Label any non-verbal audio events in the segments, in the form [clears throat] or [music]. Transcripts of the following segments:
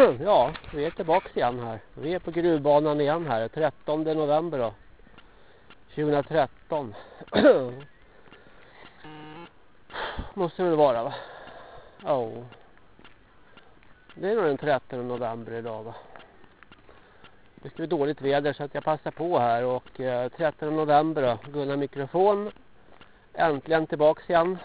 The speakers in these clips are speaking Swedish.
ja, vi är tillbaka igen här. Vi är på gruvbanan igen här, 13 november då. 2013. [clears throat] Måste det vara va? Ja. Oh. Det är nog den 13 november idag va? Det ska bli dåligt väder så att jag passar på här och eh, 13 november då. Gunnar mikrofon. Äntligen tillbaks igen.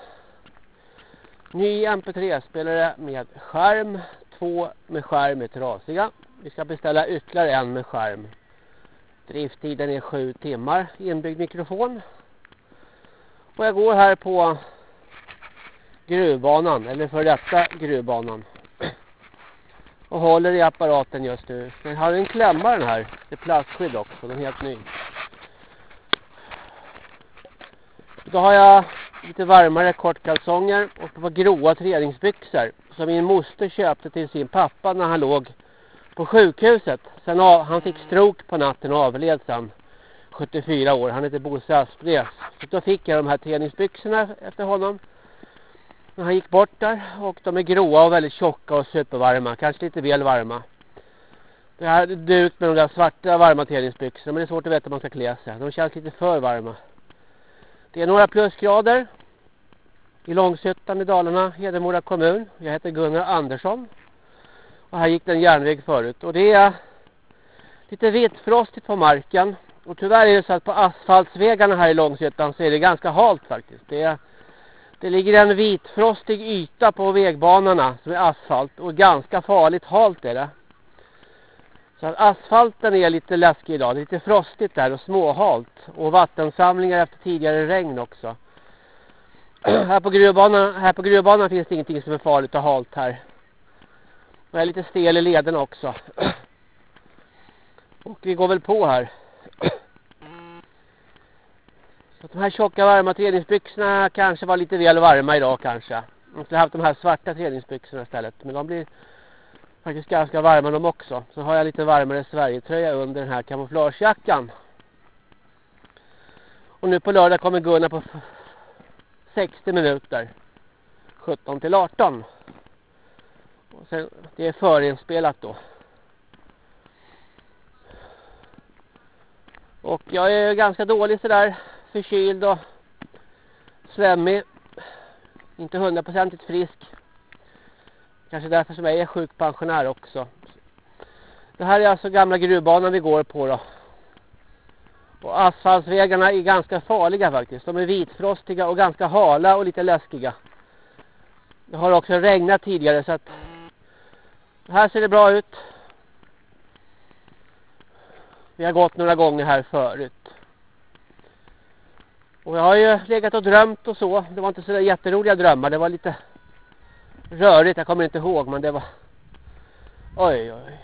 Ny MP3-spelare med skärm. Två med skärm är trasiga. Vi ska beställa ytterligare en med skärm. Drifttiden är sju timmar. Inbyggd mikrofon. Och jag går här på gruvbanan. Eller för detta gruvbanan. [clears throat] Och håller i apparaten just nu. Den har en klämma den här. Det är plastskydd också. Den är helt ny. Då har jag lite varmare kortkalsonger och ett par gråa träningsbyxor som min moster köpte till sin pappa när han låg på sjukhuset. Sen av, han fick stroke på natten och avled sen. 74 år. Han heter Bosse Aspnäs. Så då fick jag de här träningsbyxorna efter honom. När han gick bort där. Och de är gråa och väldigt tjocka och supervarma. Kanske lite väl varma. Det här är duk med de där svarta varma träningsbyxorna. Men det är svårt att veta om man ska klä sig. De känns lite för varma. Det är några plusgrader i Långshyttan i Dalarna, Hedemora kommun. Jag heter Gunnar Andersson. Och här gick det en järnväg förut. Och det är lite vitfrostigt på marken. Och tyvärr är det så att på asfaltsvägarna här i Långshyttan så är det ganska halt faktiskt. Det, är, det ligger en vitfrostig yta på vägbanorna som är asfalt. Och ganska farligt halt är det. Så att asfalten är lite läskig idag. Det är lite frostigt där och småhalt. Och vattensamlingar efter tidigare regn också. [clears throat] här, på gruvbanan, här på gruvbanan finns det ingenting som är farligt och halt här. Jag är lite stel i leden också. [clears throat] och vi går väl på här. [clears throat] Så de här tjocka varma träningsbyxorna kanske var lite väl varma idag kanske. Jag skulle haft de här svarta träningsbyxorna istället. Men de blir faktiskt ganska varma de också. Så har jag lite varmare Sverigetröja under den här kamouflagejackan. Och nu på lördag kommer Gunnar på 60 minuter. 17 till 18. Och sen, det är förinspelat då. Och jag är ganska dålig sådär. Förkyld och svämmig. Inte hundraprocentigt frisk. Kanske därför som jag är sjukpensionär också. Det här är alltså gamla gruvbanan vi går på då. Och asfaltsvägarna är ganska farliga faktiskt. De är vitfrostiga och ganska hala och lite läskiga. Det har också regnat tidigare så att här ser det bra ut. Vi har gått några gånger här förut. Och jag har ju legat och drömt och så. Det var inte så jätteroliga drömmar. Det var lite rörigt. Jag kommer inte ihåg men det var... Oj, oj.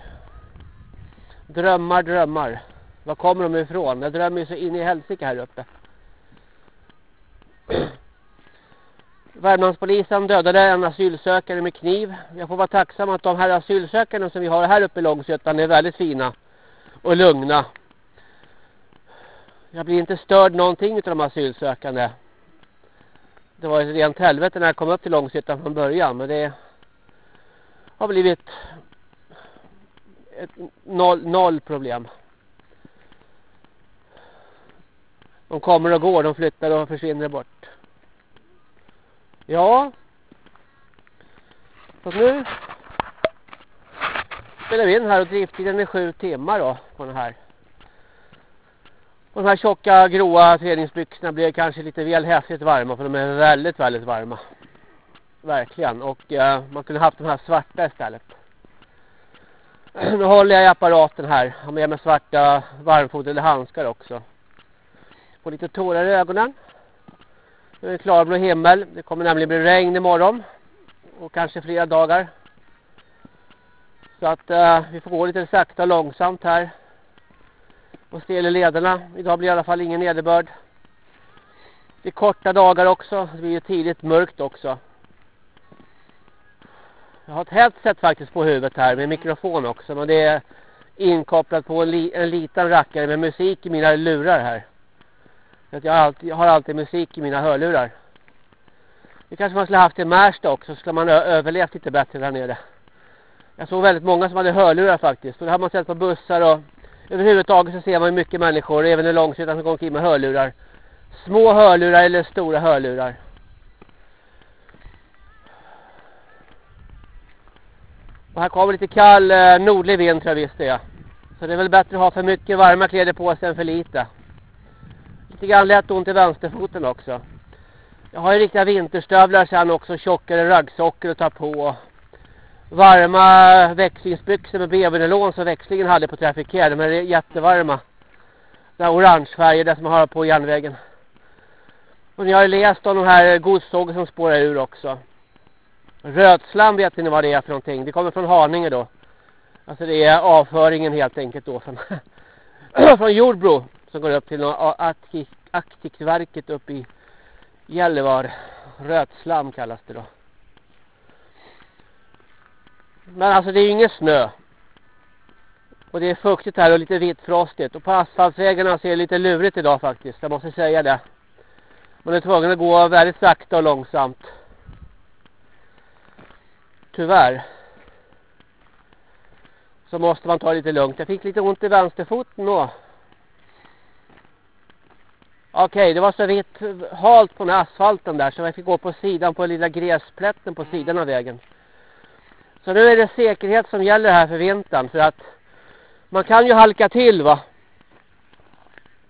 Drömmar, drömmar. Var kommer de ifrån? Jag drömmer ju så in i helsike här uppe. Värmlandspolisen dödade en asylsökare med kniv. Jag får vara tacksam att de här asylsökarna som vi har här uppe i Långsötan är väldigt fina och lugna. Jag blir inte störd någonting av de asylsökande. Det var ett rent helvete när jag kom upp till Långsötan från början. Men det har blivit ett noll, noll problem. De kommer och går, de flyttar och försvinner bort. Ja. Så nu spelar vi in här och drifttiden är sju timmar då på den här. Och de här tjocka gråa träningsbyxorna blir kanske lite väl häftigt varma för de är väldigt, väldigt varma. Verkligen. Och eh, man kunde haft de här svarta istället. [clears throat] Nu håller jag i apparaten här. Har med mig svarta varmfodrade handskar också. Får lite tårar i ögonen. Nu är det klarblå himmel. Det kommer nämligen bli regn imorgon. Och kanske flera dagar. Så att eh, vi får gå lite sakta och långsamt här. Och stel i lederna. Idag blir i alla fall ingen nederbörd. Det är korta dagar också. Det blir ju tidigt mörkt också. Jag har ett headset faktiskt på huvudet här med mikrofon också. Men det är inkopplat på en, li en liten rackare med musik i mina lurar här. Jag har, alltid, jag har alltid musik i mina hörlurar. Det kanske man skulle haft i Märsta också. Så skulle man överlevt lite bättre där nere. Jag såg väldigt många som hade hörlurar faktiskt. Och det har man sett på bussar och överhuvudtaget så ser man mycket människor, även i Långshyttan som går omkring med hörlurar. Små hörlurar eller stora hörlurar. Och här kommer lite kall eh, nordlig vind tror jag visst det är. Så det är väl bättre att ha för mycket varma kläder på sig än för lite. Lite grann lätt ont i vänsterfoten också. Jag har ju riktiga vinterstövlar sen också, tjockare raggsockor att ta på. Varma växlingsbyxor med BV-nylon som växlingen hade på Trafiker. De är jättevarma. Den här orangefärger där som man har på järnvägen. Och ni har ju läst om de här godstågen som spårar ur också. Rötslam vet ni vad det är för någonting. Det kommer från Haninge då. Alltså det är avföringen helt enkelt då från, [clears throat] från Jordbro som går upp till Aktikverket uppe i Gällivare. Rötslam kallas det då. Men alltså det är ju ingen snö. Och det är fuktigt här och lite vitfrostigt. Och på asfaltsvägarna ser det lite lurigt idag faktiskt. Jag måste säga det. Man är tvungen att gå väldigt sakta och långsamt. Tyvärr. Så måste man ta lite lugnt. Jag fick lite ont i vänsterfoten då. Okej, okay, det var så vitt halt på den här asfalten där så jag fick gå på sidan på den lilla gräsplätten på sidan av vägen. Så nu är det säkerhet som gäller här för vintern för att man kan ju halka till va.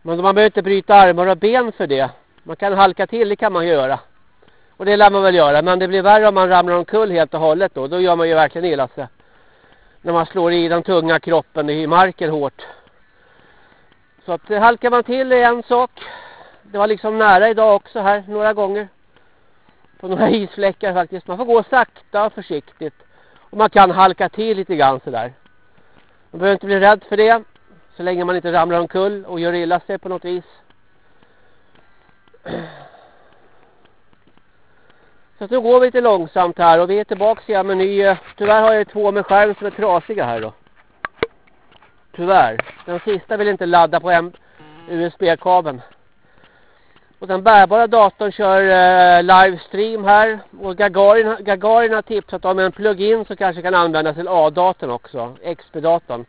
Men man behöver inte bryta armar och ben för det. Man kan halka till, det kan man göra. Och det lär man väl göra. Men det blir värre om man ramlar omkull helt och hållet då. Då gör man ju verkligen illa sig. När man slår i den tunga kroppen i marken hårt. Så att eh, halkar man till är en sak. Det var liksom nära idag också här några gånger. På några [laughs] isfläckar faktiskt. Man får gå sakta och försiktigt. Och man kan halka till lite grann sådär. Man behöver inte bli rädd för det. Så länge man inte ramlar omkull och gör illa sig på något vis. [clears throat] Så nu går vi lite långsamt här och vi är tillbaka igen med ny. Eh, tyvärr har jag två med skärm som är trasiga här då. Tyvärr. Den sista vill inte ladda på USB-kabeln. Och den bärbara datorn kör eh, livestream här. Och Gagarin, Gagarin har tipsat om en plugin som kanske kan användas till A-datorn också. XP-datorn.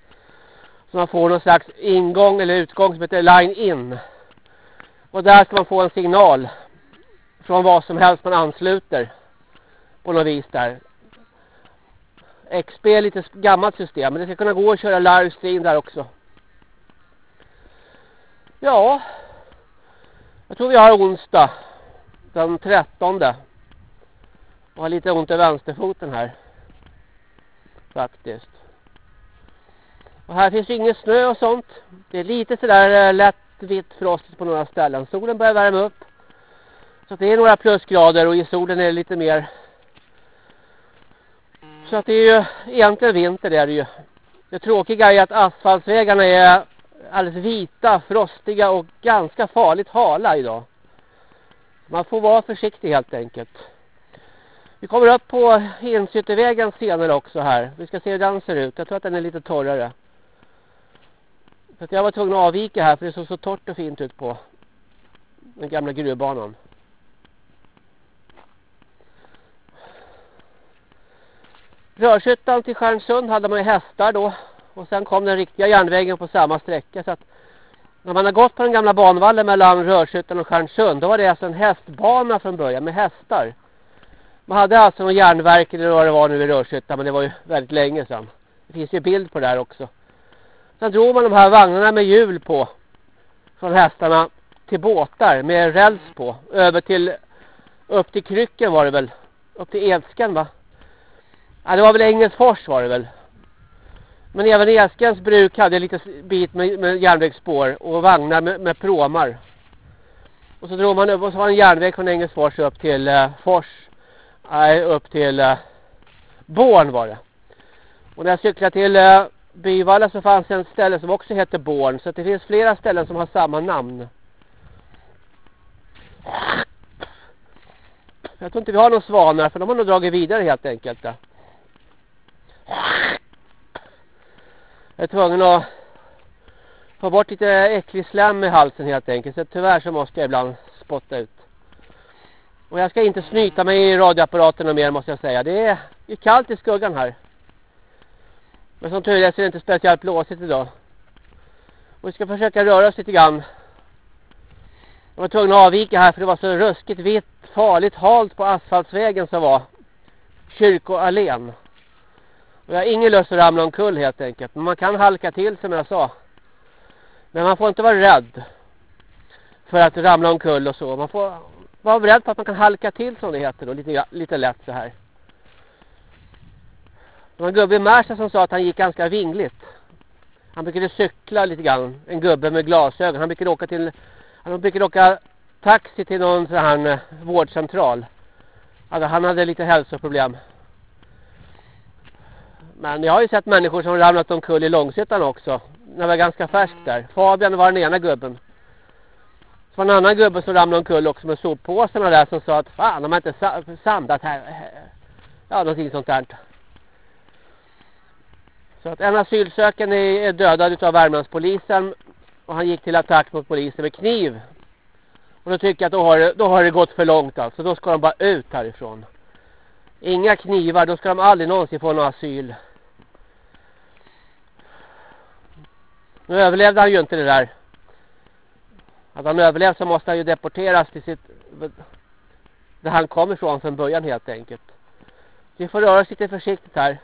Så man får någon slags ingång eller utgång som heter line in. Och där ska man få en signal. Från vad som helst man ansluter. På något vis där. XP är lite gammalt system. Men det ska kunna gå att köra livestream där också. Ja. Jag tror vi har onsdag. Den 13. Jag har lite ont i vänsterfoten här. Faktiskt. Och här finns ingen snö och sånt. Det är lite sådär eh, lätt vitt frostigt på några ställen. Solen börjar värma upp. Så det är några plusgrader och i solen är det lite mer. Så att det är ju egentligen vinter det är det ju. Det tråkiga är att asfaltsvägarna är alldeles vita, frostiga och ganska farligt hala idag. Man får vara försiktig helt enkelt. Vi kommer upp på Ensyttervägen senare också här. Vi ska se hur den ser ut. Jag tror att den är lite torrare. Så att jag var tvungen att avvika här för det såg så torrt och fint ut på den gamla gruvbanan. Rörshyttan till Stjärnsund hade man ju hästar då. Och sen kom den riktiga järnvägen på samma sträcka. Så att när man har gått på den gamla banvallen mellan Rörshyttan och Stjärnsund. Då var det alltså en hästbana från början med hästar. Man hade alltså en järnverk eller vad det var nu i Rörshyttan. Men det var ju väldigt länge sedan. Det finns ju bild på det här också. Sen drog man de här vagnarna med hjul på. Från hästarna till båtar med räls på. Över till upp till Krycken var det väl. Upp till Edskan va? Ja, det var väl Engelsfors var det väl. Men även Eskens bruk hade lite bit med, med järnvägsspår och vagnar med, med pråmar. Och så drog man upp och så var en järnväg från Engelsfors upp till eh, Fors. Nej, upp till eh, Born var det. Och när jag cyklade till eh, Byvalla så fanns det en ställe som också hette Born. Så det finns flera ställen som har samma namn. Jag tror inte vi har några svanar för de har nog dragit vidare helt enkelt. Eh. Jag är tvungen att få bort lite äcklig slem i halsen helt enkelt. Så tyvärr så måste jag ibland spotta ut. Och jag ska inte snyta mig i radioapparaten mer måste jag säga. Det är, det är kallt i skuggan här. Men som tur är så är det inte speciellt blåsigt idag. Och vi ska försöka röra oss lite grann. Jag var tvungen att avvika här för det var så ruskigt vitt, farligt halt på asfaltsvägen som var. Kyrkoallén. Och jag har ingen lust att ramla omkull helt enkelt. Men man kan halka till som jag sa. Men man får inte vara rädd. För att ramla omkull och så. Man får vara beredd på att man kan halka till som det heter då. Lite, lite lätt så här. Det var en gubbe i Märsta som sa att han gick ganska vingligt. Han brukade cykla lite grann. En gubbe med glasögon. Han brukade åka till... Han brukade åka taxi till någon sån här eh, vårdcentral. Alltså han hade lite hälsoproblem. Men jag har ju sett människor som ramlat omkull i Långshyttan också. När jag var ganska färsk där. Fabian var den ena gubben. Så var en annan gubbe som ramlade omkull också med soppåsarna där som sa att fan de har inte sandat här. Ja, någonting sånt där. Så att en asylsökande är dödad av Värmlandspolisen och han gick till attack mot polisen med kniv. Och då tycker jag att då har, det, då har det gått för långt alltså. Då ska de bara ut härifrån. Inga knivar, då ska de aldrig någonsin få någon asyl. Nu överlevde han ju inte det där. Att han överlevt så måste han ju deporteras till sitt... Där han kommer ifrån från början helt enkelt. Vi får röra oss lite försiktigt här.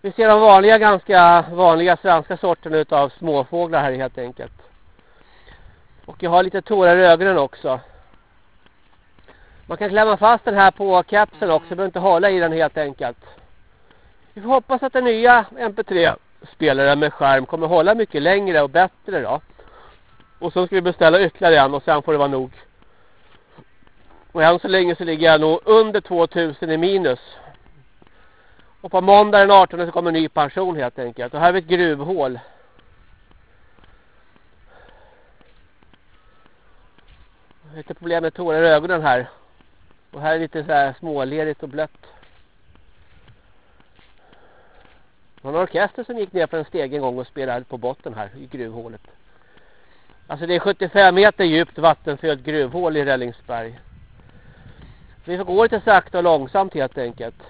Vi ser de vanliga, ganska vanliga svenska sorterna utav småfåglar här helt enkelt. Och jag har lite tårar i ögonen också. Man kan klämma fast den här på kapseln också. Man behöver inte hålla i den helt enkelt. Vi får hoppas att den nya MP3-spelaren med skärm kommer hålla mycket längre och bättre då. Och så ska vi beställa ytterligare en och sen får det vara nog. Och än så länge så ligger jag nog under 2000 i minus. Och på måndag den 18 så kommer en ny pension helt enkelt. Och här vi ett gruvhål. Lite problem med tårar i ögonen här. Och här är lite så här smålerigt och blött. Det var en orkester som gick ner för en steg en gång och spelade på botten här i gruvhålet. Alltså det är 75 meter djupt vattenfyllt gruvhål i Rällingsberg. Vi får gå lite sakta och långsamt helt enkelt.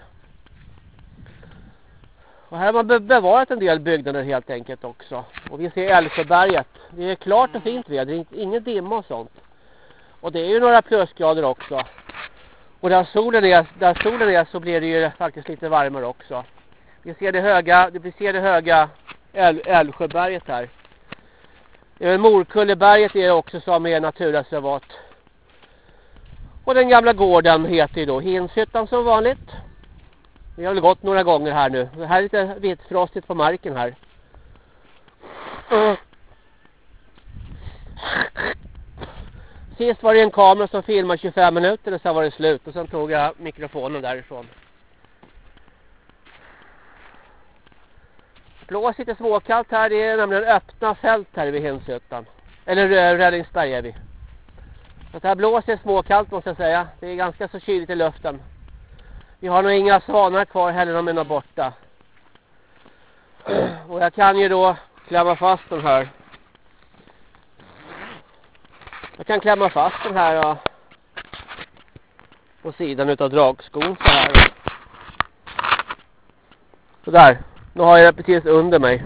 Och här har man bevarat en del byggnader helt enkelt också. Och vi ser Älvsjöberget. Det är klart och fint väder, ingen dimma och sånt. Och det är ju några plusgrader också. Och där solen är, där solen är så blir det ju faktiskt lite varmare också. Vi ser det höga, vi ser det höga Älvsjöberget här. Morkulleberget är också som är naturreservat. Och den gamla gården heter ju då Hinshyttan som vanligt. Vi har väl gått några gånger här nu. Det här är lite vitfrostigt på marken här. Sist var det en kamera som filmade 25 minuter och sen var det slut. Och sen tog jag mikrofonen därifrån. Blås lite småkallt här. Det är nämligen öppna fält här vid Hinshyttan. Eller eh, Räddningsberg är vi. Så det här blåser småkallt måste jag säga. Det är ganska så kyligt i luften. Vi har nog inga svanar kvar heller, de är nog borta. [clears throat] Och jag kan ju då klämma fast den här. Jag kan klämma fast den här och, på sidan utav dragskon så här. Så där. Nu har jag det precis under mig.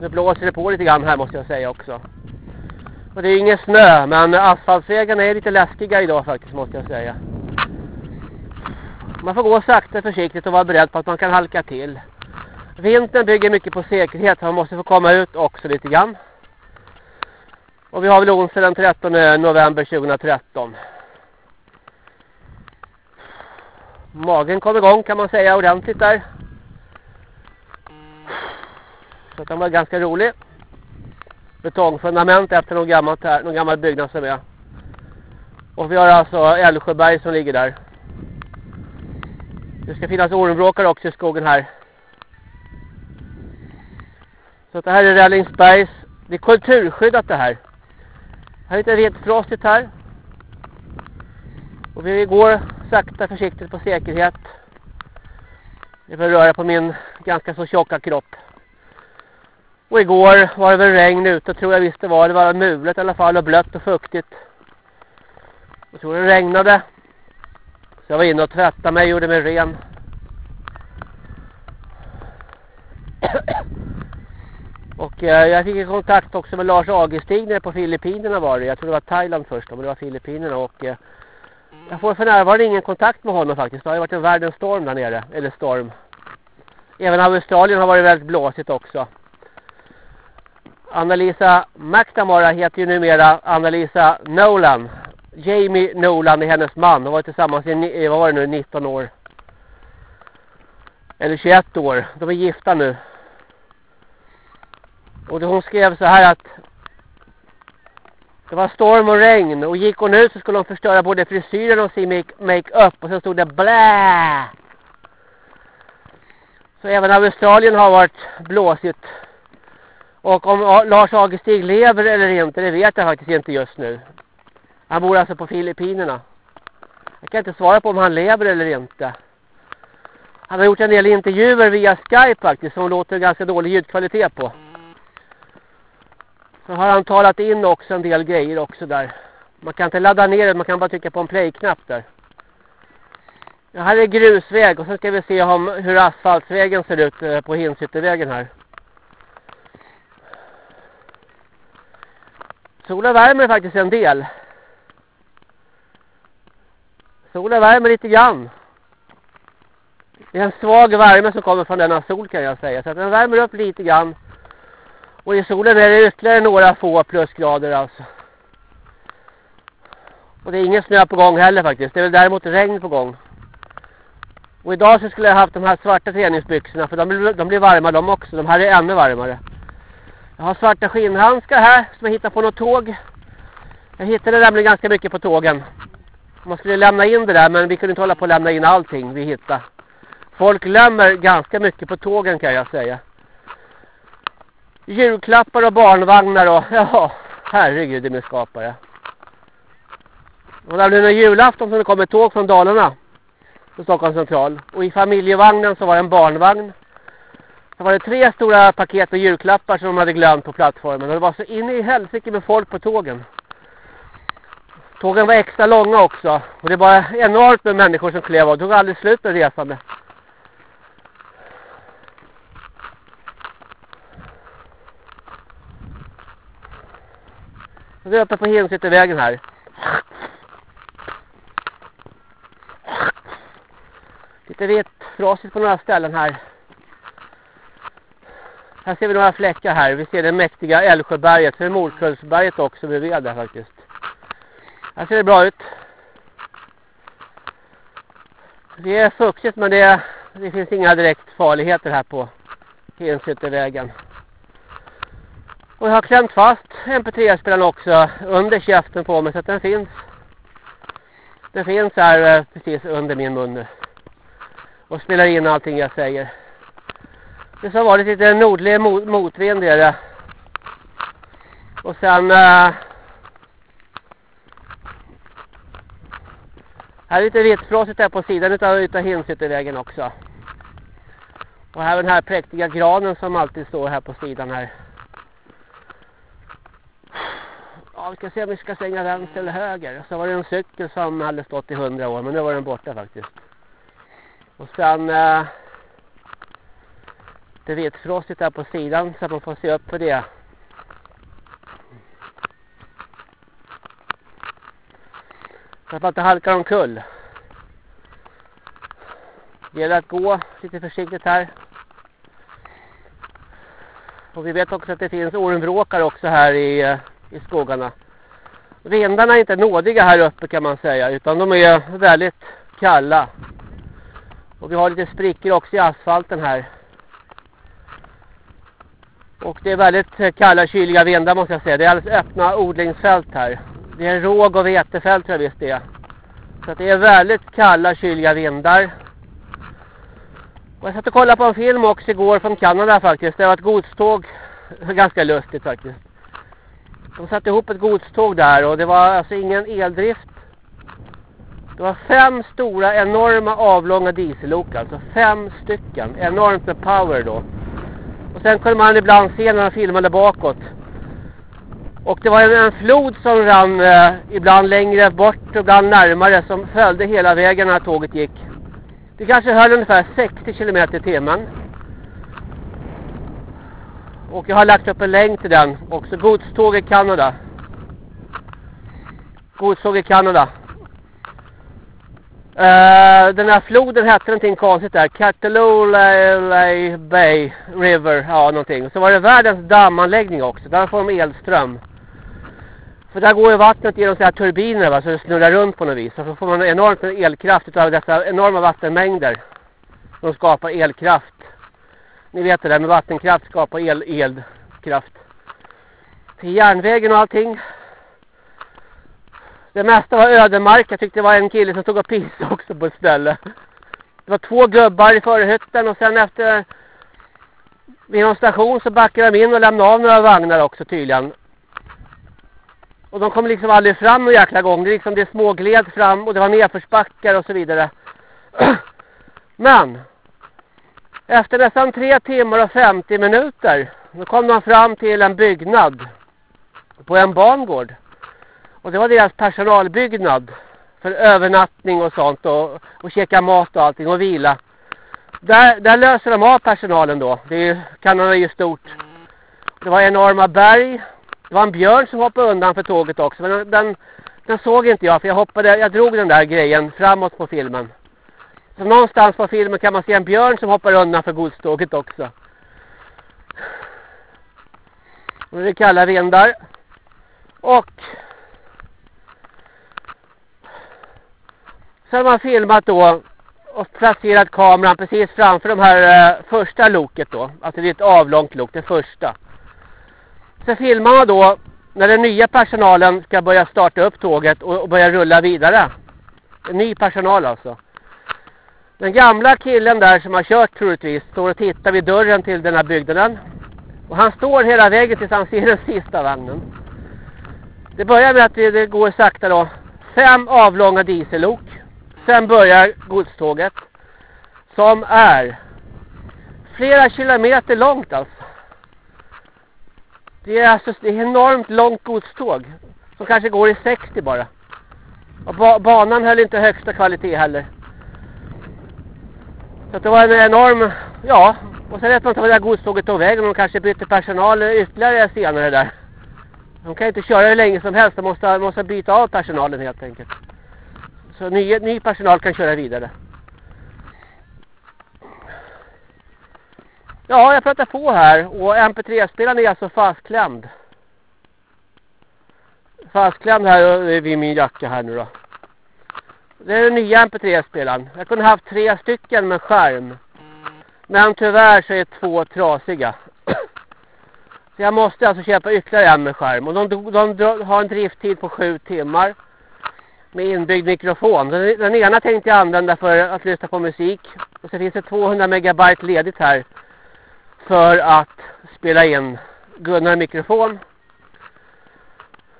Nu blåser det på lite grann här måste jag säga också. Och det är ingen snö men asfaltsvägarna är lite läskiga idag faktiskt måste jag säga. Man får gå sakta försiktigt och vara beredd på att man kan halka till. Vintern bygger mycket på säkerhet. Man måste få komma ut också lite grann. Och vi har väl onsdag den 13 november 2013. Magen kom igång kan man säga ordentligt där. Så den var ganska rolig. Betongfundament efter någon, gammalt här, någon gammal byggnad som är. Och vi har alltså Älvsjöberg som ligger där. Det ska finnas ormbråkar också i skogen här. Så det här är Rällingsbergs. Det är kulturskyddat det här. Här är lite redfrostigt här. Och vi går sakta försiktigt på säkerhet. Jag får röra på min ganska så tjocka kropp. Och igår var det väl regn ute tror jag visst det var. Det var mulet i alla fall och blött och fuktigt. Jag tror det regnade. Så jag var inne och tvättade mig och gjorde mig ren. Och eh, jag fick kontakt också med Lars Augustin nere på Filippinerna var det. Jag tror det var Thailand först, men det var Filippinerna. Och eh, jag får för närvarande ingen kontakt med honom faktiskt. Det har ju varit en världens storm där nere. Eller storm. Även Australien har varit väldigt blåsigt också. Annalisa McNamara heter ju numera Annalisa Nolan. Jamie Nolan är hennes man. De har varit tillsammans i, eh, vad var det nu, 19 år. Eller 21 år. De är gifta nu. Och hon skrev så här att det var storm och regn och gick hon ut så skulle hon förstöra både frisyren och sin make-up och sen stod det blä. Så även Australien har varit blåsigt. Och om Lars Augustig lever eller inte, det vet jag faktiskt inte just nu. Han bor alltså på Filippinerna. Jag kan inte svara på om han lever eller inte. Han har gjort en del intervjuer via Skype faktiskt som låter ganska dålig ljudkvalitet på. Så har han talat in också en del grejer också där. Man kan inte ladda ner det, man kan bara trycka på en play-knapp där. Det här är grusväg och så ska vi se om hur asfaltsvägen ser ut eh, på Hinsyttervägen här. Solen värmer faktiskt en del. Solen värmer lite grann. Det är en svag värme som kommer från denna sol kan jag säga. Så att den värmer upp lite grann. Och i solen är det ytterligare några få plusgrader alltså. Och det är ingen snö på gång heller faktiskt. Det är väl däremot regn på gång. Och idag så skulle jag haft de här svarta träningsbyxorna för de blir, de blir varma de också. De här är ännu varmare. Jag har svarta skinnhandskar här som jag hittade på något tåg. Jag hittade nämligen ganska mycket på tågen. Man skulle lämna in det där men vi kunde inte hålla på att lämna in allting vi hittade. Folk lämnar ganska mycket på tågen kan jag säga. Julklappar och barnvagnar och [laughs] ja, herregud det min skapare. Och det blev en julafton som det kom ett tåg från Dalarna. På Stockholms central. Och i familjevagnen så var det en barnvagn. Så var det tre stora paket med julklappar som de hade glömt på plattformen. Och det var så inne i helsike med folk på tågen. Tågen var extra långa också. Och det var enormt med människor som klev av. Det tog aldrig slut med resande. Nu är uppe på Hensyttervägen här. Lite vitt frasigt på några ställen här. Här ser vi några fläckar här. Vi ser det mäktiga Älvsjöberget. För Morkullsberget också bredvid där faktiskt. Här ser det bra ut. Det är fuktigt men det, det finns inga direkt farligheter här på Hensyttervägen. Och jag har klämt fast MP3-spelaren också under käften på mig så att den finns. Den finns här eh, precis under min mun Och spelar in allting jag säger. Det har varit lite nordlig mot motvind är det. Och sen... Eh, här är lite vitfrostigt där på sidan utav, utav Hinsyttervägen också. Och även den här präktiga granen som alltid står här på sidan här. Ja, vi ska se om vi ska svänga vänster eller höger. Så var det en cykel som hade stått i hundra år, men nu var den borta faktiskt. Och sen... Eh, det vitfrostigt där på sidan så att man får se upp för det. Så att man inte halkar omkull. Det gäller att gå lite försiktigt här. Och vi vet också att det finns ormvråkar också här i, eh, i skogarna. Vindarna är inte nådiga här uppe kan man säga utan de är väldigt kalla. Och vi har lite sprickor också i asfalten här. Och det är väldigt kalla kyliga vindar måste jag säga. Det är alldeles öppna odlingsfält här. Det är råg och vetefält tror jag visst det är. Så det är väldigt kalla kyliga vindar. Och jag satt och kollade på en film också igår från Kanada faktiskt. Det var ett godståg. [laughs] Ganska lustigt faktiskt. De satte ihop ett godståg där och det var alltså ingen eldrift. Det var fem stora enorma avlånga diesellok alltså. Fem stycken. Enormt med power då. Och sen kunde man ibland se när de filmade bakåt. Och det var en, en flod som rann eh, ibland längre bort och ibland närmare som följde hela vägen när tåget gick. Det kanske höll ungefär 60 km i timmen. Och jag har lagt upp en länk till den. Också godståg i Kanada. Godståg i Kanada. Uh, den här floden hette någonting konstigt där. Cataloola Bay River. Ja, någonting. Och så var det världens dammanläggning också. Där får de elström. För där går ju vattnet genom så här turbiner va, så det snurrar runt på något vis. Och så får man enormt med elkraft av dessa enorma vattenmängder. De skapar elkraft. Ni vet det där med vattenkraft skapar el, elkraft. Till järnvägen och allting. Det mesta var ödemark. Jag tyckte det var en kille som stod och pissade [laughs] också på ett ställe. Det var två gubbar i förhytten och sen efter vid någon station så backade de in och lämnade av några vagnar också tydligen. Och de kom liksom aldrig fram någon jäkla gång. Det, liksom, det smågled fram och det var nedförsbackar och så vidare. [clears throat] Men efter nästan tre timmar och 50 minuter då kom de fram till en byggnad på en bangård. Och det var deras personalbyggnad för övernattning och sånt och, och käka mat och allting och vila. Där, där löser de av personalen då. Det är, Kanada är ju stort. Det var enorma berg det var en björn som hoppade undan för tåget också. Men den, den såg inte jag för jag hoppade, jag drog den där grejen framåt på filmen. Så någonstans på filmen kan man se en björn som hoppar undan för godståget också. Och det är kalla vindar. Och så har man filmat då och placerat kameran precis framför de här eh, första loket då. Alltså det är ett avlångt lok, det första. Så filmar man då när den nya personalen ska börja starta upp tåget och, och börja rulla vidare. En ny personal alltså. Den gamla killen där som har kört troligtvis står och tittar vid dörren till den här byggnaden. Och han står hela vägen tills han ser [laughs] den sista vagnen. Det börjar med att det, det går sakta då. Fem avlånga diesellok. Sen börjar godståget. Som är flera kilometer långt alltså. Det är alltså det är enormt långt godståg. Som kanske går i 60 bara. Och ba banan höll inte högsta kvalitet heller. Så det var en enorm, ja. Och sen vet man inte vad det där godståget tog vägen. De kanske bytte personal ytterligare senare där. De kan inte köra hur länge som helst. De måste, måste byta av personalen helt enkelt. Så ny, ny personal kan köra vidare. Ja, jag pratar på här och MP3-spelaren är alltså fastklämd. Fastklämd här vid min jacka här nu då. Det är den nya MP3-spelaren. Jag kunde haft tre stycken med skärm. Men tyvärr så är två trasiga. [clears throat] Så jag måste alltså köpa ytterligare en med skärm. Och de, de, de har en drifttid på sju timmar. Med inbyggd mikrofon. Den, den ena tänkte jag använda för att lyssna på musik. Och så finns det 200 megabyte ledigt här för att spela in Gunnar mikrofon.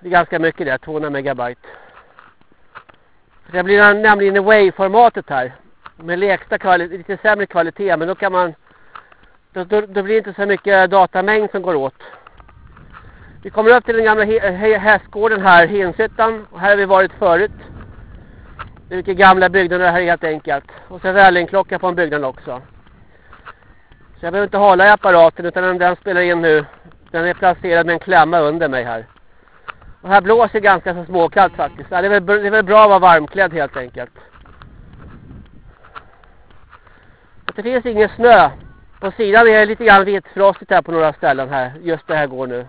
Det är ganska mycket det, 200 megabyte. Det blir nämligen i Way-formatet här. Med lägsta kvalitet, lite sämre kvalitet. Men då kan man... Då, då, då, blir det inte så mycket datamängd som går åt. Vi kommer upp till den gamla hästgården här, Hinshyttan. Och här har vi varit förut. Det är mycket gamla byggnader här helt enkelt. Och så vällingklocka på en byggnad också. Så jag behöver inte hålla i apparaten utan den, den spelar in nu. Den är placerad med en klämma under mig här. Och här blåser ganska så småkallt faktiskt. Ja, det, är väl, det är väl bra att vara varmklädd helt enkelt. Att det finns ingen snö. På sidan är det lite grann vitfrostigt här på några ställen här. Just det här går nu.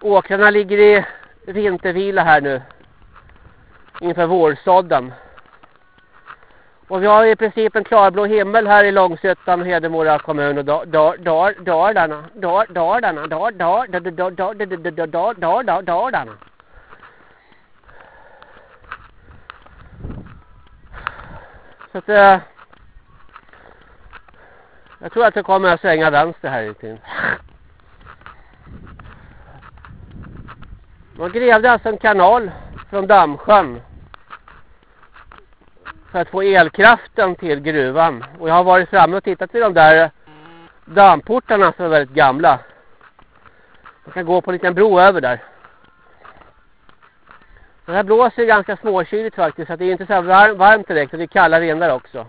Åkrarna ligger i vintervila här nu. Inför vårsådden. Och vi har i princip en klarblå himmel här i Långsötan, Hedemora kommun och Dalarna. Dalarna, Dalarna, Dalarna. Så att eh, jag tror att det kommer att svänga vänster här lite. Man grävde alltså en kanal från Dammsjön för att få elkraften till gruvan. Och jag har varit framme och tittat vid de där dammportarna som är väldigt gamla. Man kan gå på en liten bro över där. Det här blåser ganska småkyligt faktiskt. Så det är inte så varm, varmt direkt. Och det är kalla vindar också.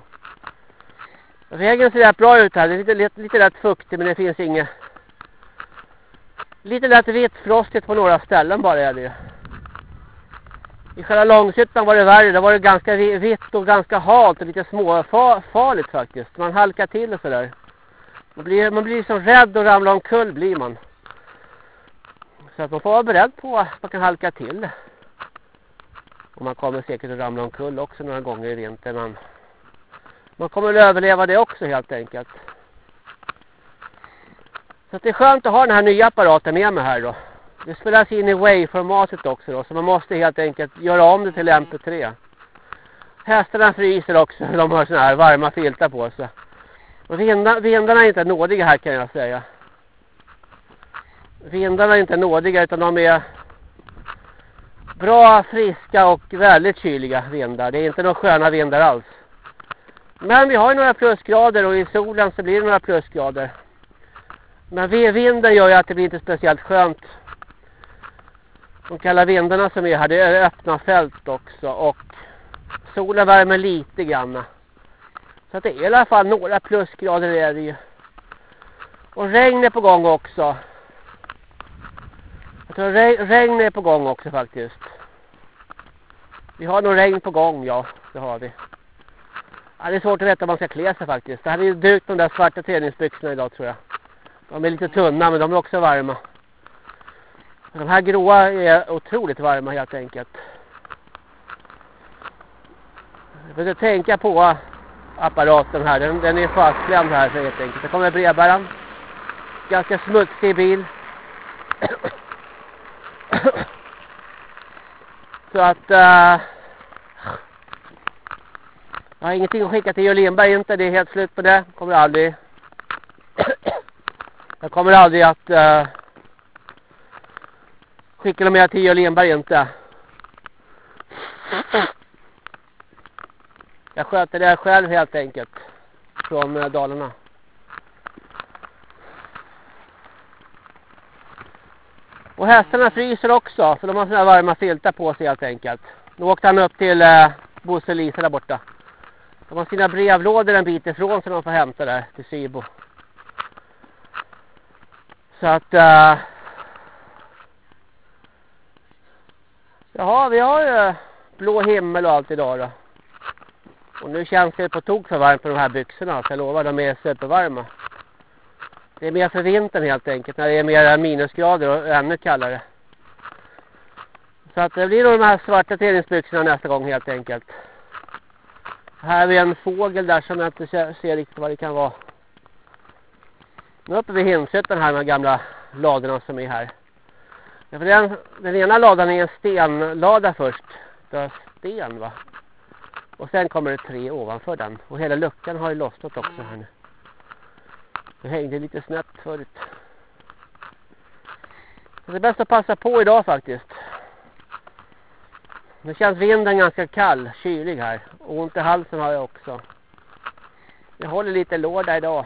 Vägen ser rätt bra ut här. Det är lite, lite, lite lätt fuktigt men det finns inget Lite lätt vitt, frostigt på några ställen bara är det i själva Långshyttan var det värre. Det var det ganska vitt och ganska halt och lite småfarligt faktiskt. Man halkar till och sådär. Man blir, man blir som rädd och ramlar omkull blir man. Så att man får vara beredd på att man kan halka till. Och man kommer säkert att ramla omkull också några gånger i vinter. Men man kommer att överleva det också helt enkelt. Så det är skönt att ha den här nya apparaten med mig här då. Det spelas in i WAV-formatet också då. Så man måste helt enkelt göra om det till MP3. Hästarna fryser också. [laughs] De har såna här varma filtar på sig. Och vindarna, vindarna är inte nådiga här kan jag säga. Vindarna är inte nådiga utan de är bra, friska och väldigt kyliga vindar. Det är inte några sköna vindar alls. Men vi har ju några plusgrader och i solen så blir det några plusgrader. Men vinden gör ju att det blir inte speciellt skönt. De kalla vindarna som är här, det är öppna fält också. Och solen värmer lite grann. Så att det är i alla fall några plusgrader är det ju. Och regn är på gång också. Jag tror regn är på gång också faktiskt. Vi har nog regn på gång, ja. Det har vi. Ja, det är svårt att veta om man ska klä sig faktiskt. Det hade ju dukt de där svarta träningsbyxorna idag tror jag. De är lite tunna men de är också varma. De här gråa är otroligt varma helt enkelt. Jag behöver tänka på apparaten här. Den, den är fastklämd här så helt enkelt. Det kommer brevbäraren. Ganska smutsig bil. [clears throat] så att... Uh, jag har ingenting att skicka till Georg Lindberg inte. Det är helt slut på det. Kommer aldrig... [clears throat] jag kommer aldrig att... Uh, Tycker de mer till Georg Lindberg inte. Jag sköter det själv helt enkelt. Från eh, Dalarna. Och hästarna fryser också. För de har sådana varma filtar på sig helt enkelt. Nu åkte han upp till eh, Bosse Lisa där borta. De har sina brevlådor en bit ifrån som de får hämta där till Sibo. Så att... Eh, jaha, vi har ju blå himmel och allt idag då. Och nu känns det på tok för varmt på de här byxorna. Så jag lovar, de är supervarma. Det är mer för vintern helt enkelt. När det är mer minusgrader och ännu kallare. Så att det blir nog de här svarta träningsbyxorna nästa gång helt enkelt. Här har vi en fågel där som jag inte ser riktigt vad det kan vara. Nu uppe vid Hinshyttan här med gamla ladorna som är här. Ja, för den, den ena ladan är en stenlada först. Det är sten va? Och sen kommer det tre ovanför den. Och hela luckan har ju lossnat också här nu. Det hängde lite snett förut. Så det är bäst att passa på idag faktiskt. Nu känns vinden ganska kall, kylig här. Och ont i halsen har jag också. Jag håller lite låda idag.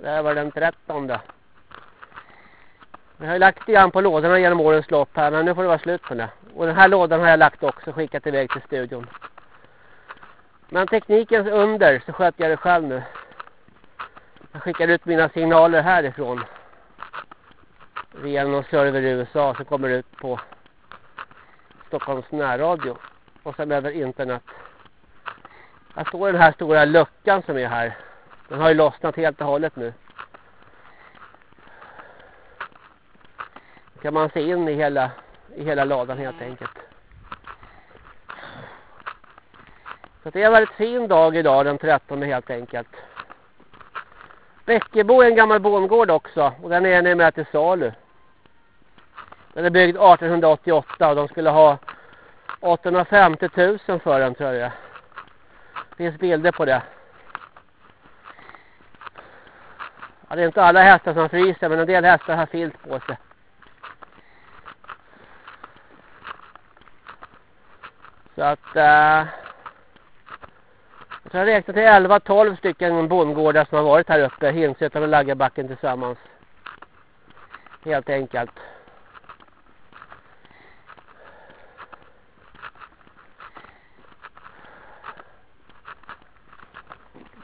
Det här var den 13. Jag har lagt igen på lådorna genom årens lopp här. Men nu får det vara slut på det. Och den här lådan har jag lagt också. Skickat iväg till studion. Men teknikens under så sköter jag det själv nu. Jag skickar ut mina signaler härifrån. Via någon server i USA som kommer ut på Stockholms närradio. Och sen över internet. Här står den här stora luckan som är här. Den har ju lossnat helt och hållet nu. Kan man se in i hela, i hela ladan helt enkelt. Så det är en väldigt fin dag idag den 13 helt enkelt. Bäckebo är en gammal bondgård också och den är numera till salu. Den är byggd 1888 och de skulle ha 850 000 för den tror jag. Det finns bilder på det. Ja, det är inte alla hästar som fryser men en del hästar har filt på sig. Så att... Eh, jag har räknat till 11-12 stycken bondgårdar som har varit här uppe. Hinsötan och Laggabacken tillsammans. Helt enkelt.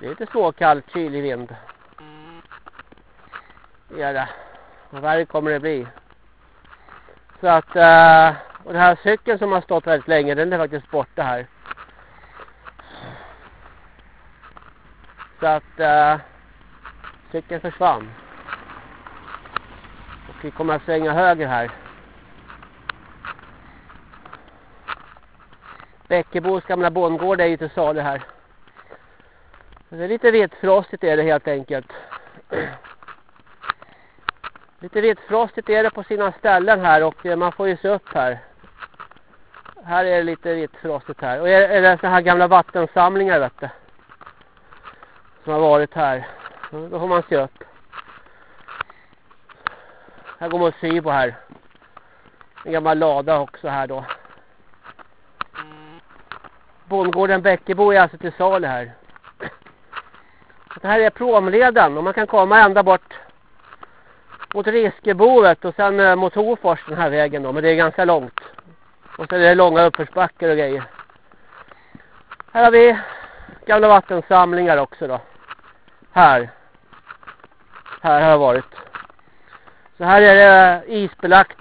Det är lite småkallt, kylig vind. Det är det. Och värre kommer det bli. Så att, uh, och den här cykeln som har stått väldigt länge, den är faktiskt borta här. Så att eh, cykeln försvann. Och vi kommer att svänga höger här. Bäckebos gamla bondgård är ju till salu här. Det är lite vetfrostigt är det helt enkelt. Lite vetfrostigt är det på sina ställen här och eh, man får ju se upp här. Här är det lite vetfrostigt här. Och är, är det sådana här gamla vattensamlingar vet du. Som har varit här. Då får man se upp. Här går man och sy på här. En gammal lada också här då. Bondgården Bäckebo är alltså till salu här. Det här är promleden och man kan komma ända bort mot Riskeboet och sen eh, mot Hofors den här vägen då. Men det är ganska långt. Och sen är det långa uppförsbackar och grejer. Här har vi gamla vattensamlingar också då. Här. Här har jag varit. Så här är det isbelagt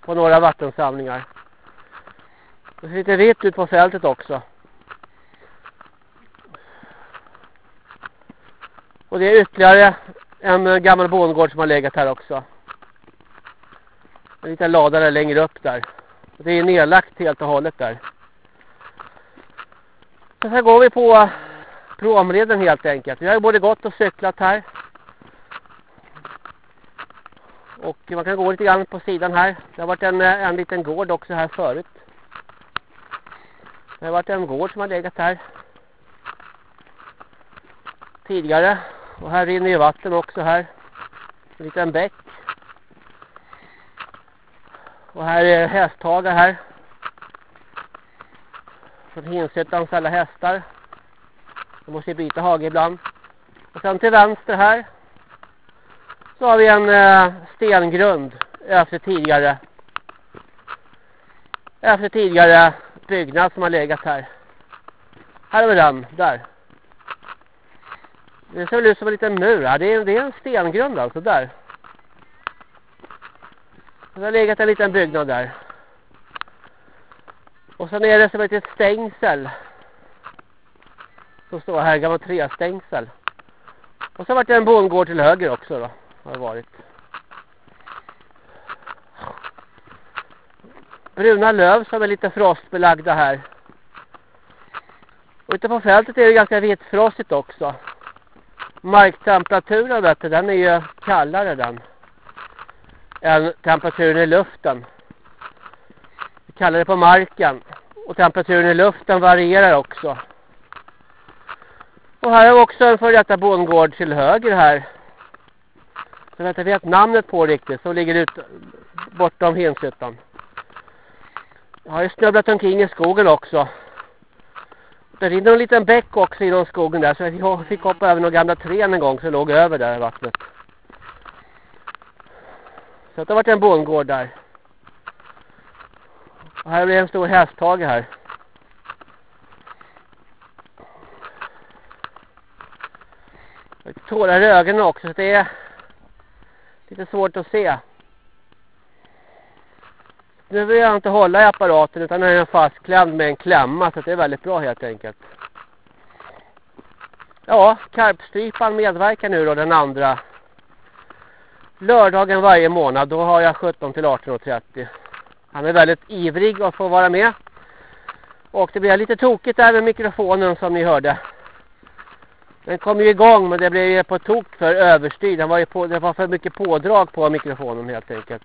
på några vattensamlingar. Det ser lite vitt ut på fältet också. Och det är ytterligare en gammal bondgård som har legat här också. En liten lada där längre upp där. Det är nedlagt helt och hållet där. Så här går vi på eh, promleden helt enkelt. Vi har både gått och cyklat här. Och man kan gå lite grann på sidan här. Det har varit en, eh, en liten gård också här förut. Det har varit en gård som har legat här. Tidigare. Och här rinner ju vatten också här. En liten bäck. Och här är hästhagar här. Från Hinsättans alla hästar. De måste byta hage ibland. Och sen till vänster här. Så har vi en eh, stengrund efter tidigare. Efter tidigare byggnad som har legat här. Här har vi den, där. Det ser väl ut som en liten mur. här. det, är, det är en stengrund alltså där. Det har legat en liten byggnad där. Och sen är det som ett litet stängsel. Som står här, gammalt trästängsel. Och så har det en bondgård till höger också då. Har det varit. Bruna löv som är lite frostbelagda här. Och ute på fältet är det ganska vitfrostigt också marktemperaturen vet du, den är ju kallare den än temperaturen i luften. Vi kallar det på marken. Och temperaturen i luften varierar också. Och här har vi också en före detta bondgård till höger här. Som Jag inte vet namnet på riktigt. Som ligger ut bortom Hinshyttan. Jag har ju snubblat omkring i skogen också. Det rinner en liten bäck också inom skogen där så jag fick hoppa över några gamla träd en gång som låg över där vattnet. Så det har varit en bondgård där. Och här blir en stor hästhage här. Tårar i ögonen också så det är lite svårt att se. Nu vill jag inte hålla i apparaten utan den är fastklämd med en klämma så det är väldigt bra helt enkelt. Ja, karpstrypan medverkar nu då den andra lördagen varje månad. Då har jag 17 till 18.30. Han är väldigt ivrig att få vara med. Och det blev lite tokigt där med mikrofonen som ni hörde. Den kom ju igång men det blev ju på tok för överstyrd. Den var ju på, det var för mycket pådrag på mikrofonen helt enkelt.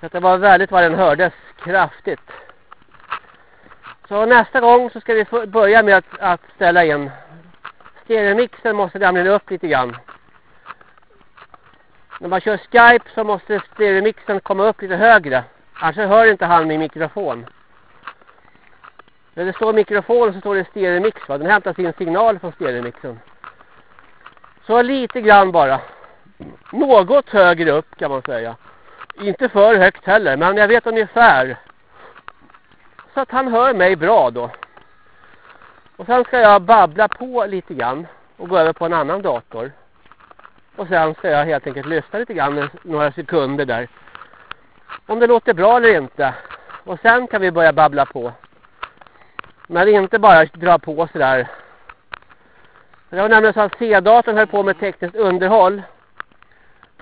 Så det var väldigt vad den hördes kraftigt. Så nästa gång så ska vi börja med att, att ställa in. Stereomixen måste nämligen upp lite grann. När man kör Skype så måste stereomixen komma upp lite högre. Annars hör inte han min mikrofon. När det står mikrofon så står det stereomix va. Den hämtar sin signal från stereomixen. Så lite grann bara. Något högre upp kan man säga. Inte för högt heller, men jag vet ungefär. Så att han hör mig bra då. Och sen ska jag babbla på lite grann och gå över på en annan dator. Och sen ska jag helt enkelt lyssna lite grann några sekunder där. Om det låter bra eller inte. Och sen kan vi börja babbla på. Men inte bara dra på sådär. Det var nämligen så att C-datorn höll på med tekniskt underhåll.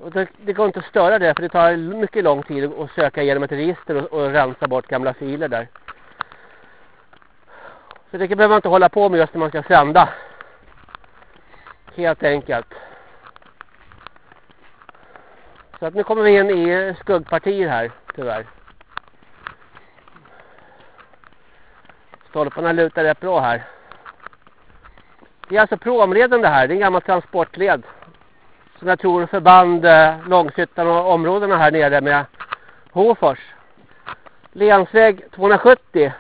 Och det, det, går inte att störa det för det tar mycket lång tid att söka igenom ett register och, och rensa bort gamla filer där. Så det behöver man inte hålla på med just när man ska sända. Helt enkelt. Så att nu kommer vi in i skuggpartier här, tyvärr. Stolparna lutar rätt bra här. Det är alltså promleden det här. Det är en gammal transportled. Som jag tror förband eh, Långshyttan och områdena här nere med Hofors. Länsväg 270.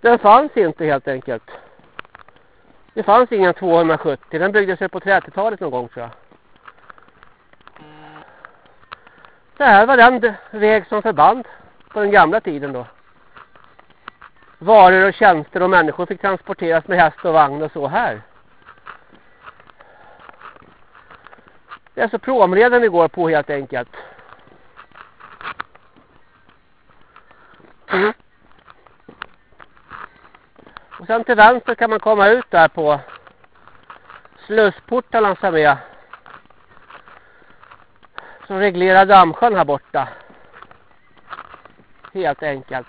Den fanns inte helt enkelt. Det fanns ingen 270. Den byggdes på 30-talet någon gång tror jag. Det här var den väg som förband på den gamla tiden då. Varor och tjänster och människor fick transporteras med häst och vagn och så här. Det är alltså promleden vi går på helt enkelt. Mm. Och sen till vänster kan man komma ut där på slussportarna som är som reglerar dammsjön här borta. Helt enkelt.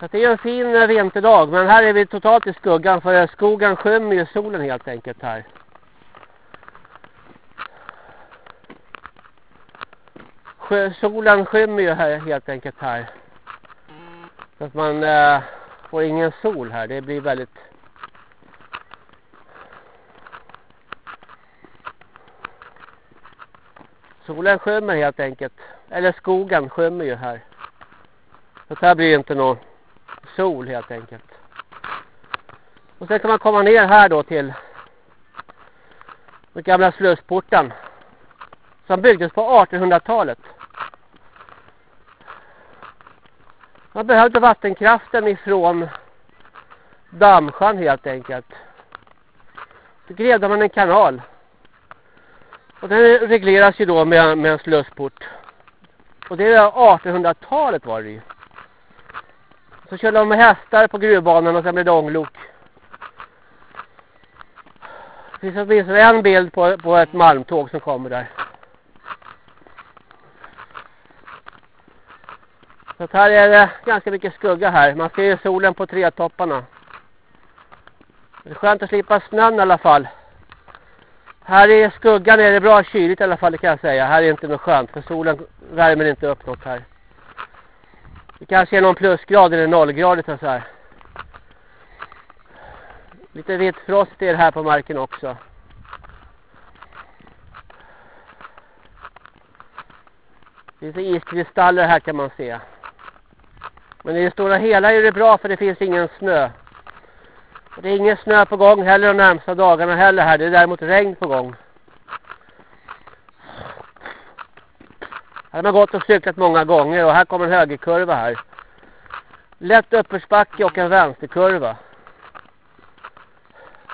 Så det är en fin eh, vinterdag men här är vi totalt i skuggan för skogen skymmer ju solen helt enkelt här. Solen skymmer ju här, helt enkelt här. Så att man äh, får ingen sol här. Det blir väldigt Solen skymmer helt enkelt. Eller skogen skymmer ju här. Så här blir inte någon sol helt enkelt. Och sen kan man komma ner här då till den gamla slussporten. Som byggdes på 1800-talet. Man behövde vattenkraften ifrån dammsjön helt enkelt. Då grävde man en kanal. Och den regleras ju då med, med en slussport. Och det är 1800-talet var det ju. Så körde de med hästar på gruvbanan och sen blev det ånglok. Det finns åtminstone en bild på, på ett malmtåg som kommer där. Så här är det ganska mycket skugga här. Man ser ju solen på trädtopparna. Det är skönt att slippa snön i alla fall. Här i skuggan är det bra kyligt i alla fall kan jag säga. Här är det inte något skönt för solen värmer inte upp något här. Det kanske är någon plusgrad eller nollgradigt och så här. Lite vitt frost är det här på marken också. Det finns iskristaller här kan man se. Men i det stora hela är det bra för det finns ingen snö. Och det är ingen snö på gång heller de närmsta dagarna heller här. Det är däremot regn på gång. Här har man gått och cyklat många gånger och här kommer en högerkurva här. Lätt uppförsbacke och en vänsterkurva.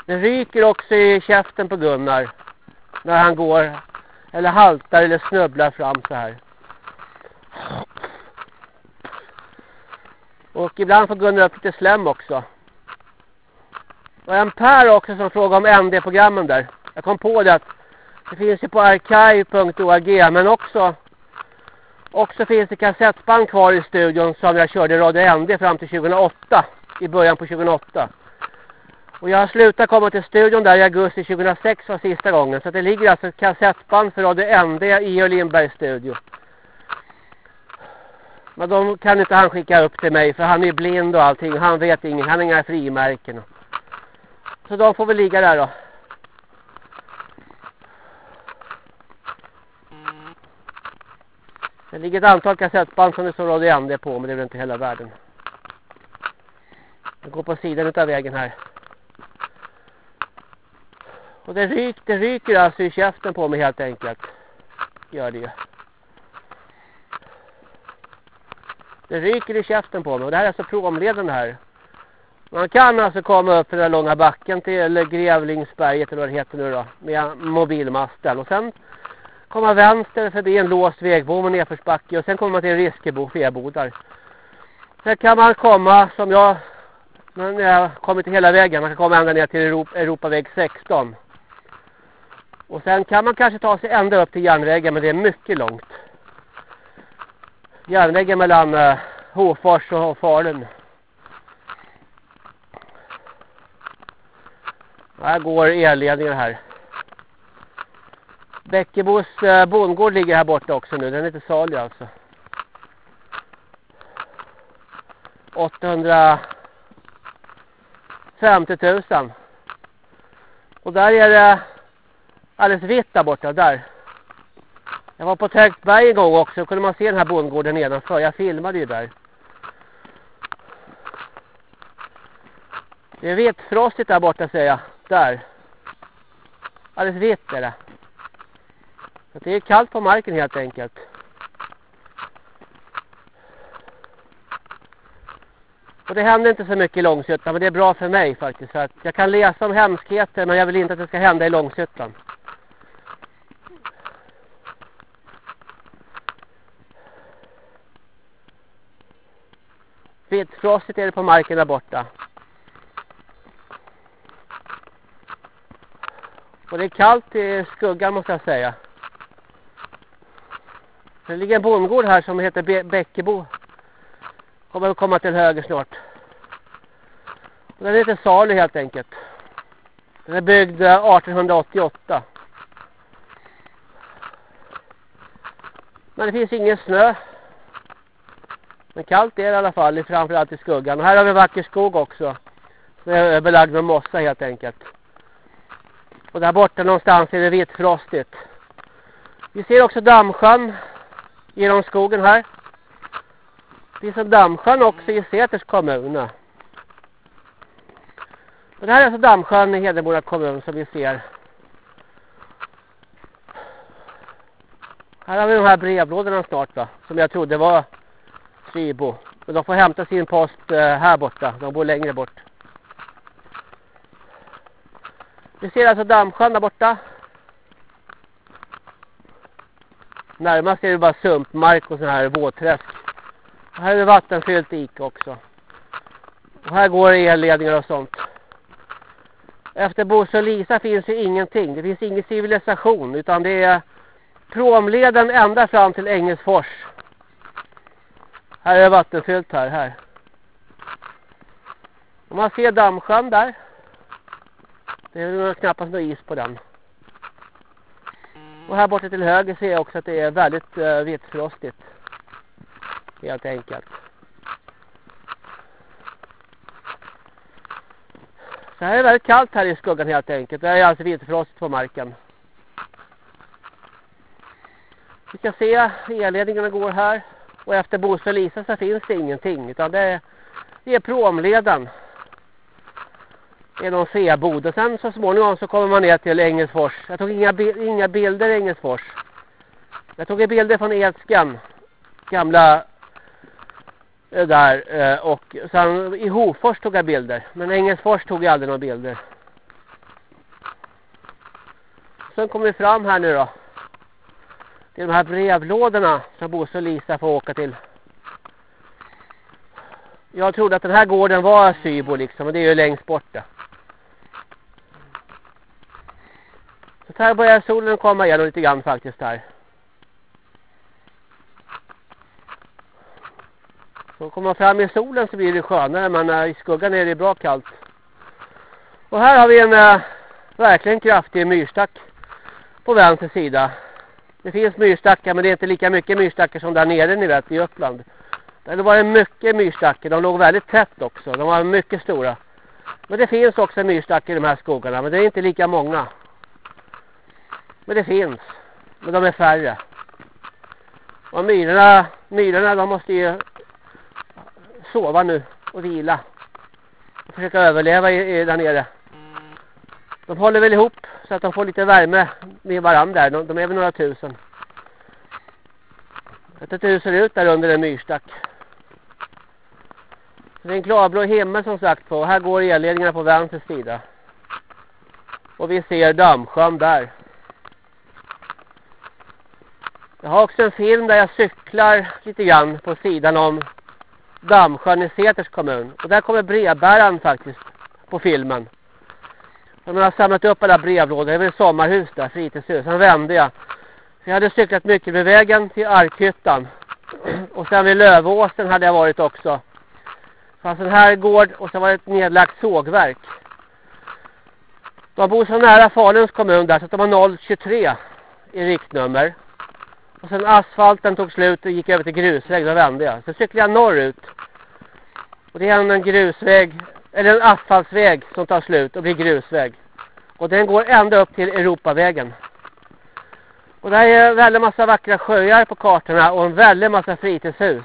Det ryker också i käften på Gunnar när han går eller haltar eller snubblar fram så här. Och ibland får Gunnar upp lite slem också. Och en Per också som frågar om ND-programmen där. Jag kom på det att det finns ju på arkiv.org men också också finns det kassettband kvar i studion som jag körde Radio ND fram till 2008. I början på 2008. Och jag har slutat komma till studion där i augusti 2006 var sista gången. Så det ligger alltså ett kassettband för Radio ND i Lindbergs studio. Men de kan inte han skicka upp till mig för han är blind och allting. Han vet ingenting, han har inga frimärken. Så de får väl ligga där då. Det ligger ett antal kassettband som det står Radio ND på men det är väl inte hela världen. Jag går på sidan av vägen här. Och det, ryk, det ryker alltså i käften på mig helt enkelt. Gör det ju. Det ryker i käften på mig. Och det här är alltså promleden här. Man kan alltså komma upp för den långa backen till Grävlingsberget eller vad det heter nu då. Med mobilmasten. Och sen komma vänster förbi en låst vägbom och nedförsbacke och sen kommer man till Riskebo fäbodar. Sen kan man komma som jag när jag kommit hela vägen. Man kan komma ända ner till Europa, Europaväg 16. Och sen kan man kanske ta sig ända upp till järnvägen men det är mycket långt. Järnvägen mellan uh, Hofors och Falun. Här går elledningen här. Bäckebos eh, bondgård ligger här borta också nu. Den är inte salig alltså. 850 000. Och där är det alldeles vitt där borta, där. Jag var på ett högt berg en gång också, Då kunde man se den här bondgården nedanför. Jag filmade ju där. Det är vitfrostigt där borta säger jag. Där. Alldeles vitt är det. Så det är kallt på marken helt enkelt. Och det händer inte så mycket i Långshyttan men det är bra för mig faktiskt. För att jag kan läsa om hemskheter men jag vill inte att det ska hända i Långshyttan. Vitfrostigt är det på marken där borta. Och det är kallt i skuggan måste jag säga. Det ligger en bondgård här som heter Be Bäckebo. Kommer att komma till höger snart. Och den heter Salu helt enkelt. Den är byggd eh, 1888. Men det finns ingen snö. Men kallt är det i alla fall, framförallt i skuggan. Och här har vi vacker skog också. Som är belagd med mossa helt enkelt. Och där borta någonstans är det vitfrostigt. Vi ser också dammsjön genom skogen här. Det är som dammsjön också i Säters kommun. Och det här är alltså dammsjön i Hedemora kommun som vi ser. Här har vi de här brevlådorna snart va. Som jag trodde var Fribo. Men de får hämta sin post eh, här borta. De bor längre bort. Vi ser alltså dammsjön där borta. Närmast är det bara sumpmark och sån här våtträsk. Och här är det vattenfyllt dike också. Och här går elledningar och sånt. Efter Bosse och Lisa finns ju ingenting. Det finns ingen civilisation utan det är promleden ända fram till Engelsfors. Här är det vattenfyllt här, här. Och man ser dammsjön där. Det är knappast någon is på den. Och här borta till höger ser jag också att det är väldigt eh, vitfrostigt. Helt enkelt. Så här är det väldigt kallt här i skuggan helt enkelt. Det är alltså vitfrostigt på marken. Vi ska se, elledningarna går här. Och efter Bosse och Lisa så finns det ingenting. Utan det är, det är promleden genom är någon fäbod. Och sen så småningom så kommer man ner till Engelsfors. Jag tog inga, inga bilder i Engelsfors. Jag tog bilder från Edskan. Gamla eh, där. Eh, och sen i Hofors tog jag bilder. Men Engelsfors tog jag aldrig några bilder. Sen kommer vi fram här nu då. Till de här brevlådorna som Bosse och Lisa får åka till. Jag trodde att den här gården var Sybo liksom. Och det är ju längst borta. Så här börjar solen komma igenom lite grann faktiskt här. Så kommer man fram i solen så blir det skönare men eh, i skuggan är det bra kallt. Och här har vi en äh, verkligen kraftig myrstack på vänster sida. Det finns myrstackar men det är inte lika mycket myrstackar som där nere ni vet i Uppland. Där var det mycket myrstackar. De låg väldigt tätt också. De var mycket stora. Men det finns också myrstackar i de här skogarna men det är inte lika många. Men det finns. Men de är färre. Och myrorna, myrorna de måste ju sova nu och vila. Och försöka överleva i, i, där nere. De håller väl ihop så att de får lite värme med varandra. De, de är väl några tusen. Jag vet inte hur det ser ut där under en myrstack. Det är en klarblå himmel som sagt på. Här går elledningarna på vänster sida. Och vi ser dammsjön där. Jag har också en film där jag cyklar lite grann på sidan om Dammsjön i Seters kommun. Och där kommer brevbäraren faktiskt på filmen. De har samlat upp alla brevlådor. Det är väl sommarhus där, fritidshus. Sen vände jag. Så jag hade cyklat mycket vid vägen till Arkhyttan. [clears throat] Och sen vid Lövåsen hade jag varit också. Det fanns en herrgård gård och sen var det ett nedlagt sågverk. De bor så nära Faluns kommun där så att de har 023 i riktnummer. Och sen asfalten tog slut och gick över till grusväg. Då vände jag. Så cyklade jag norrut. Och det är en grusväg, eller en asfaltsväg som tar slut och blir grusväg. Och den går ända upp till Europavägen. Och där är en väldigt massa vackra sjöar på kartorna och en väldigt massa fritidshus.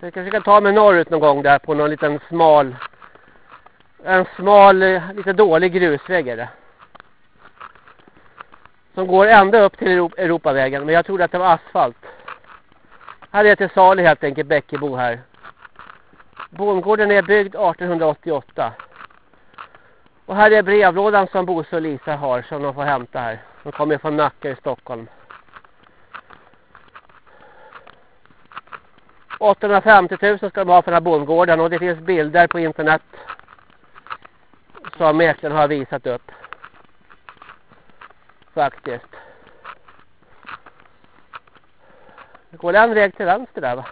Så jag kanske kan ta mig norrut någon gång där på någon liten smal, en smal, eh, lite dålig grusväg är det. Som går ända upp till Europavägen, men jag trodde att det var asfalt. Här är till salu helt enkelt Bäckebo här. Bondgården är byggd 1888. Och här är brevlådan som Bosse och Lisa har som de får hämta här. De kommer från Nacka i Stockholm. 850 000 ska de ha för den här bondgården och det finns bilder på internet som mäklaren har visat upp. Faktiskt. Det går en väg till vänster där va?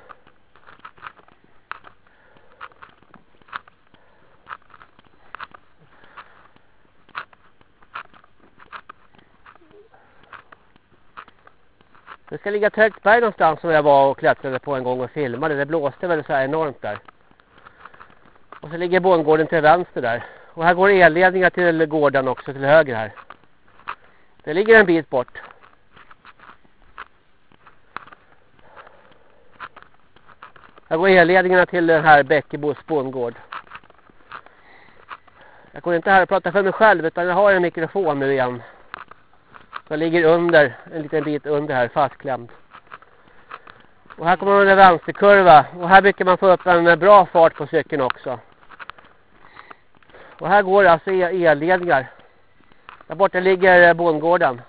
Det ska ligga ett högt berg någonstans som jag var och klättrade på en gång och filmade. Det blåste väl så här enormt där. Och så ligger bondgården till vänster där. Och här går elledningar till gården också till höger här. Det ligger en bit bort. Jag går elledningarna till den här Bäckebos bondgård. Jag går inte här och pratar för mig själv utan jag har en mikrofon nu igen. Som ligger under, en liten bit under här, fastklämd. Och här kommer man en vänsterkurva. Och här brukar man få upp en bra fart på cykeln också. Och här går alltså e- elledningar. Där borta ligger eh, bondgården.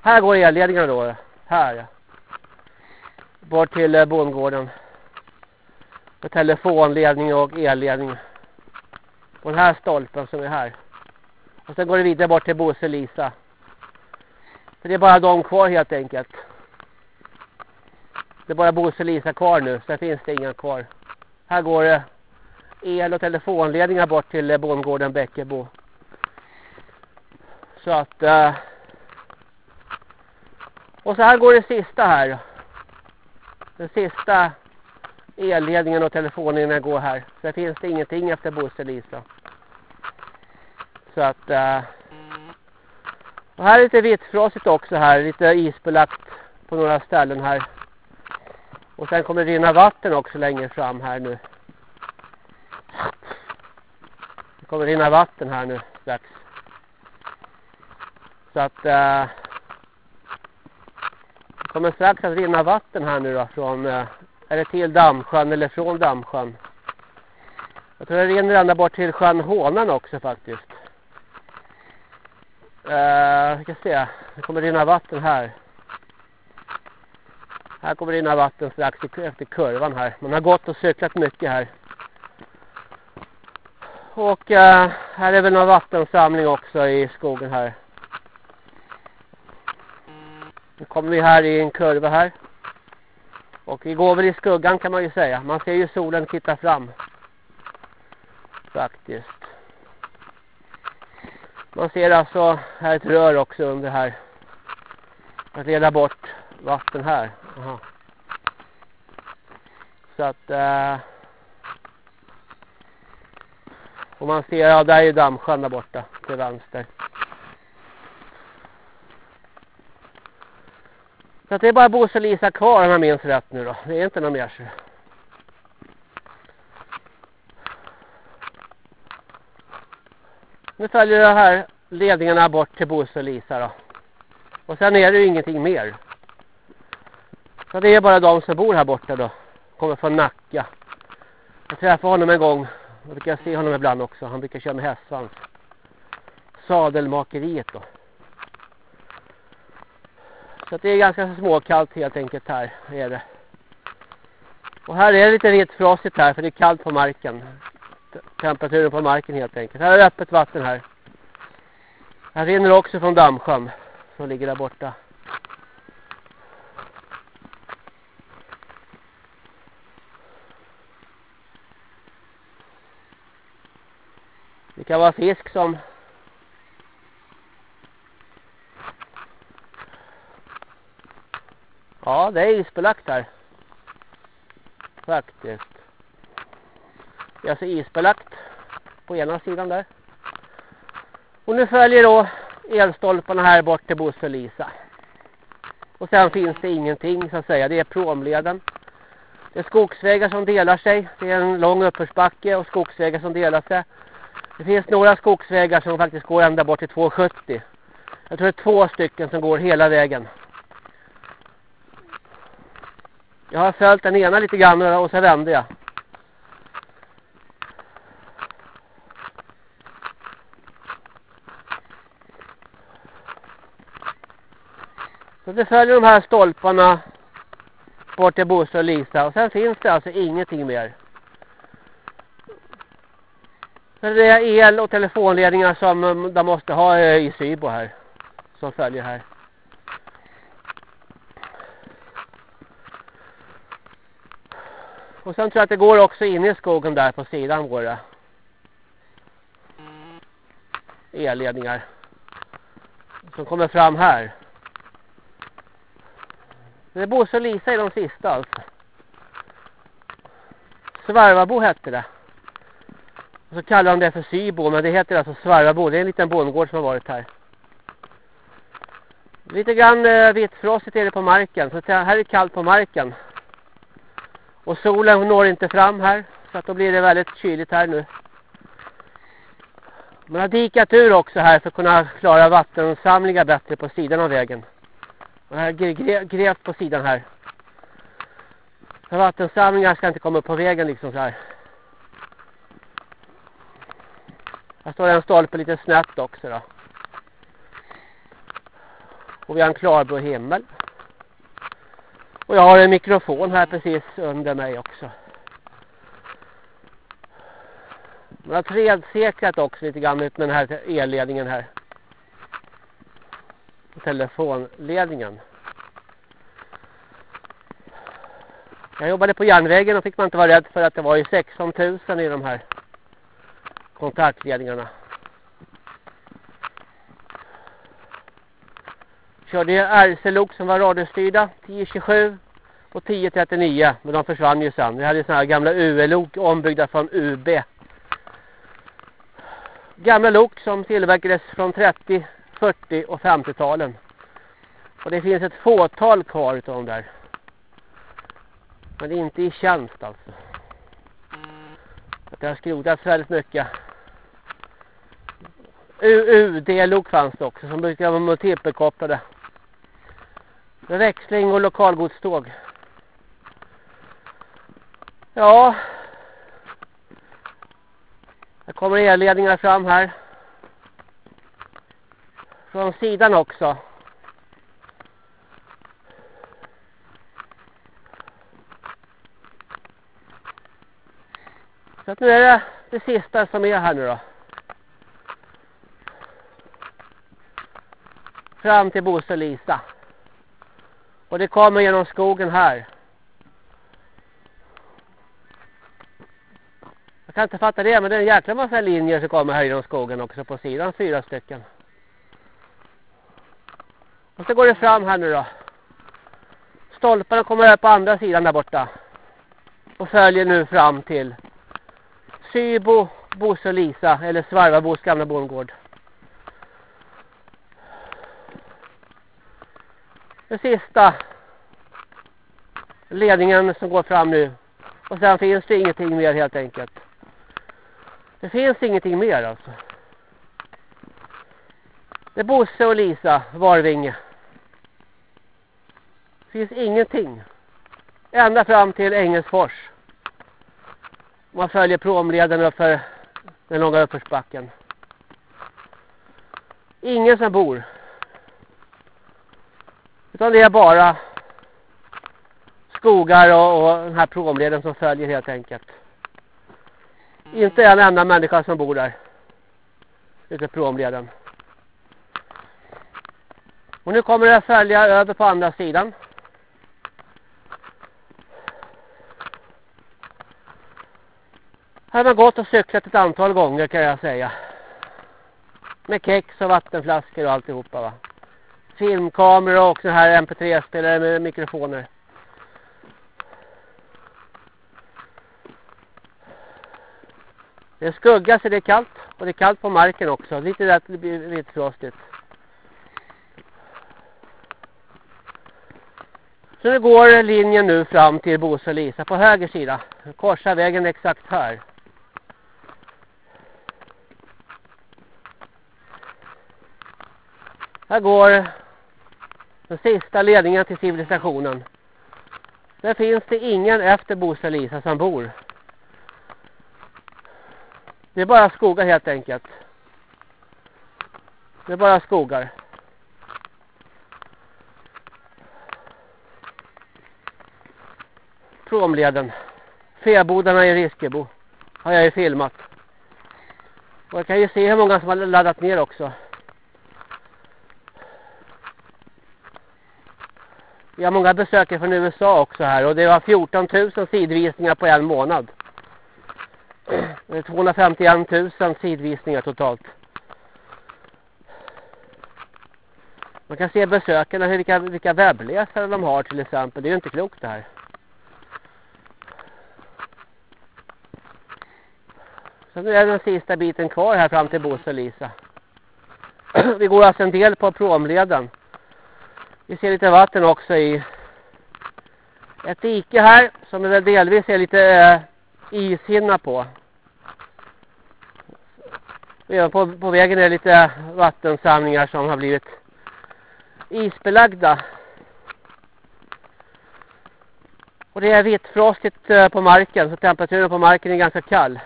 Här går elledningarna då. Här. Bort till eh, bondgården. Med telefonledning och elledning. På den här stolpen som är här. Och sen går det vidare bort till Bosse Lisa. För det är bara de kvar helt enkelt. Det är bara Bosse Lisa kvar nu. Sen finns det inga kvar. Här går det el- och telefonledningar bort till bondgården Bäckebo. Så att... Eh, och så här går det sista här. Den sista elledningen och telefonledningen går här. Sen finns det ingenting efter Bosse Lisa. Så att... Eh, och här är lite vittfrostigt också här. Lite isbelagt på några ställen här. Och sen kommer det rinna vatten också längre fram här nu. Det kommer rinna vatten här nu strax. Så att eh, det kommer strax att rinna vatten här nu då från eh, eller till Dammsjön eller från Dammsjön. Jag tror det rinner ända bort till sjön Hånan också faktiskt. Uh, vi ska se. Det kommer rinna vatten här. Här kommer rinna vatten strax efter kurvan här. Man har gått och cyklat mycket här. Och eh, här är väl någon vattensamling också i skogen här. Nu kommer vi här i en kurva här. Och vi går väl i skuggan kan man ju säga. Man ser ju solen titta fram. Faktiskt. Man ser alltså här ett rör också under här. Att leda bort vatten här. Aha. Så att... Eh, och man ser, ja där är ju dammsjön där borta till vänster. Så att det är bara Bosse och Lisa kvar om jag minns rätt nu då. Det är inte någon mer. Nu följer jag här ledningarna bort till Bosse och Lisa då. Och sen är det ju ingenting mer. Så det är bara de som bor här borta då. Kommer från Nacka. Jag träffade honom en gång. Jag brukar se honom ibland också. Han brukar köra med hästsvans. Sadelmakeriet då. Så det är ganska småkallt helt enkelt här. Är det. Och här är det lite vitfrostigt här för det är kallt på marken. Temperaturen på marken helt enkelt. Här är öppet vatten här. Här rinner också från dammsjön som ligger där borta. Det kan vara fisk som Ja, det är isbelagt här. Faktiskt. Det är alltså isbelagt på ena sidan där. Och nu följer då elstolparna här bort till Bosse och Lisa. Och sen finns det ingenting så att säga. Det är promleden. Det är skogsvägar som delar sig. Det är en lång uppförsbacke och skogsvägar som delar sig. Det finns några skogsvägar som faktiskt går ända bort till 270. Jag tror det är två stycken som går hela vägen. Jag har följt den ena lite grann och så vände jag. Så det följer de här stolparna bort till Bosse och Lisa. Och sen finns det alltså ingenting mer. Det är el och telefonledningar som eh, de måste ha eh, i Sybo här. Som följer här. Och sen tror jag att det går också in i skogen där på sidan går det. Elledningar. Som kommer fram här. Det är Bosse och Lisa i de sista alltså. Svarvabo hette det. Och så kallar de det för Sybo men det heter alltså Svarvabo. Det är en liten bondgård som har varit här. Lite grann eh, vitfrostigt är det på marken. Så här är det kallt på marken. Och solen når inte fram här. Så att då blir det väldigt kyligt här nu. Man har dikat ur också här för att kunna klara vattensamlingar bättre på sidan av vägen. Man har grävt på sidan här. För vattensamlingar ska inte komma upp på vägen liksom så här. Här står en stolpe lite snett också då. Och vi har en klarblå himmel. Och jag har en mikrofon här precis under mig också. Man har trädsäkrat också lite grann ut med den här elledningen här. Telefonledningen. Jag jobbade på järnvägen och fick man inte vara rädd för att det var ju 16 000 i de här kontaktledningarna. Körde RC-lok som var radiostyrda 1027 och 1039 men de försvann ju sen. Vi hade såna här gamla UE-lok ombyggda från UB. Gamla lok som tillverkades från 30, 40 och 50-talen. Och det finns ett fåtal kvar utav dem där. Men det är inte i tjänst alltså. Det har skrotats väldigt mycket. UD-lok fanns det också som brukar vara multipelkopplade. Växling och lokalgodståg. Ja. Här kommer elledningar fram här. Från sidan också. Så att nu är det det sista som är här nu då. Fram till Bosse och Lisa. Och det kommer genom skogen här. Jag kan inte fatta det men det är en jäkla massa linjer som kommer här genom skogen också på sidan. Fyra stycken. Och så går det fram här nu då. Stolparna kommer här på andra sidan där borta. Och följer nu fram till Sybo, Bosse och Lisa eller Svarvabos gamla bondgård. Den sista ledningen som går fram nu. Och sen finns det ingenting mer helt enkelt. Det finns ingenting mer alltså. Det är Bosse och Lisa Varvinge. Det finns ingenting. Ända fram till Engelsfors. Man följer promleden uppför den långa uppförsbacken. Ingen som bor. Utan det är bara skogar och, och den här promleden som följer helt enkelt. Inte en enda människa som bor där. Ute på promleden. Och nu kommer det att följa över på andra sidan. Här har man gått och cyklat ett antal gånger kan jag säga. Med kex och vattenflaskor och alltihopa va. Filmkameror och den här mp3-spelare med mikrofoner. Det skuggar så det är kallt. Och det är kallt på marken också. Lite rätt vitfrostigt. Så nu går linjen nu fram till Bosa Lisa på höger sida. Korsar vägen exakt här. Här går den sista ledningen till civilisationen. Där finns det ingen efter Bosa Lisa som bor. Det är bara skogar helt enkelt. Det är bara skogar. Promleden. Fäbodarna i Riskebo. Har jag ju filmat. Och jag kan ju se hur många som har laddat ner också. Vi har många besökare från USA också här. Och det var 14 000 sidvisningar på en månad. Det är 251 000 sidvisningar totalt. Man kan se besökarna vilka, vilka webbläsare de har till exempel. Det är ju inte klokt det här. Så nu är den sista biten kvar här fram till Bosse och Lisa. [clears throat] Vi går alltså en del på promleden. Vi ser lite vatten också i ett dike här som det delvis är lite eh, ishinna på. Även på, på vägen är det lite vattensamlingar som har blivit isbelagda. Och det är vittfrostigt eh, på marken så temperaturen på marken är ganska kall.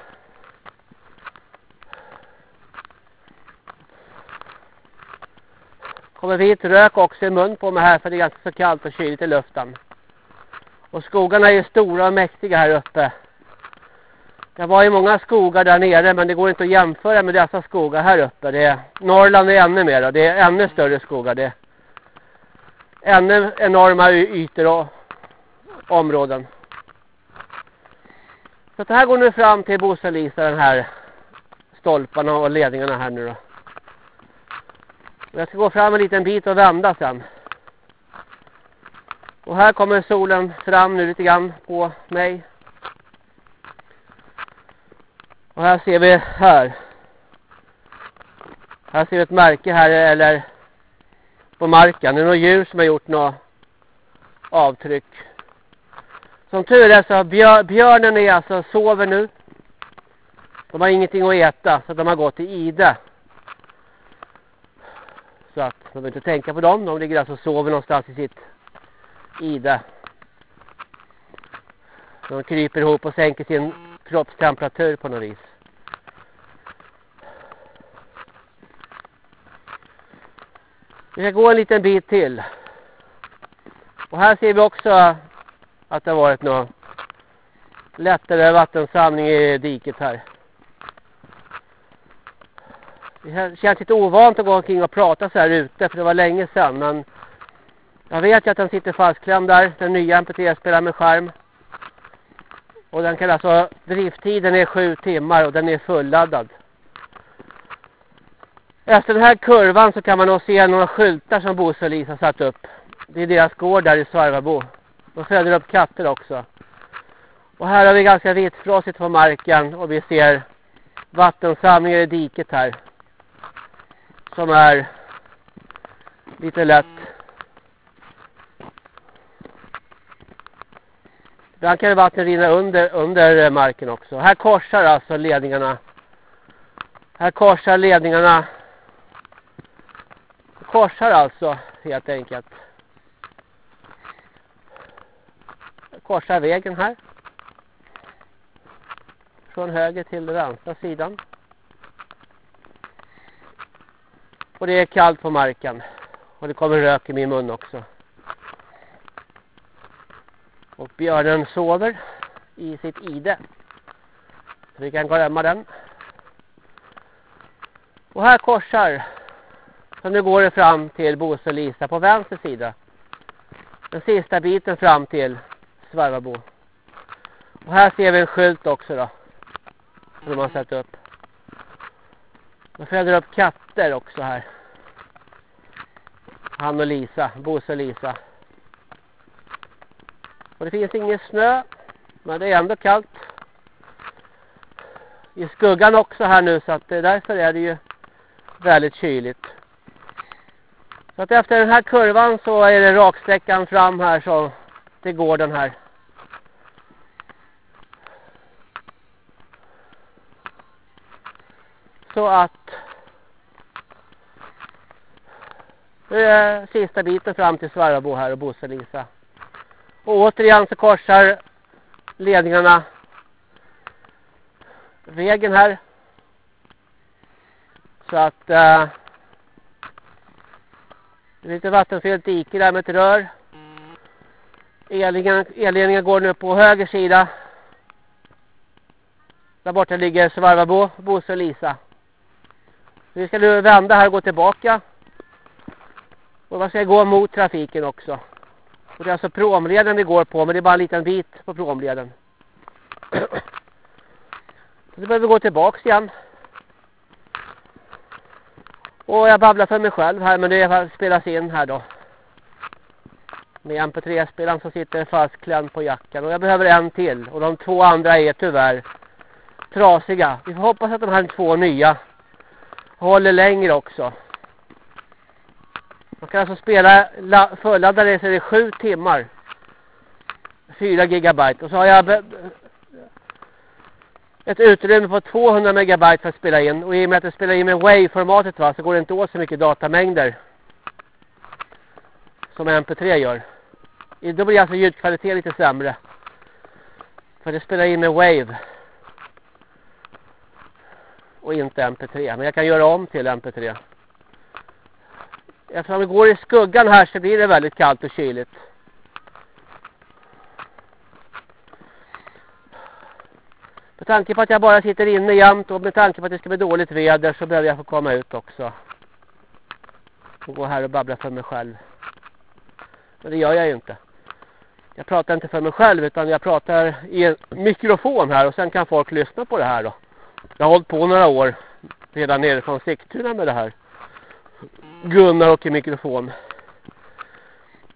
Kommer vit rök också i mun på mig här för det är ganska så kallt och kyligt i luften. Och skogarna är stora och mäktiga här uppe. Det var ju många skogar där nere men det går inte att jämföra med dessa skogar här uppe. Det är, Norrland är ännu mer och det är ännu större skogar. Det är ännu enorma ytor och områden. Så det här går nu fram till Bosa Lisa den här stolparna och ledningarna här nu då. Jag ska gå fram en liten bit och vända sen. Och här kommer solen fram nu lite grann på mig. Och här ser vi här. Här ser vi ett märke här eller på marken. Det är några djur som har gjort något avtryck. Som tur är så björ, björnen är alltså sover nu. De har ingenting att äta så de har gått till ide. Så att man behöver inte tänka på dem. De ligger alltså och sover någonstans i sitt ide. De kryper ihop och sänker sin kroppstemperatur på något vis. Vi ska gå en liten bit till. Och här ser vi också att det har varit någon lättare vattensamling i diket här. Det känns lite ovant att gå omkring och prata så här ute för det var länge sedan. Men jag vet ju att den sitter fastklämd där. Den nya MP3-spelaren med skärm. Och den kan alltså, drifttiden är sju timmar och den är fulladdad. Efter den här kurvan så kan man nog se några skyltar som Bosse och Lisa satt upp. Det är deras gård där i Svarvabo. De föder upp katter också. Och här har vi ganska vittfrostigt på marken och vi ser vattensamlingar i diket här som är lite lätt. Ibland kan vattnet rinna under, under marken också. Här korsar alltså ledningarna. Här korsar ledningarna. Korsar alltså helt enkelt. Korsar vägen här. Från höger till vänstra sidan. Och det är kallt på marken. Och det kommer rök i min mun också. Och björnen sover i sitt ide. Så vi kan glömma den. Och här korsar. Så nu går det fram till Bosse och Lisa på vänster sida. Den sista biten fram till Svarvabo. Och här ser vi en skylt också då. Som de har satt upp. De föder upp katter också här. Han och Lisa, Bosse och Lisa. Och det finns ingen snö. Men det är ändå kallt. I skuggan också här nu så att därför är det ju väldigt kyligt. Så att efter den här kurvan så är det raksträckan fram här så det går den här. Så att det är sista biten fram till Svarabo här och Bosse Lisa. Och återigen så korsar ledningarna vägen här. Så att uh, det är lite vattenfyllt dike där med ett rör. Elledningen, elledningen går nu på höger sida. Där borta ligger Svarvabo, Bosse och Lisa. Vi ska nu vända här och gå tillbaka. Och man ska gå mot trafiken också. Och det är alltså promleden vi går på, men det är bara en liten bit på promleden. [clears throat] Så nu behöver vi gå tillbaks igen. Och jag babblar för mig själv här, men det spelas in här då. Med MP3-spelaren som sitter fastklämd på jackan. Och jag behöver en till. Och de två andra är tyvärr trasiga. Vi får hoppas att de här två nya håller längre också. Man kan alltså spela förladdare så är det sju timmar. 4 gigabyte. Och så har jag ett utrymme på 200 megabyte för att spela in. Och i och med att jag spelar in med WAV-formatet va, så går det inte åt så mycket datamängder. Som MP3 gör. Då blir alltså ljudkvaliteten lite sämre. För det spelar in med WAV. Och inte MP3. Men jag kan göra om till MP3. Eftersom vi går i skuggan här så blir det väldigt kallt och kyligt. Med tanke på att jag bara sitter inne jämt och med tanke på att det ska bli dåligt väder så behöver jag få komma ut också. Och gå här och babbla för mig själv. Men det gör jag ju inte. Jag pratar inte för mig själv utan jag pratar i en mikrofon här och sen kan folk lyssna på det här då. Jag har hållit på några år redan nere från Sigtuna med det här. Gunnar och i mikrofon.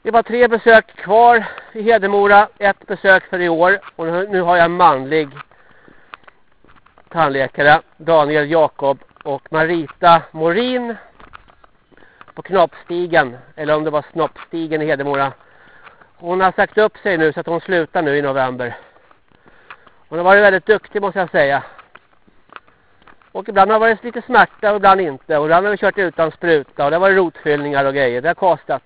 Det var tre besök kvar i Hedemora. Ett besök för i år. Och nu har jag en manlig tandläkare. Daniel Jakob och Marita Morin. På Knoppstigen. Eller om det var Snoppstigen i Hedemora. Hon har sagt upp sig nu så att hon slutar nu i november. Hon har varit väldigt duktig måste jag säga. Och ibland har det varit lite smärta och ibland inte. Och ibland har vi kört utan spruta och det har varit rotfyllningar och grejer. Det har kostat.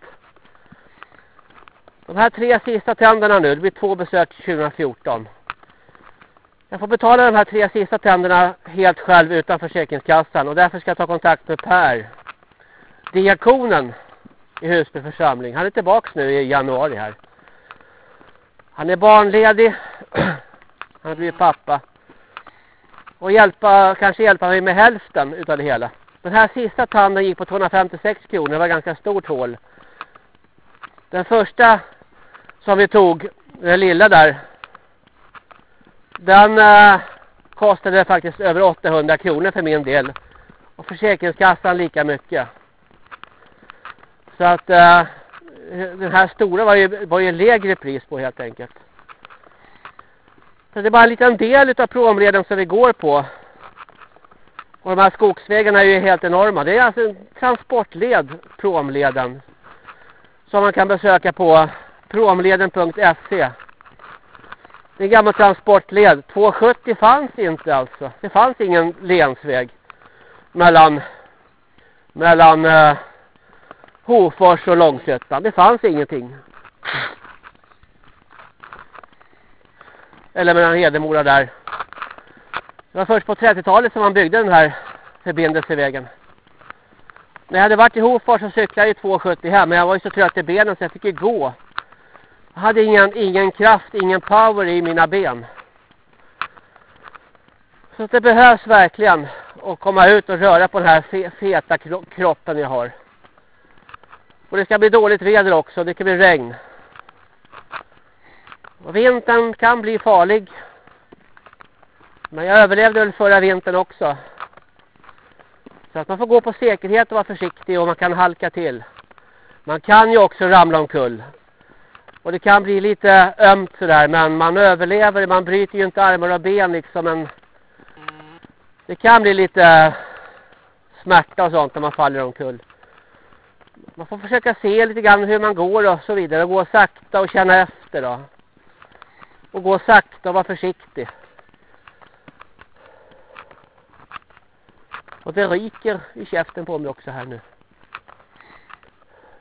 De här tre sista tänderna nu, det blir två besök 2014. Jag får betala de här tre sista tänderna helt själv utan försäkringskassan. Och därför ska jag ta kontakt med Per. Diakonen i Husby församling. Han är tillbaka nu i januari här. Han är barnledig. [clears throat] Han har blivit pappa och hjälpa, kanske hjälpa mig med hälften utav det hela. Den här sista tanden gick på 256 kronor, det var ganska stort hål. Den första som vi tog, den lilla där, den eh, kostade faktiskt över 800 kronor för min del. Och försäkringskassan lika mycket. Så att eh, den här stora var ju, var ju lägre pris på helt enkelt. Så det är bara en liten del av promleden som vi går på. Och de här skogsvägarna är ju helt enorma. Det är alltså en transportled, promleden. Som man kan besöka på promleden.se. Det är en gammal transportled. 270 fanns inte alltså. Det fanns ingen länsväg mellan mellan eh, Hofors och Långsötan. Det fanns ingenting. Eller mellan Hedemora där. Det var först på 30-talet som man byggde den här förbindelsevägen. När jag hade varit i Hofors så cyklade jag i 270 hem. Men jag var ju så trött i benen så jag fick ju gå. Jag hade ingen, ingen kraft, ingen power i mina ben. Så det behövs verkligen att komma ut och röra på den här feta kroppen jag har. Och det ska bli dåligt väder också, det kan bli regn. Och vintern kan bli farlig. Men jag överlevde väl förra vintern också. Så att man får gå på säkerhet och vara försiktig och man kan halka till. Man kan ju också ramla omkull. Och det kan bli lite ömt sådär men man överlever, man bryter ju inte armar och ben liksom men det kan bli lite smärta och sånt när man faller omkull. Man får försöka se lite grann hur man går och så vidare. Gå sakta och känna efter då. Och gå sakta och vara försiktig. Och det ryker i käften på mig också här nu.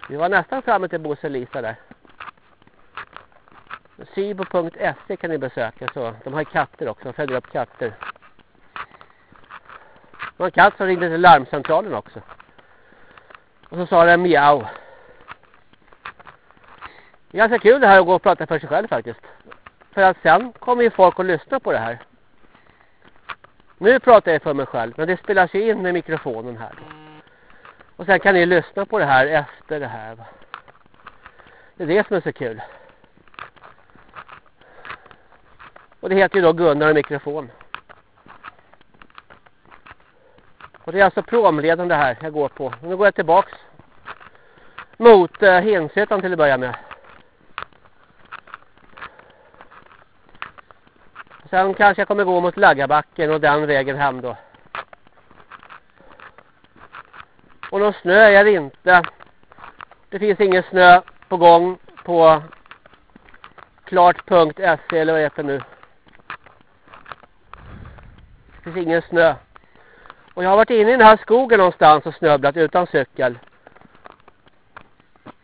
Vi var nästan framme till Bosse Lisa där. Sybo.se kan ni besöka så. De har katter också, de föder upp katter. Det var en katt som alltså ringde till larmcentralen också. Och så sa den miau. Det är ganska kul det här att gå och prata för sig själv faktiskt. För att sen kommer ju folk att lyssna på det här. Nu pratar jag för mig själv, men det spelas ju in med mikrofonen här. Och sen kan ni lyssna på det här efter det här. Va? Det är det som är så kul. Och det heter ju då Gunnar och mikrofon. Och det är alltså promleden det här jag går på. Nu går jag tillbaks mot eh, Hensätan till att börja med. Sen kanske jag kommer gå mot Laggabacken och den vägen hem då. Och någon snö är det inte. Det finns ingen snö på gång på klart.se eller vad heter nu. Det finns ingen snö. Och jag har varit inne i den här skogen någonstans och snöblat utan cykel.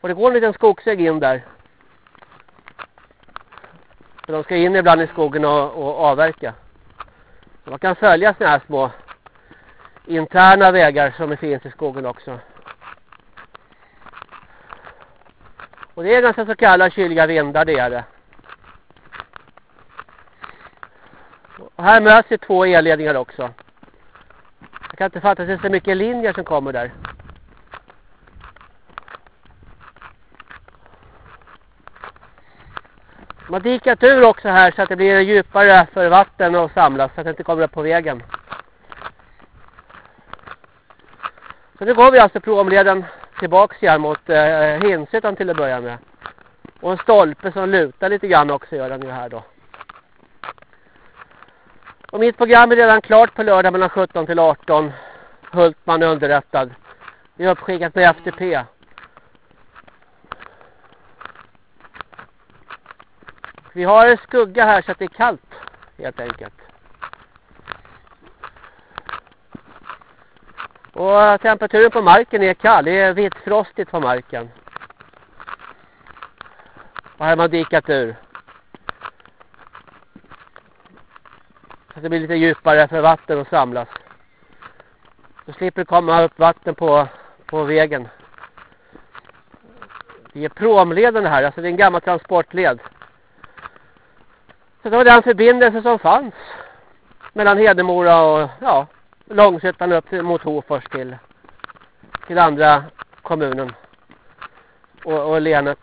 Och det går en liten skogsväg in där. För de ska in ibland i skogen och, och avverka. Så man kan följa sådana här små interna vägar som finns i skogen också. Och det är ganska så kalla kyliga vindar det är det. Och här möts ju två elledningar också. Jag kan inte fatta att det är så mycket linjer som kommer där. De har dikat ur också här så att det blir djupare för vatten att samlas så att det inte kommer upp på vägen. Så nu går vi alltså promleden tillbaks igen mot eh, Hinsyttan till att börja med. Och en stolpe som lutar lite grann också gör den ju här då. Och mitt program är redan klart på lördag mellan 17 till 18. Hultman underrättad. Det är uppskickat med FTP. Vi har skugga här så att det är kallt helt enkelt. Och temperaturen på marken är kall. Det är vittfrostigt på marken. Och här har man dikat ur. Så att det blir lite djupare för vatten att samlas. Då slipper det komma upp vatten på, på vägen. Det är promleden här. Alltså det är en gammal transportled. Så det var den förbindelse som fanns mellan Hedemora och ja, Långsötan upp mot Hofors till, till andra kommunen och, och länet.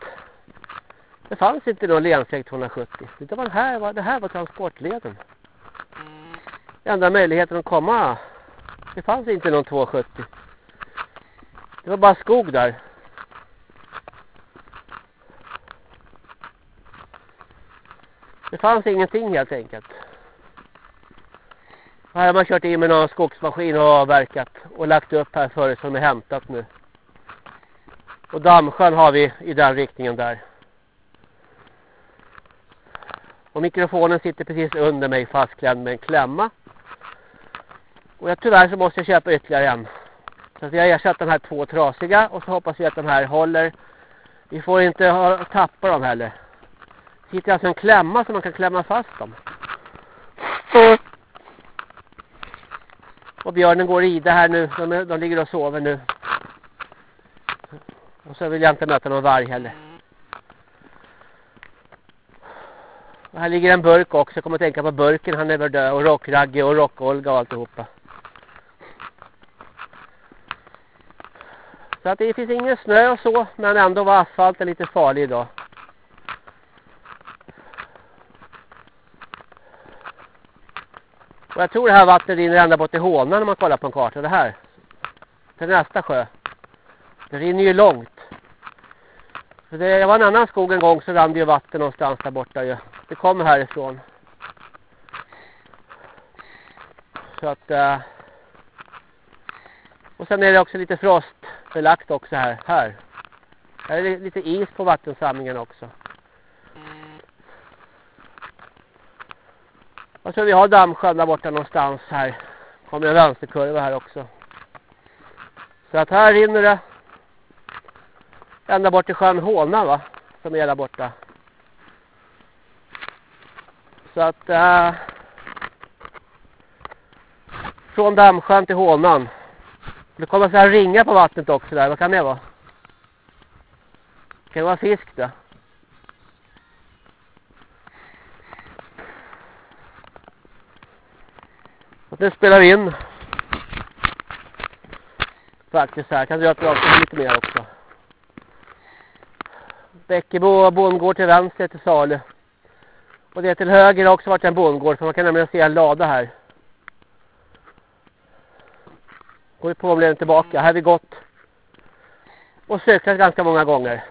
Det fanns inte någon länsväg 270. Det, var här, det här var transportleden. Enda möjligheten att komma. Det fanns inte någon 270. Det var bara skog där. Det fanns ingenting helt enkelt. Här har man kört in med någon skogsmaskin och avverkat och lagt upp här före som är hämtat nu. Och dammsjön har vi i den riktningen där. Och mikrofonen sitter precis under mig fastklämd med en klämma. Och jag, tyvärr så måste jag köpa ytterligare en. Så jag har ersatt de här två trasiga och så hoppas vi att de här håller. Vi får inte ha, tappa dem heller. Hittar alltså en klämma så man kan klämma fast dem. Och björnen går i det här nu. De, de ligger och sover nu. Och så vill jag inte möta någon varg heller. Och här ligger en burk också. Jag kommer att tänka på burken. Han är väl död. Och rockragge och rockolga och alltihopa. Så att det finns ingen snö och så. Men ändå var asfalten lite farlig idag. Och jag tror det här vattnet rinner ända bort till Håna när man kollar på en karta. Det här. Till nästa sjö. Det rinner ju långt. Så det, var en annan skog en gång så rann det ju vatten någonstans där borta ju. Det kommer härifrån. Så att... Eh, och sen är det också lite frostbelagt också här. Här. Här är det lite is på vattensamlingen också. Och så vi har dammsjön där borta någonstans här. Kommer en vänsterkurva här också. Så att här rinner det. Ända bort till sjön Håna va. Som är där borta. Så att. Äh, från dammsjön till Hånan. Det kommer så här ringa på vattnet också där. Vad kan det vara? Kan det vara fisk då? Och nu spelar vi in. Faktiskt här. Kan du göra prata lite mer också. Bäckebo bondgård till vänster till salu. Och det till höger har också varit en bondgård. För man kan nämligen se en lada här. Går vi på tillbaka. Här har vi gått och cyklat ganska många gånger.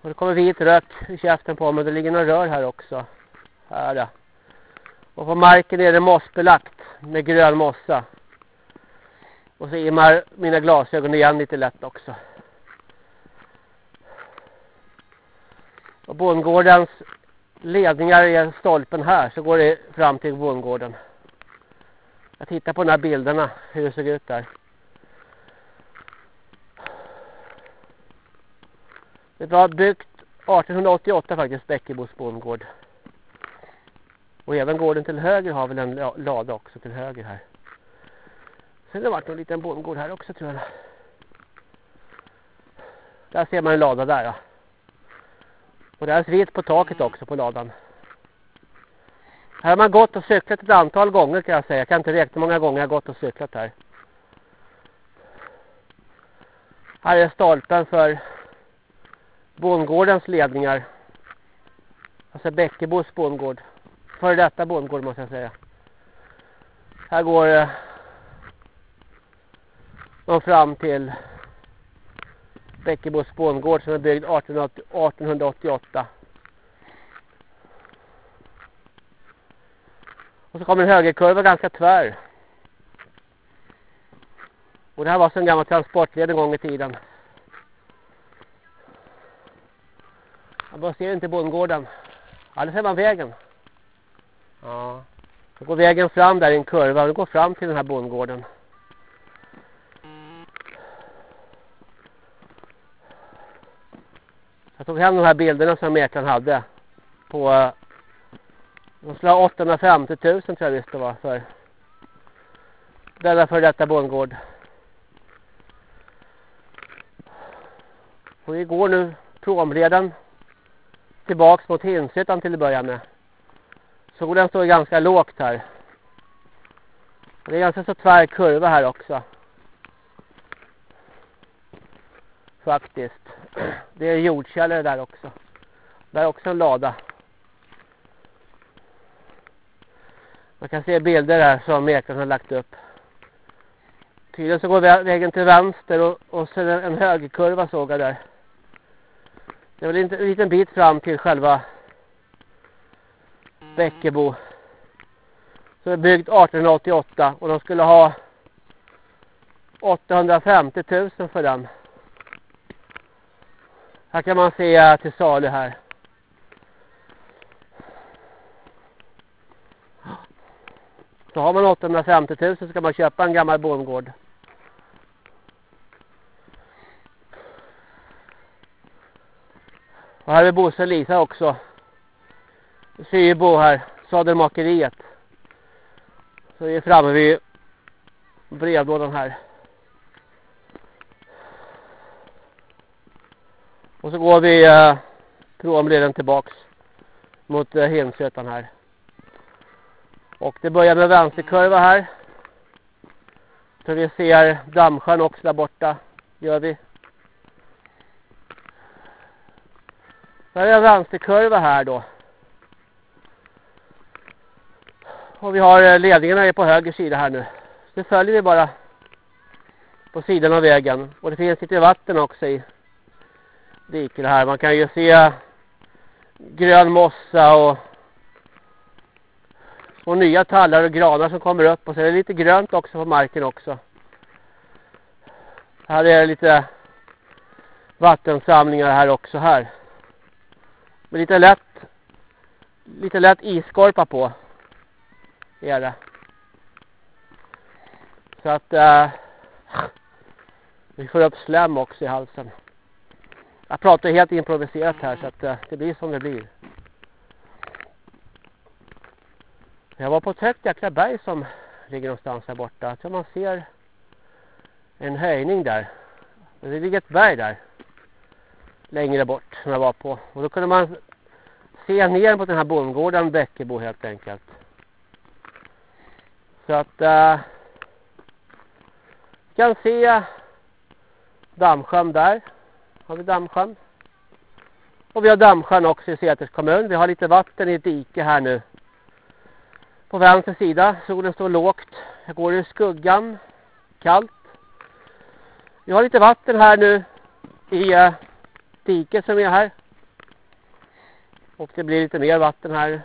Och det kommer vit rök i käften på mig. Det ligger några rör här också. Här ja. Och på marken är det mossbelagt med grön mossa. Och så immar mina glasögon igen lite lätt också. Och bondgårdens ledningar är stolpen här så går det fram till bondgården. Jag tittar på de här bilderna hur det såg ut där. Det var byggt 1888 faktiskt Bäckebos bondgård. Och även gården till höger har väl en lada också till höger här. Sen har det varit en liten bondgård här också tror jag. Där ser man en lada där. Ja. Och det är svit på taket också på ladan. Här har man gått och cyklat ett antal gånger kan jag säga. Jag kan inte räkna många gånger jag har gått och cyklat här. Här är stolpen för bondgårdens ledningar. Alltså Bäckebos bondgård. Före detta bondgård måste jag säga. Här går eh, man fram till Bäckebos bondgård som är byggd 1888. Och så kommer en högerkurva ganska tvär. Och det här var så en gammal transportled en gång i tiden. Man bara ser inte bondgården. Ja, där ser man vägen. Ja. Så går vägen fram där i en kurva den går fram till den här bondgården. Jag tog hem de här bilderna som mäklaren hade på eh, de skulle ha 850 000 tror jag visst det var för denna för detta bondgård. Och vi går nu promleden tillbaks mot Hinshyttan till att börja med. Solen står ganska lågt här. Det är ganska så tvär kurva här också. Faktiskt. [clears throat] Det är jordkällare där också. Där är också en lada. Man kan se bilder här som mäklaren har lagt upp. Tydligen så går vägen till vänster och, och så en högerkurva såg jag där. Det är väl en liten bit fram till själva Bäckebo. Som är byggd 1888 och de skulle ha 850 000 för den. Här kan man se eh, till salu här. Så har man 850 000 så ska man köpa en gammal bondgård. Och här är Bosse och Lisa också. Sybo här, sadelmakeriet. Så vi är framme vid brevlådan här. Och så går vi uh, tillbaks mot eh, Hensötan här. Och det börjar med vänsterkurva här. Så vi ser dammsjön också där borta. Gör vi. Så här är en vänsterkurva här då. Och vi har eh, ledningarna ledningarna på höger sida här nu. Nu följer vi bara på sidan av vägen. Och det finns lite vatten också i diken här. Man kan ju se grön mossa och, och nya tallar och granar som kommer upp. Och så är det lite grönt också på marken också. Här är det lite vattensamlingar här också här. Med lite lätt lite lätt iskorpa på är det. Så att eh, vi får upp slem också i halsen. Jag pratar helt improviserat här så att eh, det blir som det blir. Jag var på ett högt jäkla berg som ligger någonstans här borta. Jag tror man ser en höjning där. Det ligger ett berg där. Längre bort som jag var på. Och då kunde man se ner på den här bondgården Bäckebo helt enkelt. Så att eh, kan se Dammsjön där. Har vi Dammsjön. Och vi har Dammsjön också i Säters kommun. Vi har lite vatten i ett dike här nu. På vänster sida. Solen står lågt. Jag går i skuggan. Kallt. Vi har lite vatten här nu i eh, diket som är här. Och det blir lite mer vatten här.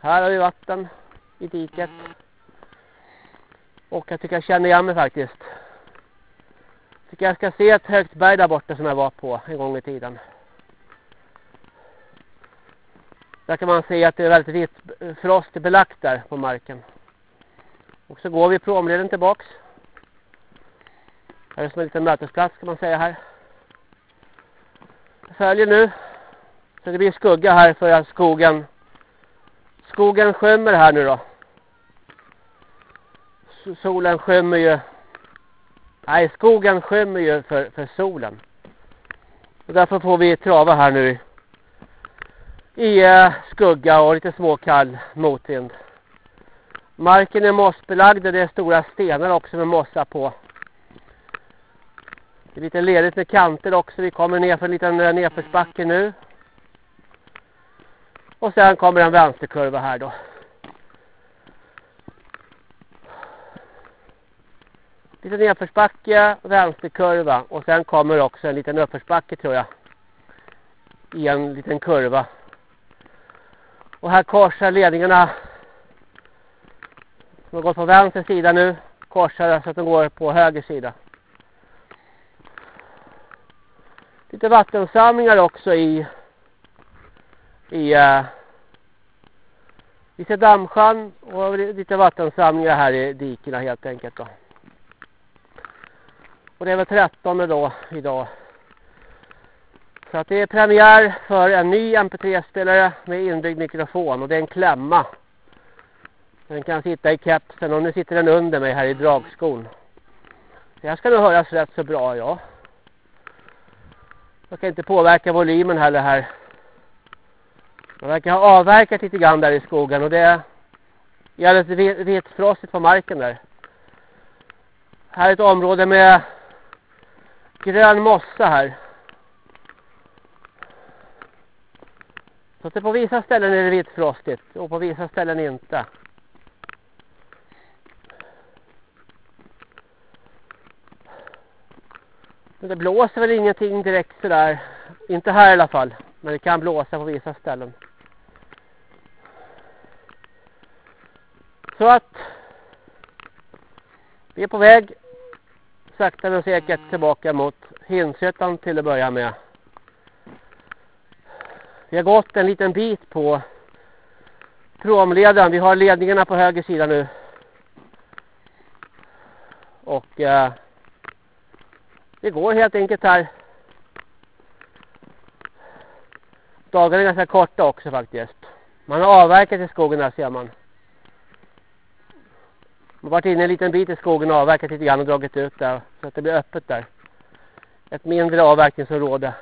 Här har vi vatten i diket. Och jag tycker jag känner igen mig faktiskt. Jag tycker jag ska se ett högt berg där borta som jag var på en gång i tiden. Där kan man se att det är väldigt vitt frostbelagt där på marken. Och så går vi promleden tillbaks. Här är som en liten mötesplats kan man säga här. Jag följer nu. Så det blir skugga här för att skogen skogen skymmer här nu då. Solen skymmer ju. Nej, skogen skymmer ju för, för solen. Och därför får vi trava här nu i uh, skugga och lite småkall motvind. Marken är mossbelagd och det är stora stenar också med mossa på. Det är lite ledigt med kanter också. Vi kommer ner för en liten uh, nedförsbacke nu. Och sen kommer en vänsterkurva här då. Lite nedförsbacke, vänsterkurva och sen kommer också en liten uppförsbacke tror jag. I en liten kurva. Och här korsar ledningarna som har gått på vänster sida nu korsar så att de går på höger sida. Lite vattensamlingar också i i eh, uh, i Sedamsjön och lite vattensamlingar här i dikena helt enkelt då. Och det är väl 13 då idag. Så att det är premiär för en ny MP3-spelare med inbyggd mikrofon och det är en klämma. Den kan sitta i kepsen och nu sitter den under mig här i dragskon. Det här ska nog höras rätt så bra ja. Jag kan inte påverka volymen heller här. Man verkar ha avverkat lite grann där i skogen och det är alldeles vitfrostigt på marken där. Här är ett område med grön mossa här. Så att det på vissa ställen är det vitfrostigt och på vissa ställen inte. Men det blåser väl ingenting direkt sådär. Inte här i alla fall. Men det kan blåsa på vissa ställen. Så att vi är på väg sakta men säkert tillbaka mot Hinsötan till att börja med. Vi har gått en liten bit på promleden. Vi har ledningarna på höger sida nu. Och eh, det går helt enkelt här. Dagarna är ganska korta också faktiskt. Man har avverkat i skogen där ser man. Man har varit inne en liten bit i skogen och avverkat lite grann och dragit ut där. Så att det blir öppet där. ett mindre avverkningsområde.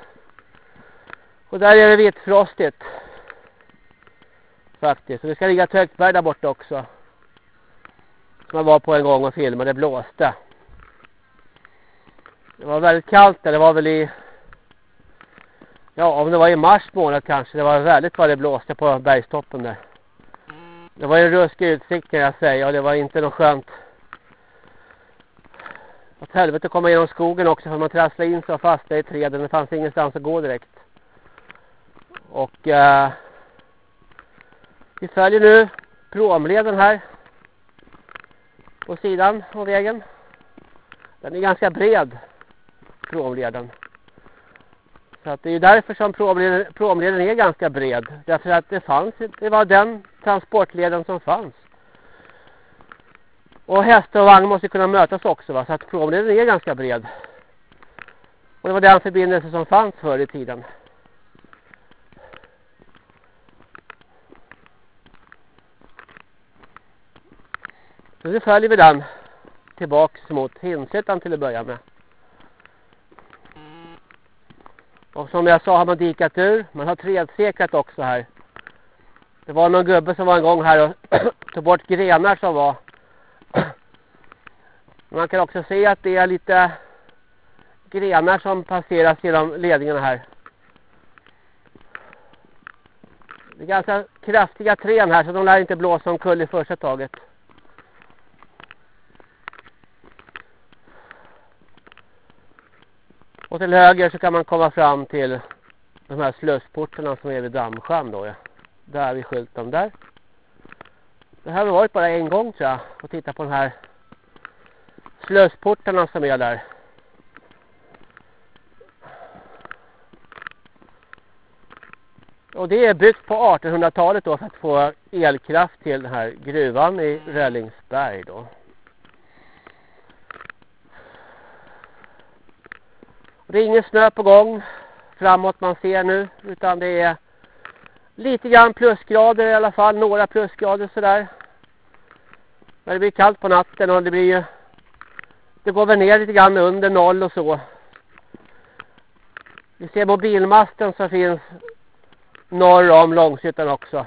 Och där är det vitfrostigt. Faktiskt. Och det ska ligga ett högt berg där borta också. Som jag var på en gång och filmade. Det blåste. Det var väldigt kallt där. Det var väl i... Ja, om det var i mars månad kanske. Det var väldigt vad det blåste på bergstoppen där. Det var en ruskig utsikt kan jag säga. Och det var inte något skönt. Att helvete komma genom skogen också. För man trasslade in sig och fastnade i träden. Det fanns ingenstans att gå direkt. Och... Eh, vi följer nu promleden här. På sidan av vägen. Den är ganska bred. Promleden. Så att det är därför som promleden, promleden är ganska bred. Därför att det fanns, det var den transportleden som fanns. Och häst och vagn måste kunna mötas också va. Så att promleden är ganska bred. Och det var den förbindelse som fanns förr i tiden. Så nu följer vi den tillbaks mot Hinsättan till att börja med. Och som jag sa har man dikat ur. Man har trädsäkrat också här. Det var någon gubbe som var en gång här och [clears throat] tog bort grenar som var. [clears throat] Man kan också se att det är lite grenar som passeras genom ledningarna här. Det är ganska kraftiga trän här så de lär inte blåsa omkull i första taget. Och till höger så kan man komma fram till de här slussportarna som är vid Dammsjön då. Ja. Där vi skylten där. Det här har varit bara en gång tror jag. Och titta på de här slussportarna som är där. Och det är byggt på 1800-talet då för att få elkraft till den här gruvan i Rällingsberg då. Det är ingen snö på gång framåt man ser nu utan det är lite grann plusgrader i alla fall, några plusgrader sådär. Men det blir kallt på natten och det blir ju det går väl ner lite grann under noll och så. Vi ser mobilmasten som finns norr om Långshyttan också.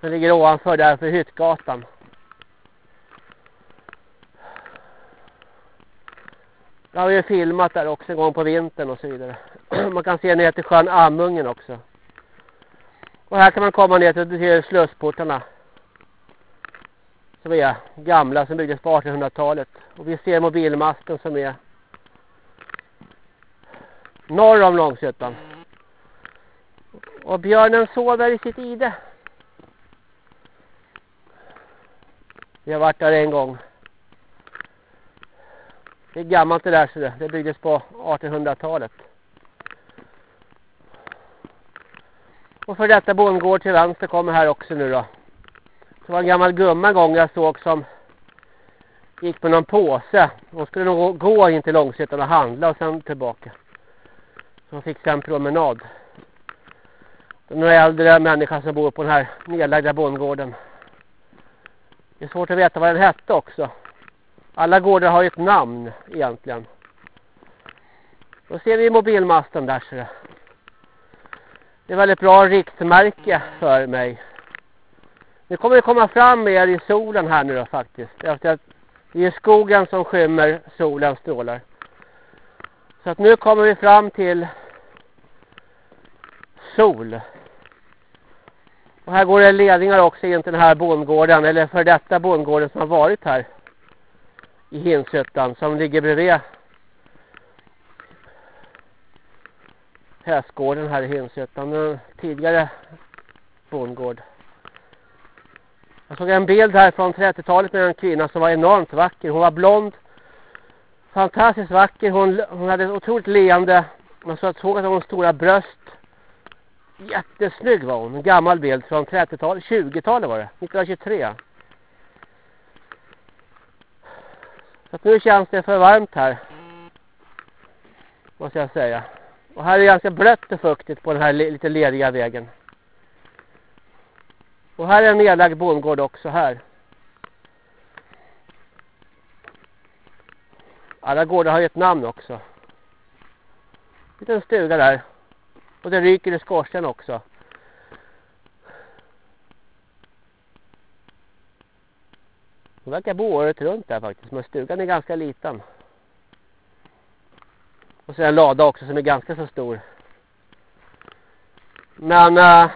Den ligger ovanför där för Hyttgatan. Jag har ju filmat där också en gång på vintern och så vidare. [clears throat] Man kan se ner till sjön Amungen också. Och här kan man komma ner till, till slussportarna. Som är gamla som byggdes på 1800-talet. Och vi ser mobilmasten som är norr om Långsjötan. Och björnen sover i sitt ide. Vi har varit där en gång. Det är gammalt det där så det, det byggdes på 1800-talet. Och för detta bondgård till vänster kommer här också nu då. Det var en gammal gumma en gång jag såg som gick med någon påse. Hon skulle nog gå in till Långshyttan och handla och sen tillbaka. Så hon fick sen promenad. Det är några äldre människor som bor på den här nedlagda bondgården. Det är svårt att veta vad den hette också. Alla gårdar har ju ett namn egentligen. Då ser vi mobilmasten där. Så det. det är väldigt bra riktmärke för mig. Nu kommer det komma fram mer i solen här nu då faktiskt. Efter att det är skogen som skymmer solens strålar. Så att nu kommer vi fram till sol. Och här går det ledningar också in till den här bondgården. Eller för detta bondgården som har varit här i Hinshyttan som ligger bredvid hästgården här i Hinshyttan. En tidigare bondgård. Jag såg en bild här från 30-talet med en kvinna som var enormt vacker. Hon var blond. Fantastiskt vacker. Hon, hon hade ett otroligt leende. Man såg att hon hade stora bröst. Jättesnygg var hon. En gammal bild från 30-talet. 20-talet var det. 1923. Så nu känns det för varmt här. Måste jag säga. Och här är det ganska blött och fuktigt på den här lite lediga vägen. Och här är en nedlagd bondgård också här. Alla gårdar har ju ett namn också. Liten stuga där. Och det ryker i skorsten också. De verkar bo året runt där faktiskt. Men stugan är ganska liten. Och så är en lada också som är ganska så stor. Men uh,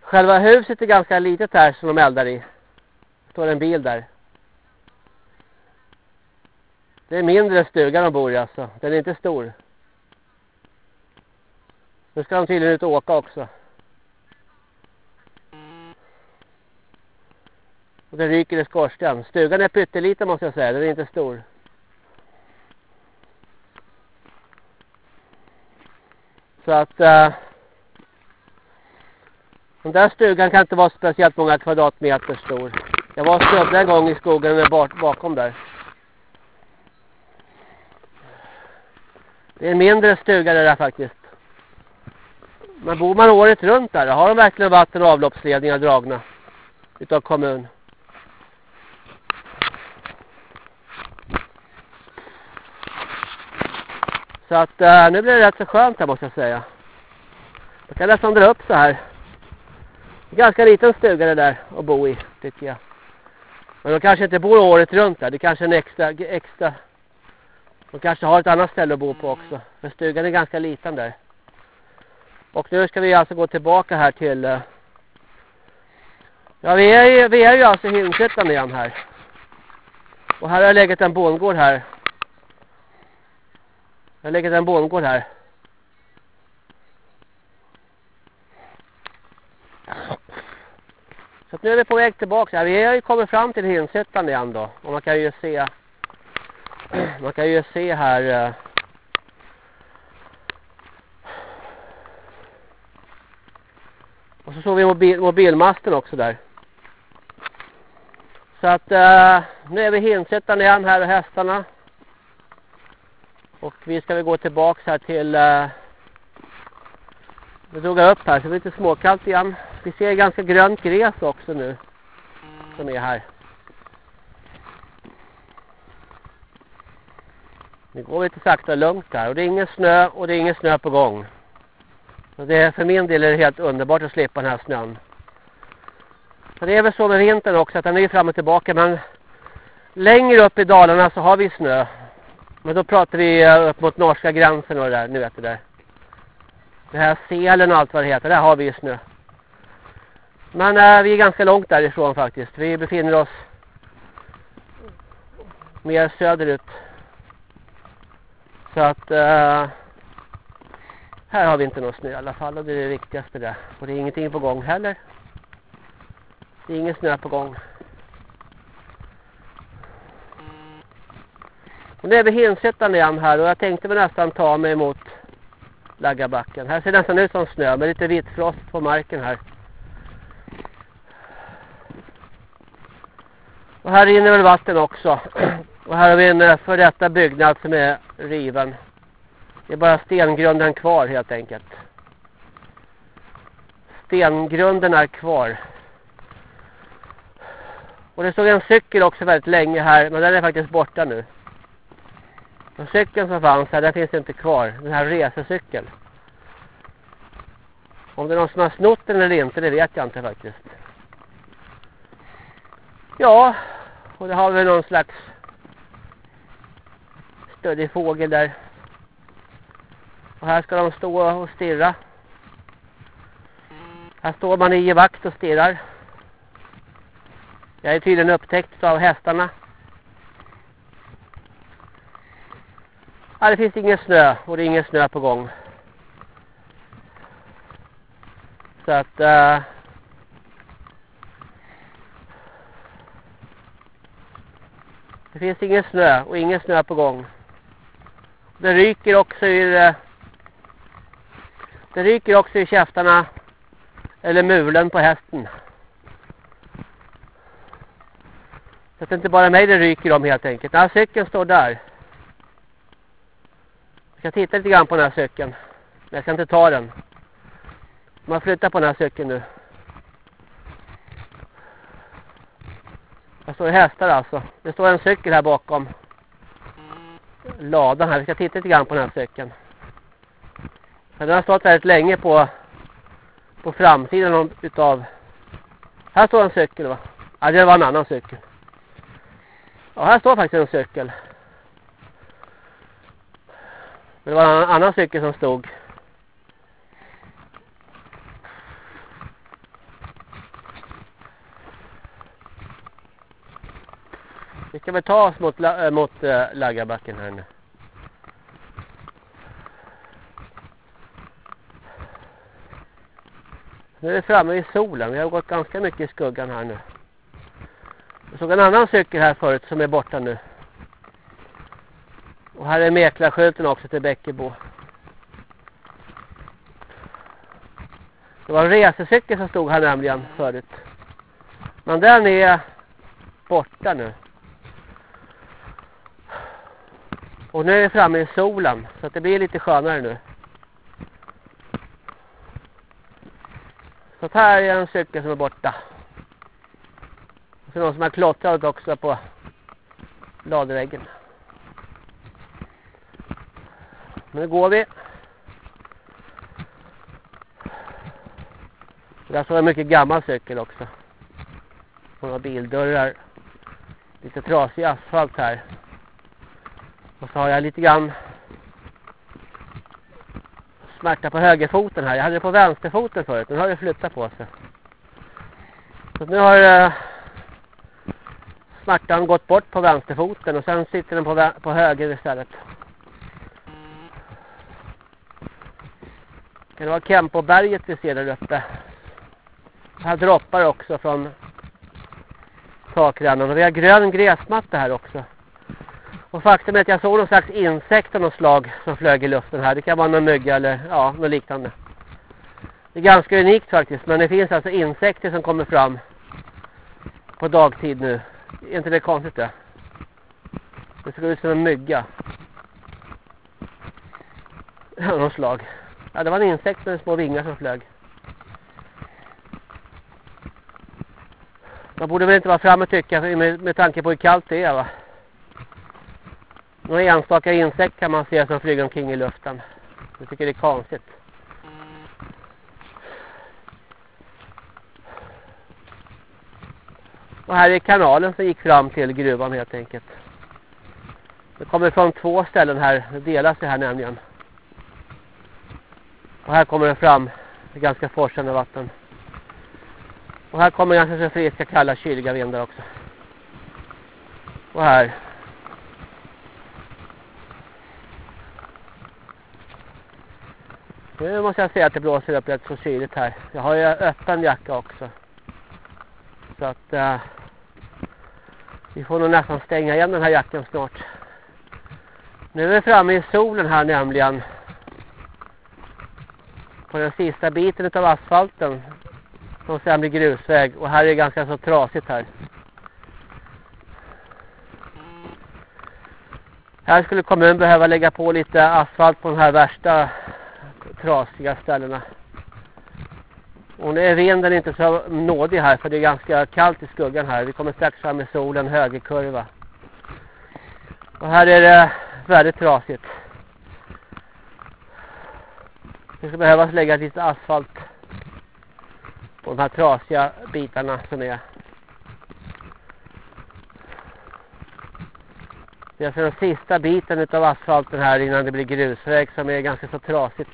själva huset är ganska litet här som de eldar i. Det står en bil där. Det är mindre stugan de bor i alltså. Den är inte stor. Nu ska de tydligen ut och åka också. Och det ryker i skorsten. Stugan är pytteliten måste jag säga. Den är inte stor. Så att... Uh, den där stugan kan inte vara speciellt många kvadratmeter stor. Jag var och en gång i skogen bakom där. Det är en mindre stuga det där faktiskt. Men bor man året runt där, har de verkligen vatten och avloppsledningar dragna utav kommun. Så att uh, nu blir det rätt så skönt här måste jag säga. Jag kan nästan dra upp så här. Ganska liten stuga det där att bo i tycker jag. Men de kanske inte bor året runt där. Det kanske är en extra, extra. De kanske har ett annat ställe att bo på också. För stugan är ganska liten där. Och nu ska vi alltså gå tillbaka här till... Uh, ja, vi är, ju, vi är ju alltså Hillshyttan igen här. Och här har legat en bondgård här. Det lägger en bondgård här. Så nu är vi på väg tillbaka. Vi har ju kommit fram till Hinshyttan igen då. Och man kan ju se [clears throat] man kan ju se här eh, och så såg vi mobil, mobilmasten också där. Så att eh, nu är vi Hinshyttan igen här och hästarna. Och vi ska väl gå tillbaka här till Eh, vi drog upp här så det är lite småkallt igen. Vi ser ganska grönt gräs också nu. Som är här. Nu går lite sakta och lugnt här. Och det är ingen snö och det är ingen snö på gång. Så det, för min del är det helt underbart att slippa den här snön. Så det är väl så med vintern också att den är fram och tillbaka. Men längre upp i Dalarna så har vi snö. Men då pratar vi eh, upp mot norska gränsen och det där. Nu vet du det. Det här selen och allt vad det heter. Där har vi just nu. Men äh, vi är ganska långt därifrån faktiskt. Vi befinner oss mer söderut. Så att äh, här har vi inte någon snö i alla fall och det är det viktigaste där. Och det är ingenting på gång heller. Det är ingen snö på gång. Och nu är vi Hinsättande igen här och jag tänkte väl nästan ta mig mot Laggabacken. Här ser det nästan ut som snö med lite vit frost på marken här. Och här rinner väl vatten också. Och här har vi en eh, för detta byggnad som är riven. Det är bara stengrunden kvar helt enkelt. Stengrunden är kvar. Och det stod en cykel också väldigt länge här. Men den är faktiskt borta nu. Och cykeln som fanns här, den finns inte kvar. Den här resecykeln. Om det är någon som har snott den eller inte, det vet jag inte faktiskt. Ja, och det har vi någon slags stödig fågel där. Och här ska de stå och stirra. Här står man i vakt och stirrar. Jag är tydligen upptäckt av hästarna. Ja, det finns ingen snö och det är ingen snö på gång. Så att... Uh, det finns ingen snö och ingen snö på gång. Det ryker också ur... Uh, det ryker också i käftarna. Eller mulen på hästen. Så att det inte bara mig det ryker om helt enkelt. Den här cykeln står där. Jag ska titta lite grann på den här cykeln. Men jag ska inte ta den. Man flyttar på den här cykeln nu. Här står hästar alltså. Det står en cykel här bakom. Ladan här. Vi ska titta lite grann på den här cykeln. Den har stått väldigt länge på på framsidan utav här står en cykel va? Ja det var en annan cykel. Ja här står faktiskt en cykel. Men det var en annan cykel som stod. Vi ska väl ta oss mot, äh, mot eh, äh, Laggarbacken här nu. Nu är vi framme i solen. Vi har gått ganska mycket i skuggan här nu. Jag såg en annan cykel här förut som är borta nu. Och här är mäklarskylten också till Bäckebo. Det var en resecykel som stod här nämligen förut. Men den är borta nu. Och nu är vi framme i solen. Så att det blir lite skönare nu. Så här är en cykel som är borta. Och så någon som har klottrat också på ladeväggen. Nu går vi. Där står en mycket gammal cykel också. Många bildörrar. Lite trasig asfalt här. Och så har jag lite grann smärta på högerfoten här. Jag hade det på vänsterfoten förut. Nu har det flyttat på sig. Så nu har eh, smärtan gått bort på vänsterfoten och sen sitter den på, på höger istället. Det var Kempoberget vi ser där uppe. Här droppar också från takrännan. Och vi har grön gräsmatta här också. Och faktum är att jag såg någon slags insekt av något slag som flög i luften här. Det kan vara någon mygga eller ja, något liknande. Det är ganska unikt faktiskt. Men det finns alltså insekter som kommer fram på dagtid nu. Är inte det konstigt det? Det ser ut som en mygga. Någon slag. Ja, det var en insekt med små vingar som flög. Man borde väl inte vara framme tycka med, med tanke på hur kallt det är va? Några enstaka insekt kan man se som flyger omkring i luften. Jag tycker det är konstigt. Och här är kanalen som gick fram till gruvan helt enkelt. Det kommer från två ställen här. Det delas det här nämligen. Och här kommer den fram I ganska forsande vatten. Och här kommer ganska friska, kalla, kyliga vindar också. Och här Nu måste jag säga att det blåser upp rätt så kyligt här. Jag har ju öppen jacka också. Så att uh, vi får nog nästan stänga igen den här jackan snart. Nu är vi framme i solen här nämligen. På den sista biten av asfalten. Som sen blir grusväg. Och här är det ganska så trasigt här. Här skulle kommunen behöva lägga på lite asfalt på de här värsta trasiga ställena. Och nu är vinden inte så nådig här för det är ganska kallt i skuggan här. Vi kommer strax fram med solen, högerkurva. Och här är det väldigt trasigt. Det ska behövas lägga lite asfalt på de här trasiga bitarna som är. Det är alltså den sista biten av asfalten här innan det blir grusväg som är ganska så trasigt.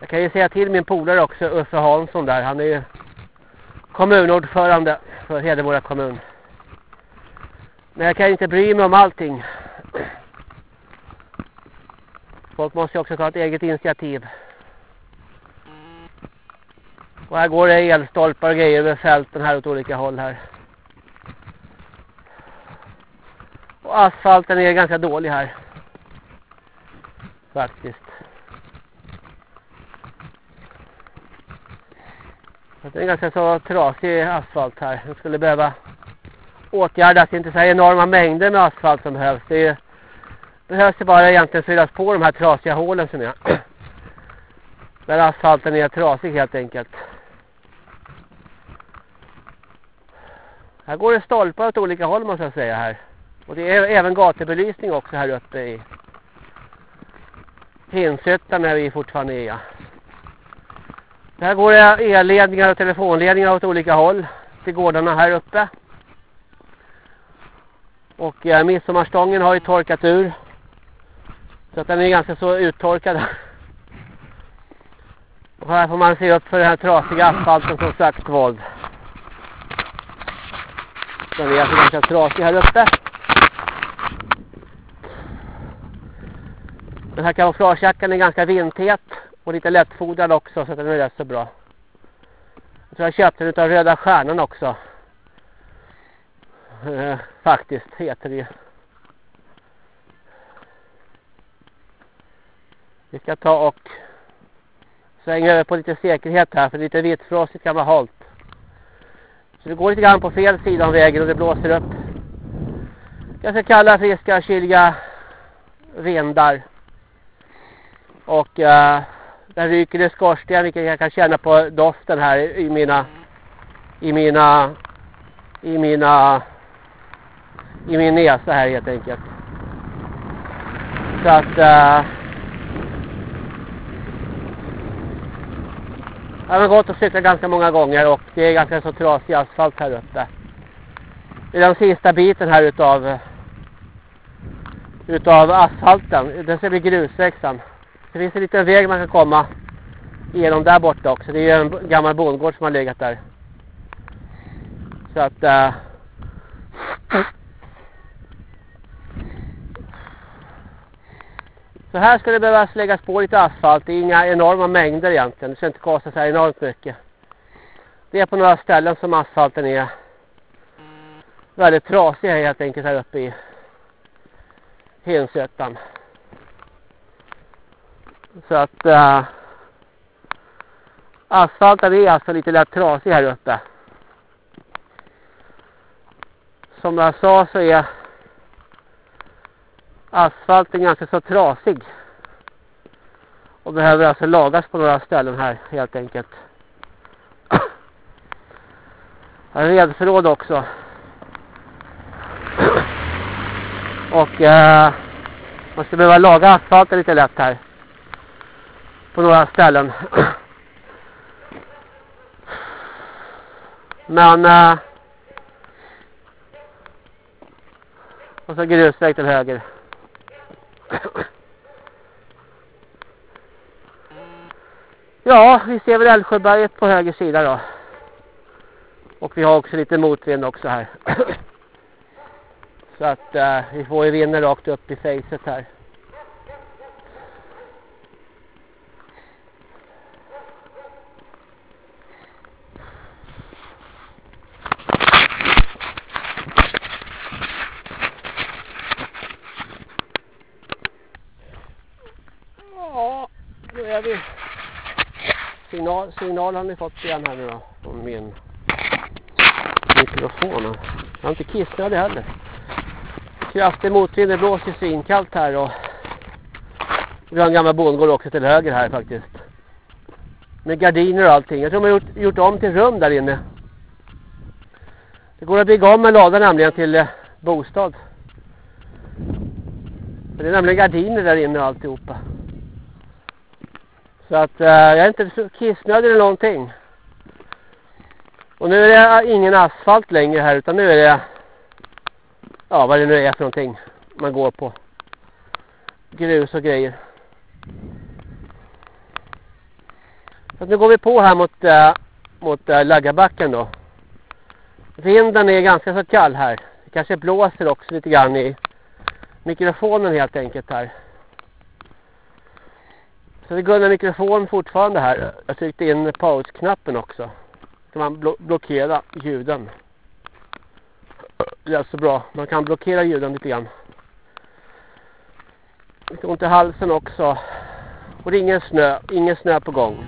Jag kan ju säga till min polare också, Uffe Hansson där. Han är ju kommunordförande för Hedemora kommun. Men jag kan inte bry mig om allting. Folk måste ju också ta ett eget initiativ. Och här går det elstolpar och grejer över fälten här åt olika håll här. Och asfalten är ganska dålig här. Faktiskt. Det är ganska så trasig asfalt här. Den skulle behöva åtgärdas. Det är Inte så här enorma mängder med asfalt som behövs. Det är, behövs det bara egentligen fyllas på de här trasiga hålen som är. [clears throat] Där asfalten är trasig helt enkelt. Här går det stolpar åt olika håll måste jag säga här. Och det är även gatubelysning också här uppe i Hinshyttan är vi fortfarande i. Ja. Där går det elledningar och telefonledningar åt olika håll till gårdarna här uppe. Och eh, midsommarstången har ju torkat ur. Så att den är ganska så uttorkad. Och här får man se upp för den här trasiga asfalten som sagt våld. Den är alltså ganska trasig här uppe. Den här kamouflagejackan är ganska vindtät och lite lättfodrad också så den är rätt så bra. Jag tror jag köpte den av Röda Stjärnan också. Eh, faktiskt heter det Vi ska ta och svänga över på lite säkerhet här för lite vittfrostigt kan vara halt. Så vi går lite grann på fel sida av vägen och det blåser upp. Ganska kalla, friska, kyliga vindar. Och uh, där ryker det skorsten vilket jag kan känna på doften här i mina i mina i mina i min näsa här helt enkelt. Så att uh, jag har gått och cyklat ganska många gånger och det är ganska så trasig asfalt här uppe. Det är den sista biten här utav utav asfalten. Det ska bli grusväxan. Det finns en liten väg man kan komma igenom där borta också. Det är en gammal bondgård som har legat där. Så att... Äh, så här ska det behövas läggas på lite asfalt. Det är inga enorma mängder egentligen. Det ska inte kosta så här enormt mycket. Det är på några ställen som asfalten är väldigt trasig helt enkelt här uppe i Hinsötan. Så att uh, asfalten är alltså lite lätt trasig här uppe. Som jag sa så är asfalten ganska så trasig. Och behöver alltså lagas på några ställen här helt enkelt. Här är redförråd också. [clears throat] Och eh, man ska behöva laga asfalten lite lätt här på några ställen. [clears throat] Men eh, och så grusväg till höger. Ja, vi ser väl Älvsjöberget på höger sida då. Och vi har också lite motvind också här. [clears throat] Så att eh, vi får ju vinden rakt upp i facet här. Är vi. Signal, signal har ni fått igen här nu då. Från min mikrofon. Jag har inte kissnödig heller. Kraftig motvind, det blåser svinkallt här och vi har en gammal bondgård också till höger här faktiskt. Med gardiner och allting. Jag tror de har gjort, gjort om till rum där inne. Det går att bygga om en lada nämligen till eh, bostad. Det är nämligen gardiner där inne och alltihopa. Så att eh, jag är inte kissnödig eller någonting. Och nu är det ingen asfalt längre här utan nu är det ja vad det nu är för någonting man går på. Grus och grejer. Så nu går vi på här mot, äh, mot äh, Laggabacken då. Vinden är ganska så kall här. Det kanske blåser också lite grann i mikrofonen helt enkelt här. Så det går en mikrofon fortfarande här. Jag tryckte in pausknappen också. kan man blo blockera ljuden. Det är så bra. Man kan blockera ljuden lite grann. Lite ont i halsen också. Och det är ingen snö. Ingen snö på gång.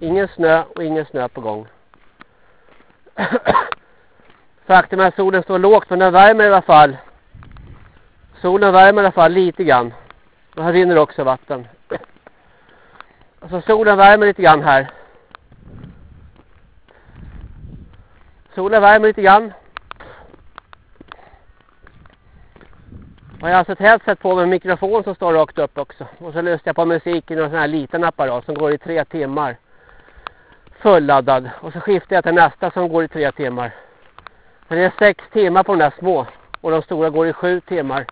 Ingen snö och ingen snö på gång. [coughs] Faktum är att solen står lågt men den värmer i alla fall. Solen värmer i alla fall lite grann. Och här rinner också vatten. Alltså solen värmer lite grann här. Solen värmer lite grann. Och jag har alltså ett headset på med en mikrofon som står rakt upp också. Och så lyssnar jag på musiken och en sån här liten apparat som går i tre timmar. Fulladdad. Och så skiftar jag till nästa som går i tre timmar. Så det är sex timmar på de där små. Och de stora går i sju timmar.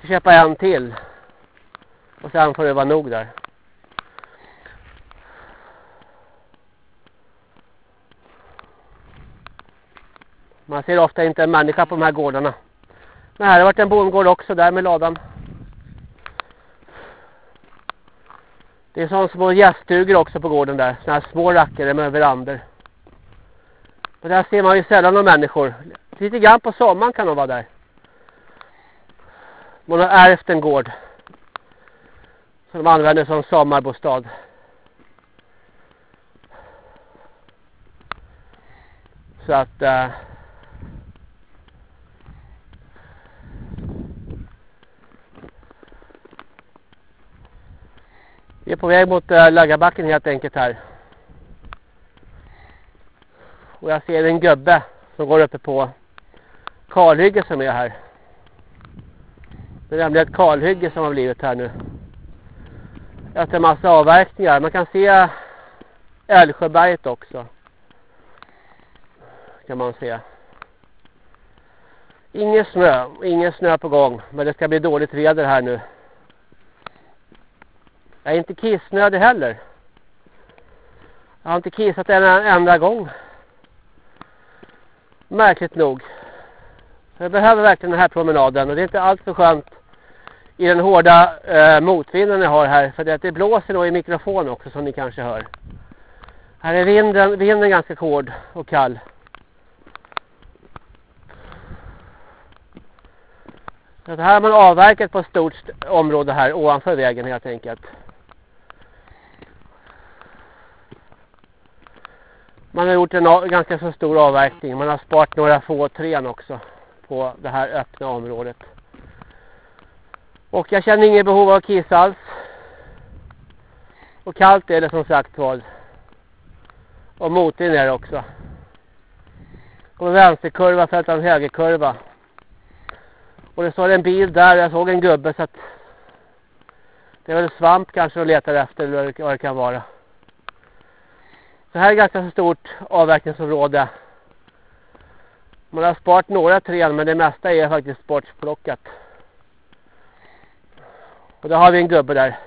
Jag köpa en till. Och sen får det vara nog där. Man ser ofta inte en människa på de här gårdarna. Men här har varit en bondgård också där med ladan. Det är sådana små gäststugor också på gården där. Sådana här små rackare med verander. Och där ser man ju sällan några människor. Lite grann på sommaren kan de vara där. Man har ärvt en gård. Som de använder som sommarbostad. Så att... Eh, Vi är på väg mot äh, Laggabacken helt enkelt här. Och jag ser en gubbe som går uppe på kalhygge som är här. Det är nämligen ett kalhygge som har blivit här nu. Efter en massa avverkningar. Man kan se Älvsjöberget också. Kan man se. Ingen snö. Ingen snö på gång. Men det ska bli dåligt väder här nu. Jag är inte kissnödig heller. Jag har inte kissat en enda gång. Märkligt nog. Jag behöver verkligen den här promenaden och det är inte allt för skönt i den hårda eh, motvinden jag har här. För det, det blåser nog i mikrofon också som ni kanske hör. Här är vinden, vinden ganska hård och kall. Så här har man avverkat på ett stort område här ovanför vägen helt enkelt. Man har gjort en ganska så stor avverkning. Man har sparat några få trän också på det här öppna området. Och jag känner inget behov av kiss alls. Och kallt är det som sagt var. Och motorn är det också. Och vänsterkurva följt av en högerkurva. Och det står en bil där. Jag såg en gubbe så att det är väl svamp kanske de letar efter eller vad det kan vara. Det här är ganska så stort avverkningsområde. Man har sparat några träd men det mesta är faktiskt bortplockat. Och då har vi en gubbe där.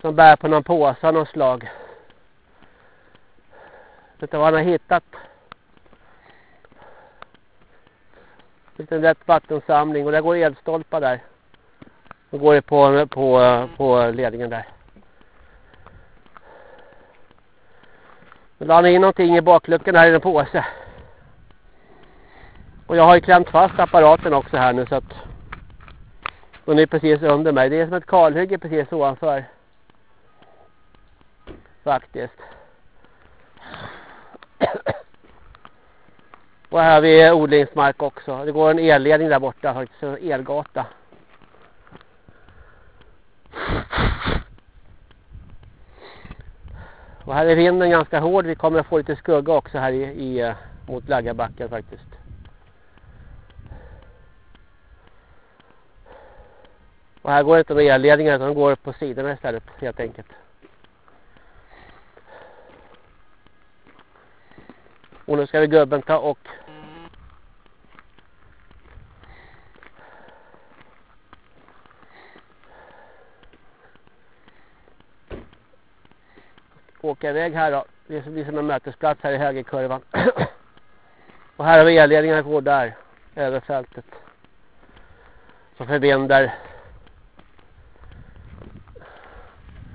Som bär på någon påse av någon slag. Vet var vad han har hittat? En liten lätt vattensamling och där går elstolpar där. Då går det på, på, på ledningen där. Nu la han in någonting i bakluckan här i en påse. Och jag har ju klämt fast apparaten också här nu så att den är precis under mig. Det är som ett kalhygge precis ovanför. Faktiskt. Och här har vi odlingsmark också. Det går en elledning där borta faktiskt. En elgata. Och här är vinden ganska hård. Vi kommer att få lite skugga också här i, i eh, mot Laggabacken faktiskt. Och här går det inte med elledningar utan de går på sidorna istället helt enkelt. Och nu ska vi gubben ta och åka iväg här då. Det är som en mötesplats här i högerkurvan. [clears throat] och här har vi elledningar går där. Över fältet. Som förbinder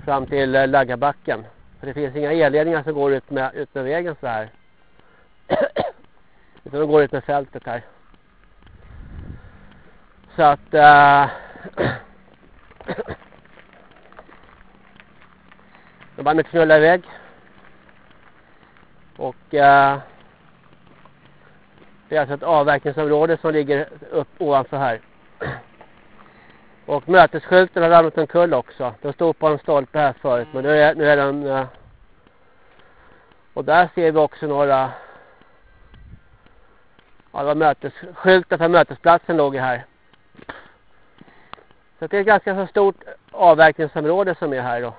fram till eh, Laggabacken. För det finns inga elledningar som går ut med, ut med vägen så här. [clears throat] Utan de går ut med fältet här. Så att... Uh, [clears throat] De bara knulla iväg. Och uh, det är alltså ett avverkningsområde som ligger upp ovanför här. [clears throat] Och mötesskylten har ramlat omkull också. Den stod på en stolpe här förut. Men nu är, nu är den... Eh, och där ser vi också några... Ja, det var mötesskylten för mötesplatsen låg här. Så det är ett ganska så stort avverkningsområde som är här då.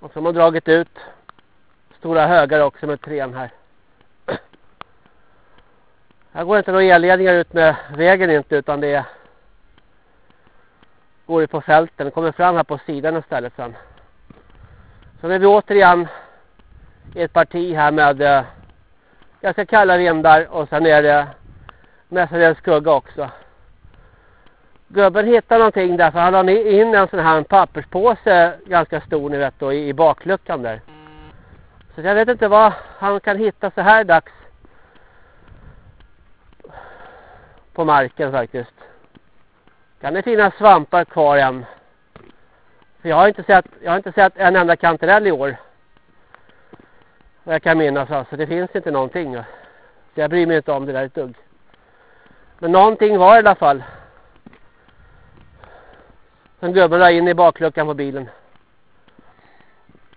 Och så har man dragit ut stora högar också med trän här. Här går inte några elledningar ut med vägen inte utan det är går ut på fälten. Det kommer fram här på sidan istället sen. Så nu är vi återigen i ett parti här med eh, ganska kalla vindar och sen är det mestadels skugga också. Gubben hittade någonting där för han la in en sån här papperspåse ganska stor ni vet då i bakluckan där. Så jag vet inte vad han kan hitta så här dags på marken faktiskt. Kan det finnas svampar kvar än? För jag har inte sett, jag har inte sett en enda kantarell i år. Vad jag kan minnas alltså. Det finns inte någonting. Så jag bryr mig inte om det där ett dugg. Men någonting var i alla fall. Som gubben la in i bakluckan på bilen.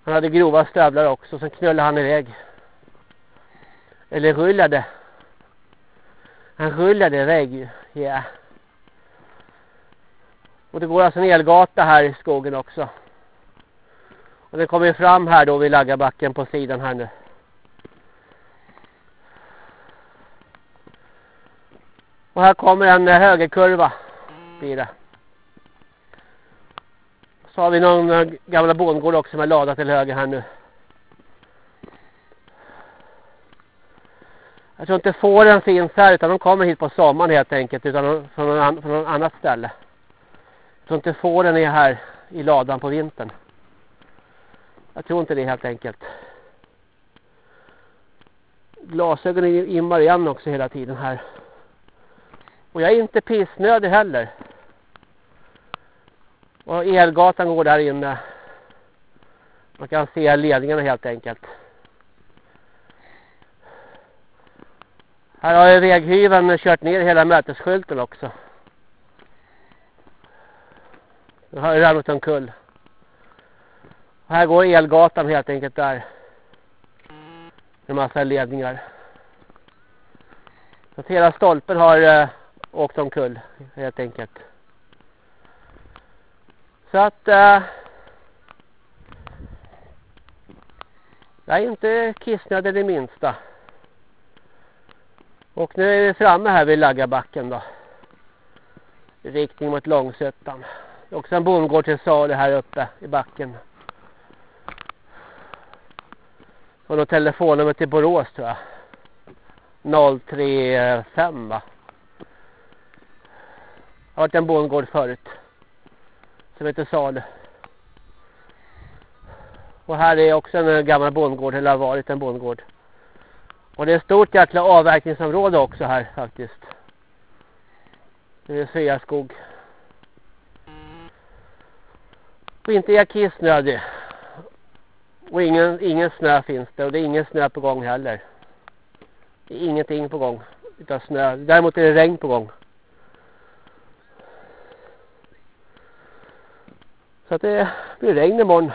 Han hade grova stövlar också. Sen knullade han iväg. Eller rullade. Han rullade iväg. Ja. Yeah. Och det går alltså en elgata här i skogen också. Och den kommer fram här då vid laggarbacken på sidan här nu. Och här kommer en eh, högerkurva. Blir det. Så har vi någon eh, gamla bondgård också med lada till höger här nu. Jag tror inte fåren finns här utan de kommer hit på sommaren helt enkelt utan från någon, från någon annat ställe. Jag tror inte fåren är här i ladan på vintern. Jag tror inte det helt enkelt. Glasögonen immar igen också hela tiden här. Och jag är inte pissnödig heller. Och elgatan går där inne. Man kan se ledningarna helt enkelt. Här har ju väghyven kört ner hela mötesskylten också. Det har ramlat omkull. Och här går elgatan helt enkelt där. En massa ledningar. Så hela stolpen har eh, åkt omkull helt enkelt. Så att Eh, jag är inte kissnödig det minsta. Och nu är vi framme här vid Laggarbacken då. I riktning mot Långsötan. Det är också en bondgård till salu här uppe i backen. Och då telefonnummer till Borås tror jag. 035 va. Det har varit en bondgård förut. Som heter salu. Och här är också en gammal bondgård. Eller har varit en bondgård. Och det är ett stort jäkla avverkningsområde också här faktiskt. Det är Sveaskog. Och inte är jag kissnödig. Och ingen, ingen snö finns det. Och det är ingen snö på gång heller. Det är ingenting på gång. Utan snö. Däremot är det regn på gång. Så att det blir regn imorgon.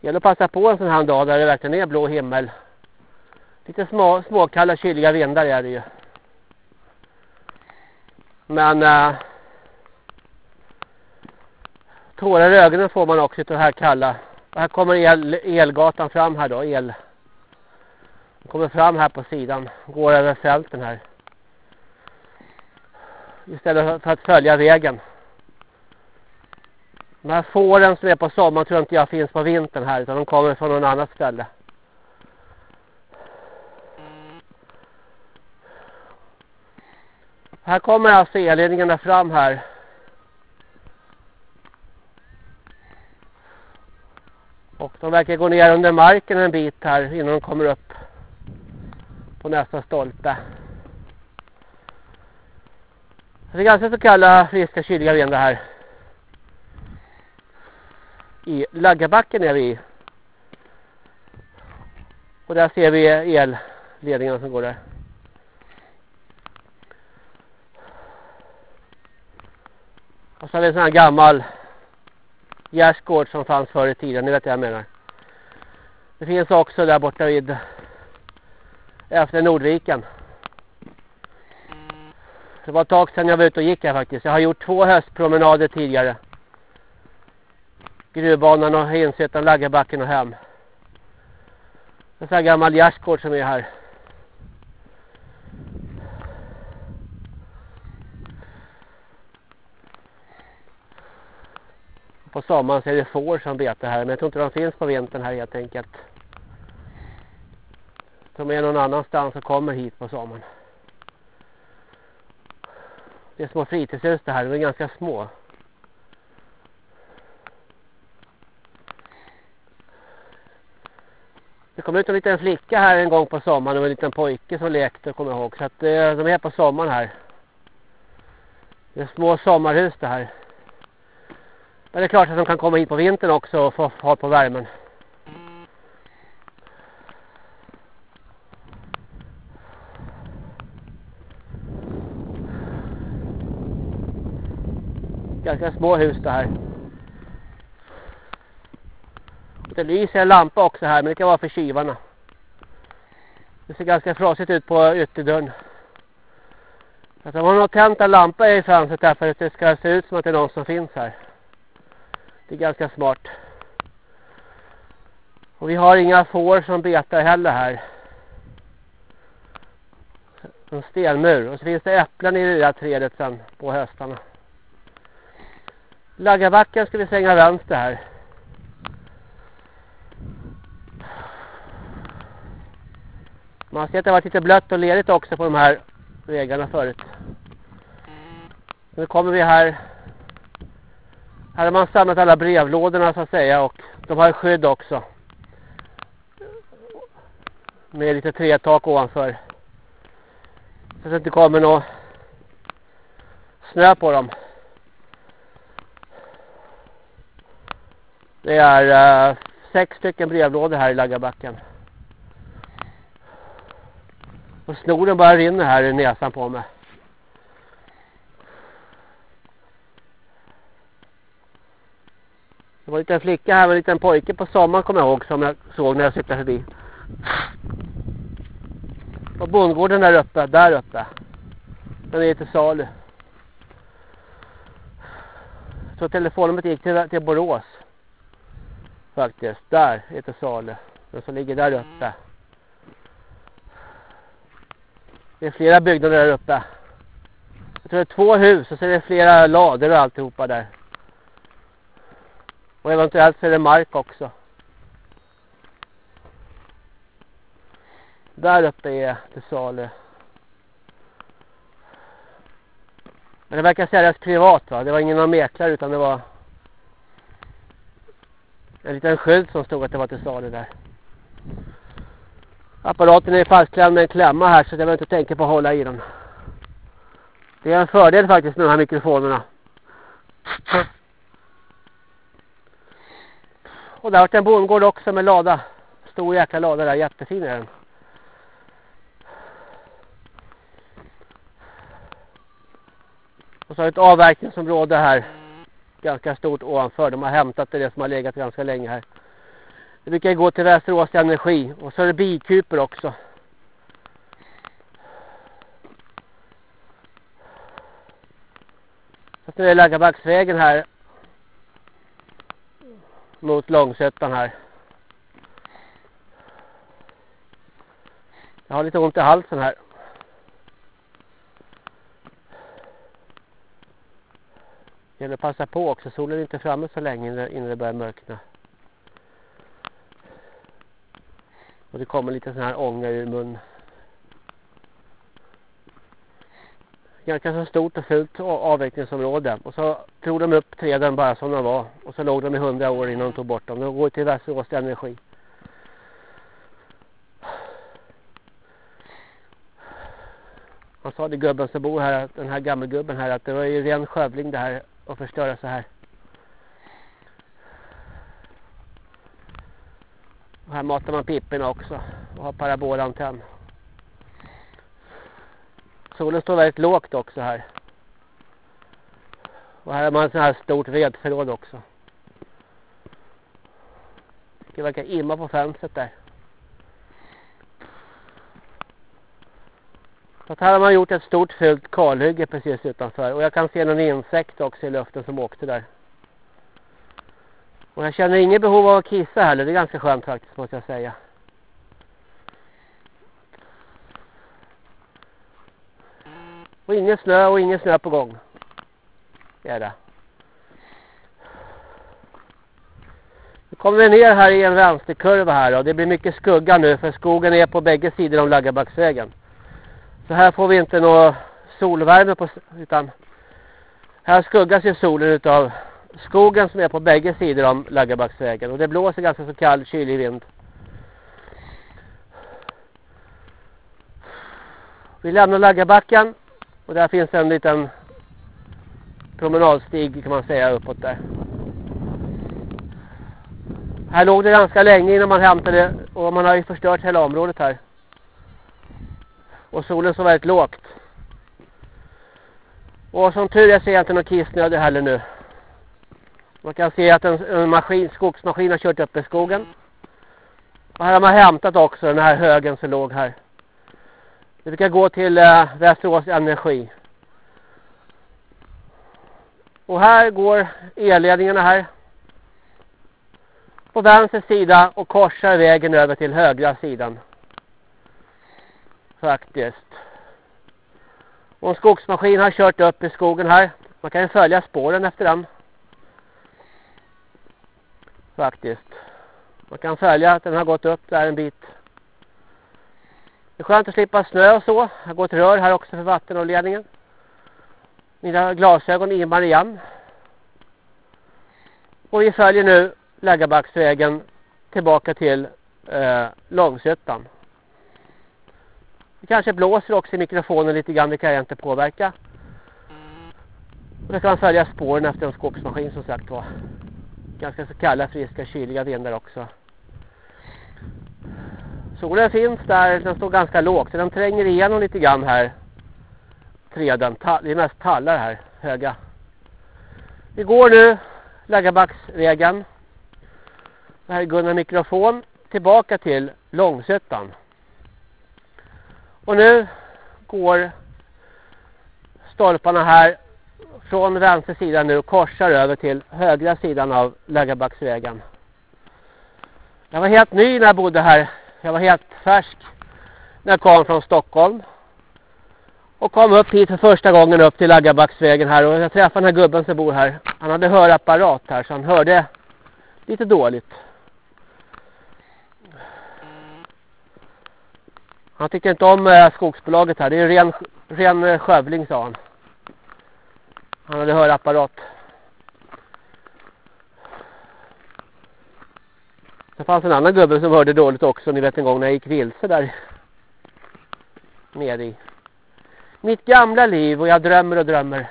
Det gäller att passa på en sån här dag där det verkligen är blå himmel. Lite små, småkalla kyliga vindar är det ju. Men äh, tårar i ögonen får man också utav det här kalla. Och här kommer el, elgatan fram här då. El. Den kommer fram här på sidan. Går över fälten här. Istället för att följa vägen. De här fåren som är på sommaren tror jag inte jag finns på vintern här. Utan de kommer från någon annat ställe. Här kommer alltså elledningarna fram här. Och de verkar gå ner under marken en bit här innan de kommer upp på nästa stolpe. Det är ganska så kalla, friska, kyliga vindar här. I Laggabacken är vi i. Och där ser vi elledningarna som går där. Och så har vi en sån här gammal gärdsgård som fanns förr i tiden. Ni vet vad jag menar. Det finns också där borta vid efter Nordviken. Det var ett tag sedan jag var ute och gick här faktiskt. Jag har gjort två höstpromenader tidigare. Gruvbanan och Ensättan, Laggerbacken och hem. Det är så här gammal gärdsgård som är här. På sommaren så är det får som betar här. Men jag tror inte de finns på vintern här helt enkelt. De är någon annanstans och kommer hit på sommaren. Det är små fritidshus det här. De är ganska små. Det kom ut en liten flicka här en gång på sommaren och en liten pojke som lekte, kommer jag ihåg. Så att eh, de är på sommaren här. Det är små sommarhus det här. Men det är klart att de kan komma hit på vintern också och få fart på värmen. Ganska små hus det här. Det lyser en lampa också här men det kan vara för kivarna. Det ser ganska frasigt ut på ytterdörren. Att de har nog tänt en lampa i fönstret där för att det ska se ut som att det är någon som finns här. Det är ganska smart. Och vi har inga får som betar heller här. En stenmur. Och så finns det äpplen i det där trädet sen på höstarna. Laggarbacken ska vi svänga vänster här. Man ser att det har varit lite blött och ledigt också på de här vägarna förut. Nu kommer vi här. Här har man samlat alla brevlådorna så att säga och de har skydd också. Med lite trätak ovanför. Så att det inte kommer någon snö på dem. Det är uh, sex stycken brevlådor här i Laggarbacken. Och snoren bara rinner här i näsan på mig. Det var en liten flicka här, en liten pojke på sommaren kommer jag ihåg som jag såg när jag cyklade förbi. Och bondgården där uppe, där uppe. Den är till salu. Så telefonnumret gick till, till Borås. Faktiskt, där är till salu. Den som ligger där uppe. Det är flera byggnader där uppe. Jag tror det är två hus och så är det flera lader och alltihopa där. Och eventuellt så är det mark också. Där uppe är det salu. Men det verkar säljas privat va? Det var ingen av mäklare utan det var en liten skylt som stod att det var till salu där. Apparaten är fastklämd med en klämma här så jag behöver inte tänka på att hålla i den. Det är en fördel faktiskt med de här mikrofonerna. Och där har en bondgård också med lada. Stor jäkla lada där, jättefin är den. Och så har vi ett avverkningsområde här. Ganska stort ovanför. De har hämtat det som har legat ganska länge här. Det brukar gå till Västerås Energi. Och så är det bikuper också. Så nu är Laggabacksvägen här. Mot Långsötan här. Jag har lite ont i halsen här. Det gäller att passa på också. Solen är inte framme så länge innan det börjar mörkna. Och det kommer lite sån här ånga ur munnen. Ganska så stort och fult avvecklingsområde. Och så tog de upp träden bara som de var. Och så låg de i hundra år innan de tog bort dem. De går till Västerås Energi. Han sa det gubben som bor här, den här gammelgubben här, att det var ju ren skövling det här att förstöra så här. Och här matar man pipporna också och har parabolantenn. Solen står väldigt lågt också här. Och här har man så här stort vedförråd också. Det verkar imma på fönstret där. Så här har man gjort ett stort fult kalhygge precis utanför. Och jag kan se någon insekt också i luften som åkte där. Och jag känner inget behov av att kissa heller. Det är ganska skönt faktiskt måste jag säga. Och ingen snö och ingen snö på gång. Det är det. Nu kommer vi ner här i en vänsterkurva här och det blir mycket skugga nu för skogen är på bägge sidor om Laggarbacksvägen. Så här får vi inte någon solvärme på utan här skuggas ju solen utav skogen som är på bägge sidor om Laggarbacksvägen och det blåser ganska så kall kylig vind. Vi lämnar Laggarbacken och där finns en liten promenadstig kan man säga uppåt där. Här låg det ganska länge innan man hämtade och man har ju förstört hela området här. Och solen såg väldigt lågt. Och som tur är ser jag inte någon kissnödig heller nu. Man kan se att en, en maskin, skogsmaskin har kört upp i skogen. Och här har man hämtat också den här högen som låg här. Det brukar gå till eh, Västerås Energi. Och här går elledningarna här. På vänster sida och korsar vägen över till högra sidan. Faktiskt. Och en skogsmaskin har kört upp i skogen här. Man kan ju följa spåren efter den. Faktiskt. Man kan följa att den har gått upp där en bit. Det är skönt att slippa snö och så. Jag går ett rör här också för vattenavledningen. Mina glasögon immar igen. Och vi följer nu Läggabacksvägen tillbaka till eh, Långsötan. Det kanske blåser också i mikrofonen lite grann, det kan jag inte påverka. Och då kan man följa spåren efter en skogsmaskin som sagt var. Ganska så kalla, friska, kyliga vindar också. Solen finns där, den står ganska lågt så den tränger igenom lite grann här. Träden, det är mest tallar här, höga. Vi går nu Läggabacksvägen. Det här är Gunnar mikrofon tillbaka till Långsötan. Och nu går stolparna här från vänster sida nu och korsar över till högra sidan av Läggabacksvägen. Jag var helt ny när jag bodde här. Jag var helt färsk när jag kom från Stockholm. Och kom upp hit för första gången upp till Läggabacksvägen här. Och jag träffade den här gubben som bor här. Han hade hörapparat här så han hörde lite dåligt. Han tycker inte om eh, skogsbolaget här. Det är ren, ren skövling sa han. Han hade hörapparat. Det fanns en annan gubbe som hörde dåligt också. Ni vet en gång när jag gick vilse där. Nere i. Mitt gamla liv och jag drömmer och drömmer.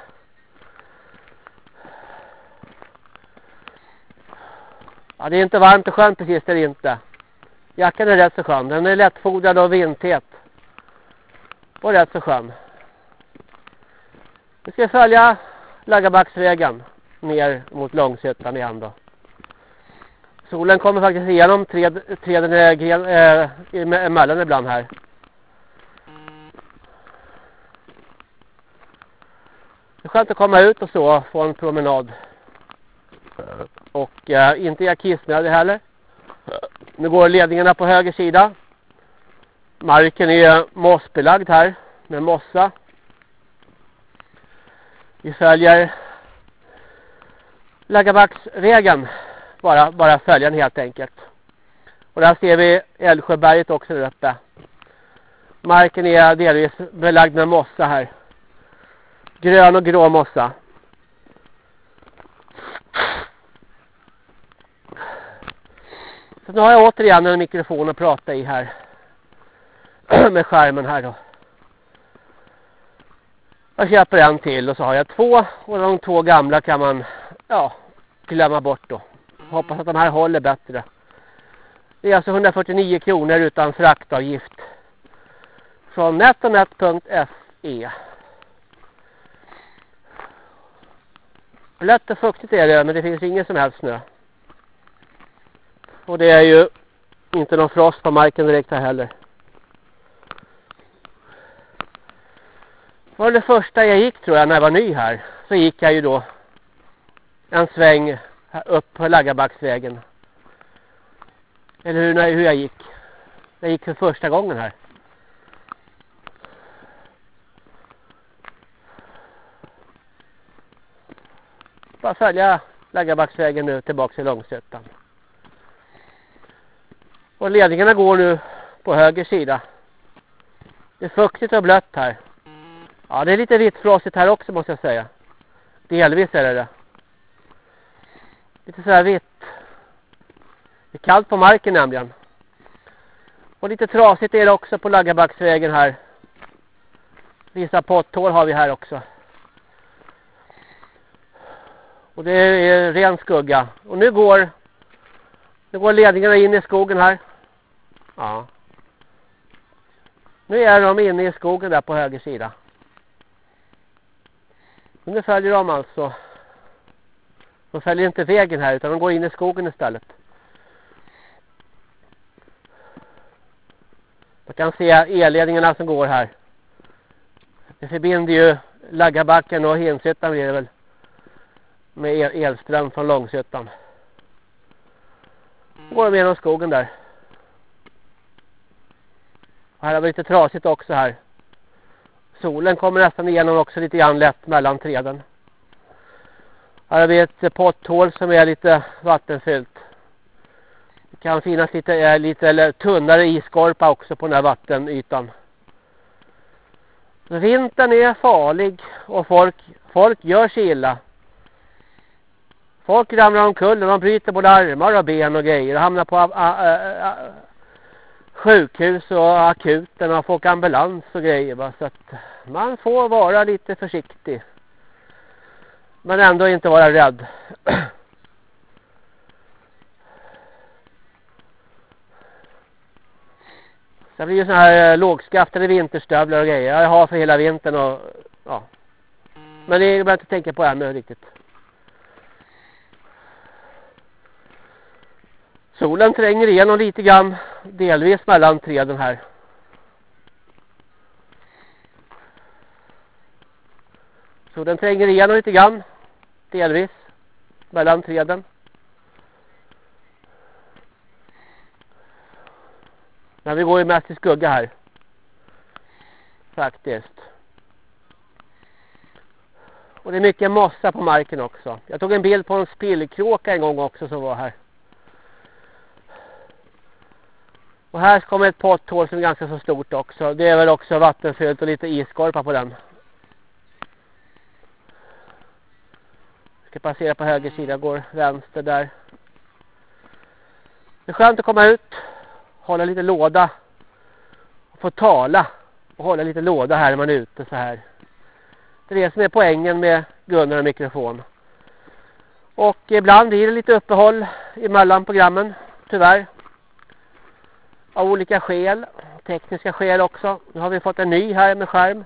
Ja, det är inte varmt och skönt precis, det är det inte. Jackan är rätt så skön. Den är lättfodrad och vindtät. Och rätt så skön. Vi ska följa Laggabacksvägen ner mot Långshyttan igen då. Solen kommer faktiskt igenom träd, träden äh, eh, emellan ibland här. Det är skönt att komma ut och så, få en promenad. Och äh, inte är kissnödig heller. Nu går ledningarna på höger sida. Marken är mossbelagd här med mossa. Vi följer Laggabacksvägen. Bara, bara följa den helt enkelt. Och där ser vi Älvsjöberget också där uppe. Marken är delvis belagd med mossa här. Grön och grå mossa. Så nu har jag återigen en mikrofon att prata i här. [clears throat] Med skärmen här då. Jag köper en till och så har jag två. Och de två gamla kan man ja, glömma bort då. Hoppas att de här håller bättre. Det är alltså 149 kronor utan fraktavgift. Från netonet.se Lätt och fuktigt är det men det finns ingen som helst snö. Och det är ju inte någon frost på marken direkt här heller. Det var det första jag gick tror jag när jag var ny här. Så gick jag ju då en sväng upp på Laggabacksvägen. Eller hur, hur jag gick. Jag gick för första gången här. Bara följa Laggabacksvägen nu tillbaka till Långsötan. Och ledningarna går nu på höger sida. Det är fuktigt och blött här. Ja, det är lite vitt här också måste jag säga. Delvis är det det. Lite sådär vitt. Det är kallt på marken nämligen. Och lite trasigt är det också på Laggabacksvägen här. Vissa potthål har vi här också. Och det är ren skugga. Och nu går, nu går ledningarna in i skogen här. Ja. Nu är de inne i skogen där på höger sida. Nu följer de alltså. De följer inte vägen här utan de går in i skogen istället. Man kan se elledningarna som går här. Det förbinder ju Laggabacken och Henshyttan blir det väl. Med elström från Långshyttan. Går de genom skogen där. Och här har vi lite trasigt också här. Solen kommer nästan igenom också lite grann lätt mellan träden. Här har vi ett potthål som är lite vattenfyllt. Det kan finnas lite, eh, lite eller tunnare iskorpa också på den här vattenytan. Vintern är farlig och folk, folk gör sig illa. Folk ramlar omkull och de bryter både armar och ben och grejer och hamnar på a, a, a, sjukhus och akuten och får ambulans och grejer. Va? Så att man får vara lite försiktig. Men ändå inte vara rädd. [clears throat] Sen blir det sådana här eh, lågskaftade vinterstövlar och grejer. Jag har för hela vintern och ja. Men det behöver jag inte tänka på ännu riktigt. Solen tränger igenom lite grann. Delvis mellan träden här. Solen tränger igenom lite grann. Delvis. Mellan träden. Men vi går ju mest i skugga här. Faktiskt. Och det är mycket mossa på marken också. Jag tog en bild på en spillkråka en gång också som var här. Och här kommer ett potthål som är ganska så stort också. Det är väl också vattenfyllt och lite iskorpa på den. Ska passera på höger sida, går vänster där. Det är skönt att komma ut, hålla lite låda och få tala och hålla lite låda här när man är ute så här. Det är det som är poängen med Gunnar och mikrofon. Och ibland blir det lite uppehåll emellan programmen, tyvärr av olika skäl. Tekniska skäl också. Nu har vi fått en ny här med skärm.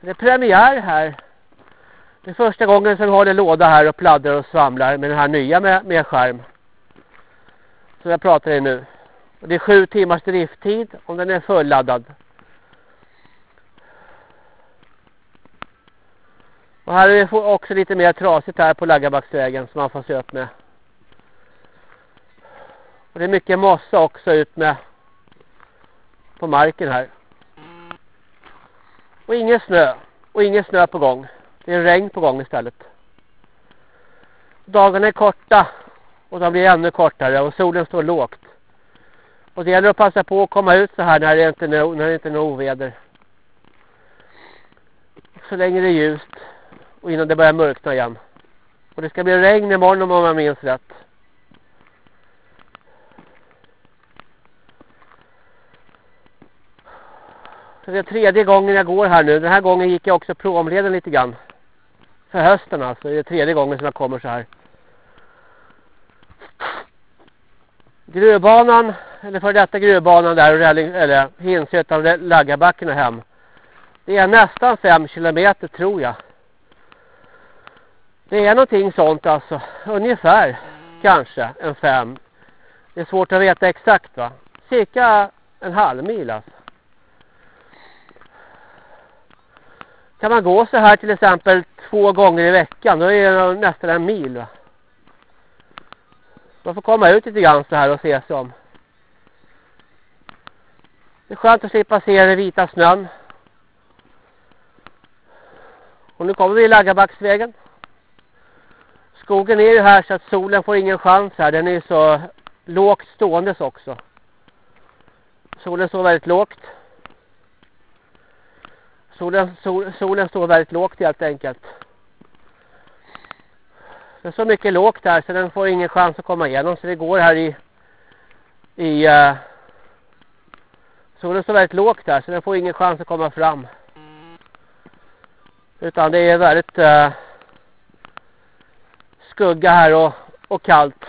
Det är premiär här. Det är första gången som vi håller låda här och pladdrar och svamlar med den här nya med, med skärm. Som jag pratar i nu. Och det är sju timmars drifttid om den är fulladdad. Och här är det också lite mer trasigt här på Laggabacksvägen som man får se upp med. Och det är mycket mossa också ut med på marken här. Och ingen snö. Och ingen snö på gång. Det är regn på gång istället. Dagarna är korta. Och de blir ännu kortare. Och solen står lågt. Och det gäller att passa på att komma ut så här när det inte är, när det inte är något oväder. Så länge det är ljust. Och innan det börjar mörkna igen. Och det ska bli regn imorgon om man minns rätt. Så det är tredje gången jag går här nu. Den här gången gick jag också promleden lite grann. För hösten alltså. Det är tredje gången som jag kommer så här. Gruvbanan, eller för detta gruvbanan där, eller Hinsötan, Laggabacken och hem. Det är nästan fem kilometer tror jag. Det är någonting sånt alltså. Ungefär kanske en fem. Det är svårt att veta exakt va. Cirka en halv mil alltså. Kan man gå så här till exempel två gånger i veckan. Då är det nästan en mil va? Man får komma ut lite grann så här och se sig om. Det är skönt att slippa se den vita snön. Och nu kommer vi i Laggabacksvägen. Skogen är ju här så att solen får ingen chans här. Den är ju så lågt ståendes också. Solen står väldigt lågt. Solen, sol, solen står väldigt lågt helt enkelt. Det är så mycket lågt här så den får ingen chans att komma igenom. Så det går här i... i uh, solen står väldigt lågt här så den får ingen chans att komma fram. Utan det är väldigt uh, skugga här och, och kallt.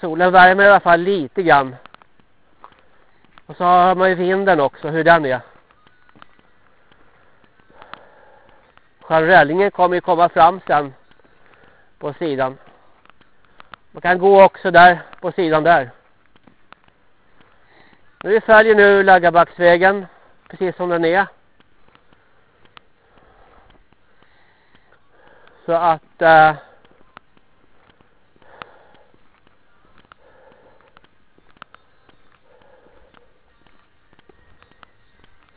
Solen värmer i alla fall lite grann. Och så har man ju vinden också, hur den är. Självrällingen kommer ju komma fram sen på sidan. Man kan gå också där på sidan där. Vi följer nu Laggabacksvägen precis som den är. Så att eh,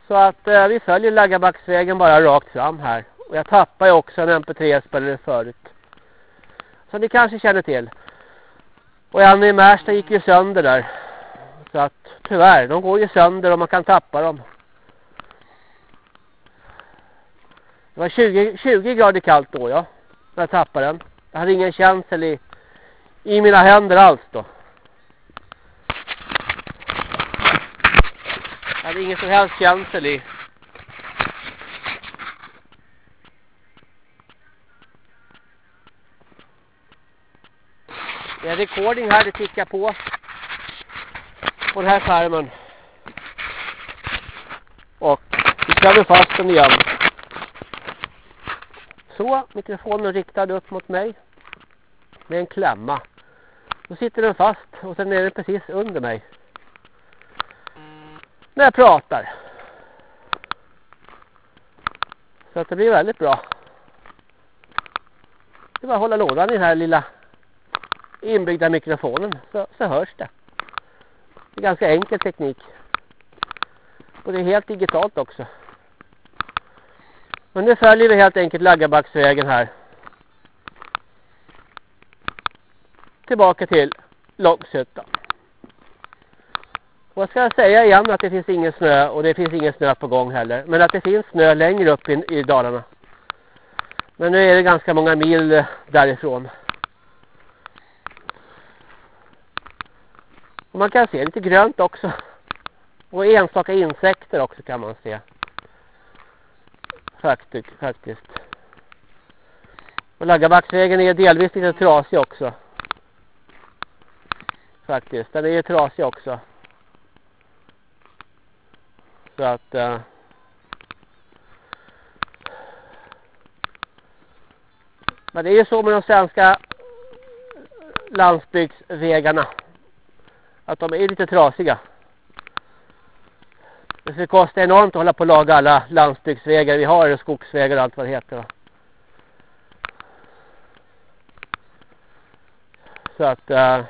Så att eh, vi följer Laggabacksvägen bara rakt fram här. Och jag tappade ju också en MP3-spelare förut. Som ni kanske känner till. Och en i Märsta gick ju sönder där. Så att tyvärr, de går ju sönder och man kan tappa dem. Det var 20, 20 grader kallt då ja. När jag tappade den. Jag hade ingen känsel i, i mina händer alls då. Jag hade ingen som helst känsel i Det är recording här, det tickar på. På den här skärmen. Och vi klämmer fast den igen. Så, mikrofonen riktad upp mot mig. Med en klämma. Då sitter den fast och sen är den precis under mig. När jag pratar. Så att det blir väldigt bra. Det är bara att hålla lådan i den här lilla inbyggda mikrofonen så, så hörs det. Det är ganska enkel teknik. Och det är helt digitalt också. Men nu följer vi helt enkelt Laggabacksvägen här. Tillbaka till Långshyttan. Vad ska jag säga igen att det finns ingen snö och det finns ingen snö på gång heller. Men att det finns snö längre upp i, i Dalarna. Men nu är det ganska många mil eh, därifrån. Och man kan se lite grönt också. Och enstaka insekter också kan man se. Faktiskt. faktiskt. Och Laggabacksvägen är delvis lite trasig också. Faktiskt. Den är ju trasig också. Så att... Uh, men det är ju så med de svenska landsbygdsvägarna att de är lite trasiga. Det skulle kosta enormt att hålla på att laga alla landsbygdsvägar vi har och skogsvägar och allt vad det heter. Så att eh, uh,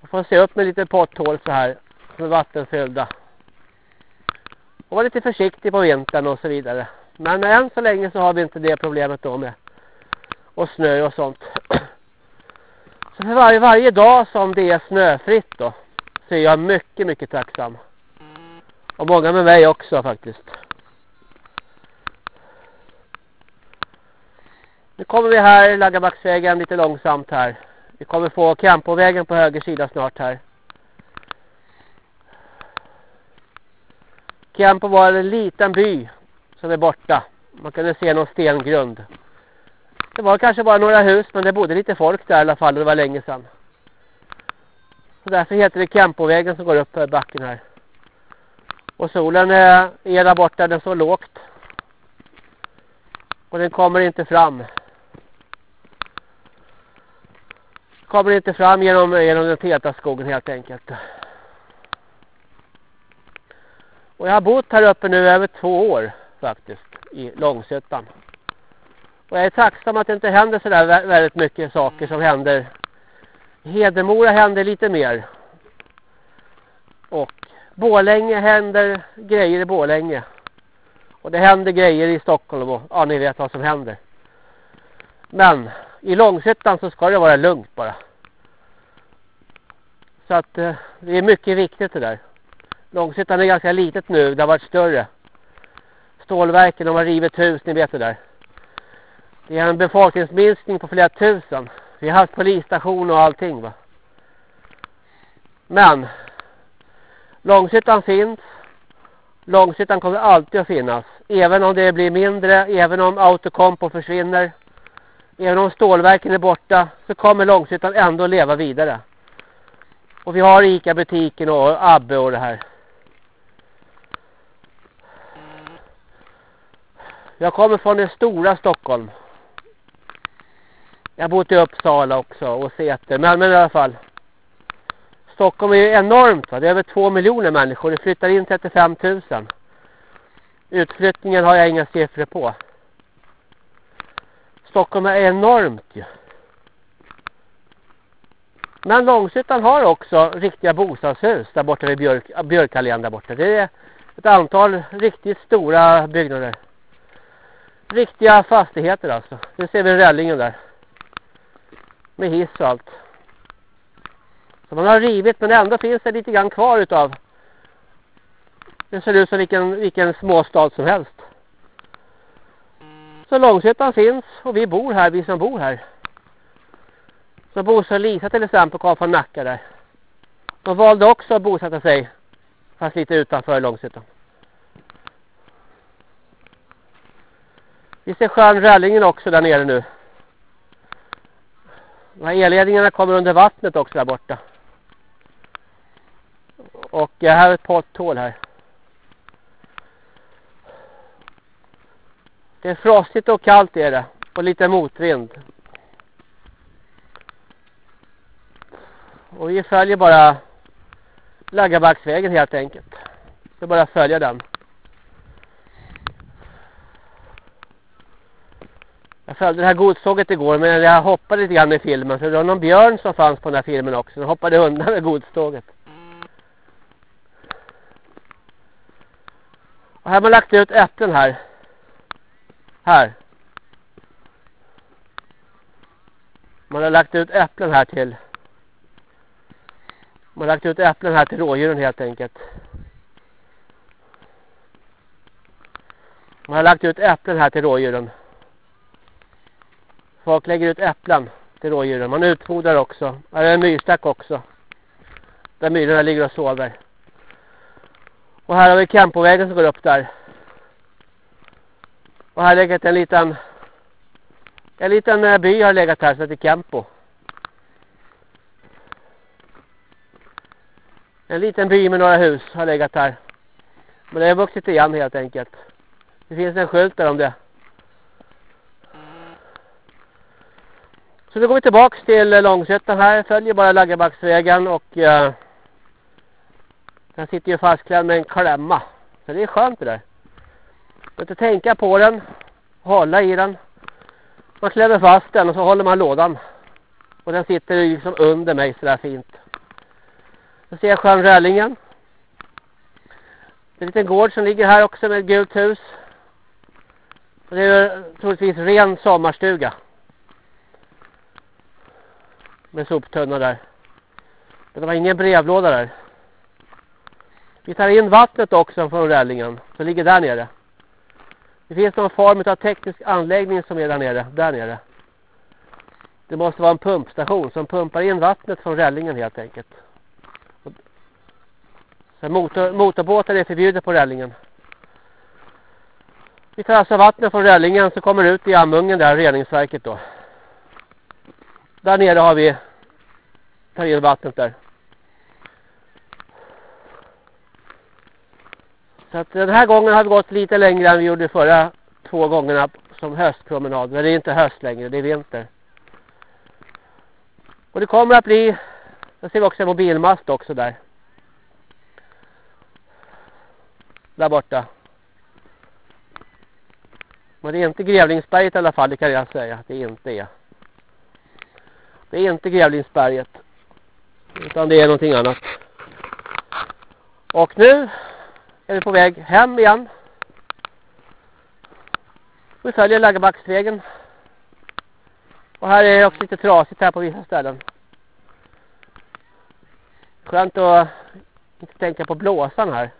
man får se upp med lite potthål så här som är vattenfyllda. Och vara lite försiktig på vintern och så vidare. Men än så länge så har vi inte det problemet då med och snö och sånt. [clears throat] Så för varje, varje dag som det är snöfritt då så är jag mycket, mycket tacksam. Och många med mig också faktiskt. Nu kommer vi här Laggabacksvägen lite långsamt här. Vi kommer få Krampovägen på höger sida snart här. Krampo var en liten by som är borta. Man kunde se någon stengrund. Det var kanske bara några hus men det bodde lite folk där i alla fall och det var länge sedan. Så därför heter det Kempovägen som går upp för backen här. Och solen är, är där borta, den står lågt. Och den kommer inte fram. Kommer inte fram genom, genom den täta skogen helt enkelt. Och jag har bott här uppe nu över två år faktiskt i Långsötan. Och jag är tacksam att det inte händer så där väldigt mycket saker som händer. Hedemora händer lite mer. Och Bålänge händer grejer i Bålänge. Och det händer grejer i Stockholm och ja, ni vet vad som händer. Men i Långshyttan så ska det vara lugnt bara. Så att eh, det är mycket viktigt det där. Långshyttan är ganska litet nu, det har varit större. Stålverken, de har rivit hus, ni vet det där. Det är en befolkningsminskning på flera tusen. Vi har haft polisstation och allting va. Men Långshyttan finns. Långshyttan kommer alltid att finnas. Även om det blir mindre, även om autokompo försvinner. Även om stålverken är borta så kommer Långshyttan ändå leva vidare. Och vi har Ica-butiken och Abbe och det här. Jag kommer från det stora Stockholm. Jag har bott i Uppsala också och Säter. Men, men i alla fall. Stockholm är ju enormt va? Det är över två miljoner människor. Det flyttar in 35 000. Utflyttningen har jag inga siffror på. Stockholm är enormt ju. Men Långshyttan har också riktiga bostadshus där borta vid Björk, Björkallén där borta. Det är ett antal riktigt stora byggnader. Riktiga fastigheter alltså. Nu ser vi rällingen där. Med hiss och allt. Så man har rivit men ändå finns det lite grann kvar utav. Det ser ut som vilken, vilken småstad som helst. Så Långshyttan finns och vi bor här, vi som bor här. Så Bosse och Lisa till exempel kom från Nacka där. De valde också att bosätta sig fast lite utanför Långshyttan. Vi ser sjön Rällingen också där nere nu. De här elledningarna kommer under vattnet också där borta. Och jag har ett potthål här. Det är frostigt och kallt är det. Och lite motvind. Och vi följer bara Laggabacksvägen helt enkelt. Vi bara följa den. Jag följde det här godståget igår men jag hoppade lite grann i filmen. För det var någon björn som fanns på den här filmen också. Den hoppade undan med godståget. Och här har man lagt ut äpplen här. Här. Man har lagt ut äpplen här till. Man har lagt ut äpplen här till rådjuren helt enkelt. Man har lagt ut äpplen här till rådjuren. Folk lägger ut äpplen till rådjuren. Man utfodrar också. Här är en myrstack också. Där myrorna ligger och sover. Och här har vi Kempovägen som går upp där. Och här har legat en liten en liten eh, by har legat här som heter Kempo. En liten by med några hus har legat här. Men det har vuxit igen helt enkelt. Det finns en skylt där om det. Så nu går vi tillbaks till eh, Långsötan här. Följer bara Laggebacksvägen och uh, den sitter ju fastklädd med en klämma. Så det är skönt det där. Man inte tänka på den. Hålla i den. Man klämmer fast den och så håller man lådan. Och den sitter ju liksom under mig sådär fint. Så ser jag sjön Rällingen. Det är en liten gård som ligger här också med ett gult hus. Och det är troligtvis ren sommarstuga. Med soptunna där. Men det var ingen brevlåda där. Vi tar in vattnet också från rällingen. Som ligger där nere. Det finns någon form av teknisk anläggning som är där nere. Där nere. Det måste vara en pumpstation som pumpar in vattnet från rällingen helt enkelt. Så motor, motorbåtar är förbjudet på rällingen. Vi tar alltså vattnet från rällingen så kommer ut i Amungen där, reningsverket då. Där nere har vi tar in vattnet där. Så att den här gången har vi gått lite längre än vi gjorde förra två gångerna som höstpromenad. Men det är inte höst längre, det är vinter. Och det kommer att bli, där ser vi också en mobilmast också där. där borta. Men det är inte Grävlingsberget i alla fall, det kan jag säga. Det är inte det. Det är inte Grävlingsberget. Utan det är någonting annat. Och nu är vi på väg hem igen. Vi följer Laggebacksvägen. Och här är det också lite trasigt här på vissa ställen. Skönt att inte tänka på blåsan här.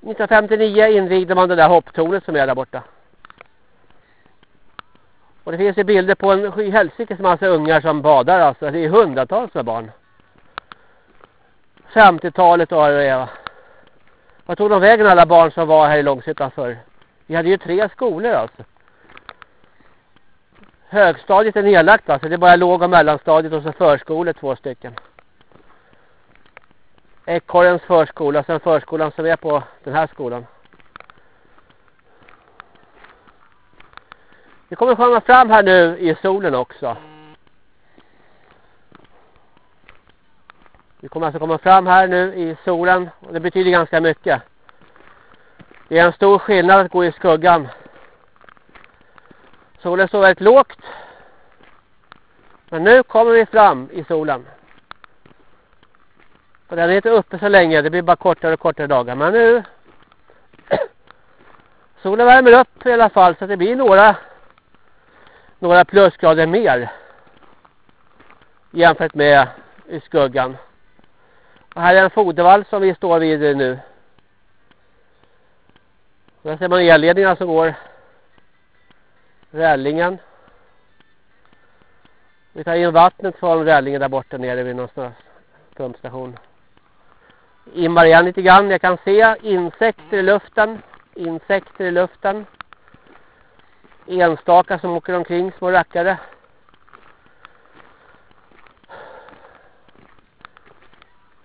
1959 invigde man det där hopptornet som är där borta. Och det finns ju bilder på en skyhelsikes massa alltså ungar som badar alltså. Det är hundratals med barn. 50-talet var det är. Vad tog de vägen alla barn som var här i Långshyttan för? Vi hade ju tre skolor alltså. Högstadiet är nedlagt alltså. Det är bara låg- och mellanstadiet och så förskolor två stycken. Ekorrens förskola, sen förskolan som är på den här skolan. Vi kommer komma fram här nu i solen också. Vi kommer alltså komma fram här nu i solen och det betyder ganska mycket. Det är en stor skillnad att gå i skuggan. Solen står väldigt lågt. Men nu kommer vi fram i solen. Och den är inte uppe så länge, det blir bara kortare och kortare dagar. Men nu... [clears throat] Solen värmer upp i alla fall så det blir några några plusgrader mer jämfört med i skuggan. Och här är en fodervall som vi står vid nu. Där ser man elledningarna som går. Rällingen. Vi tar in vattnet från rällingen där borta nere vid någon pumpstation. Immar igen lite grann. Jag kan se insekter i luften. Insekter i luften enstaka som åker omkring, små rackare.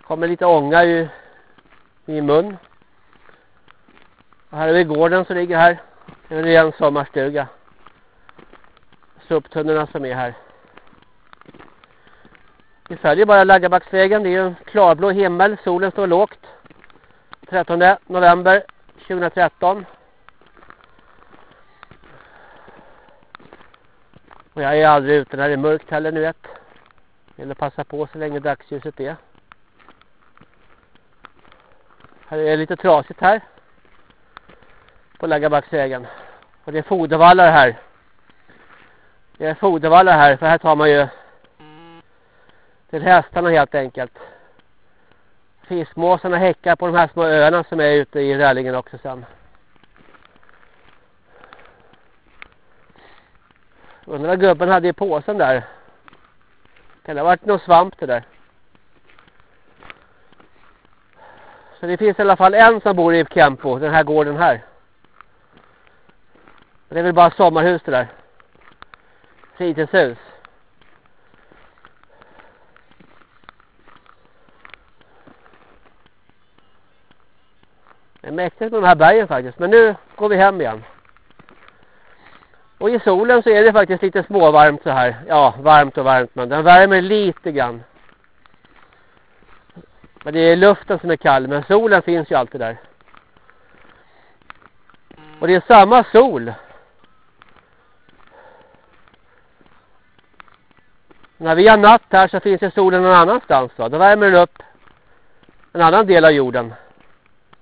Kommer lite ånga i, i mun. Och här är vi gården som ligger här. Det är en sommarstuga. Soptunnorna som är här. Vi följer bara Laggabacksvägen. Det är en klarblå himmel. Solen står lågt. 13 november 2013. Och jag är aldrig ute när det är mörkt heller nu vet. Eller passa på så länge dagsljuset är. Här är det lite trasigt här. På Laggabacksvägen. Och det är fodervallar här. Det är fodervallar här för här tar man ju till hästarna helt enkelt. Fiskmåsarna häckar på de här små öarna som är ute i Rällingen också sen. Undrar vad gubben hade i påsen där. Kan det ha varit någon svamp det där? Så det finns i alla fall en som bor i Kempo, den här gården här. Det är väl bara sommarhus det där. Fritidshus. Det är mäktigt med de här bergen faktiskt. Men nu går vi hem igen. Och i solen så är det faktiskt lite småvarmt så här. Ja, varmt och varmt men den värmer lite grann. Men det är luften som är kall men solen finns ju alltid där. Och det är samma sol. När vi har natt här så finns ju solen någon annanstans va? Då värmer den upp en annan del av jorden.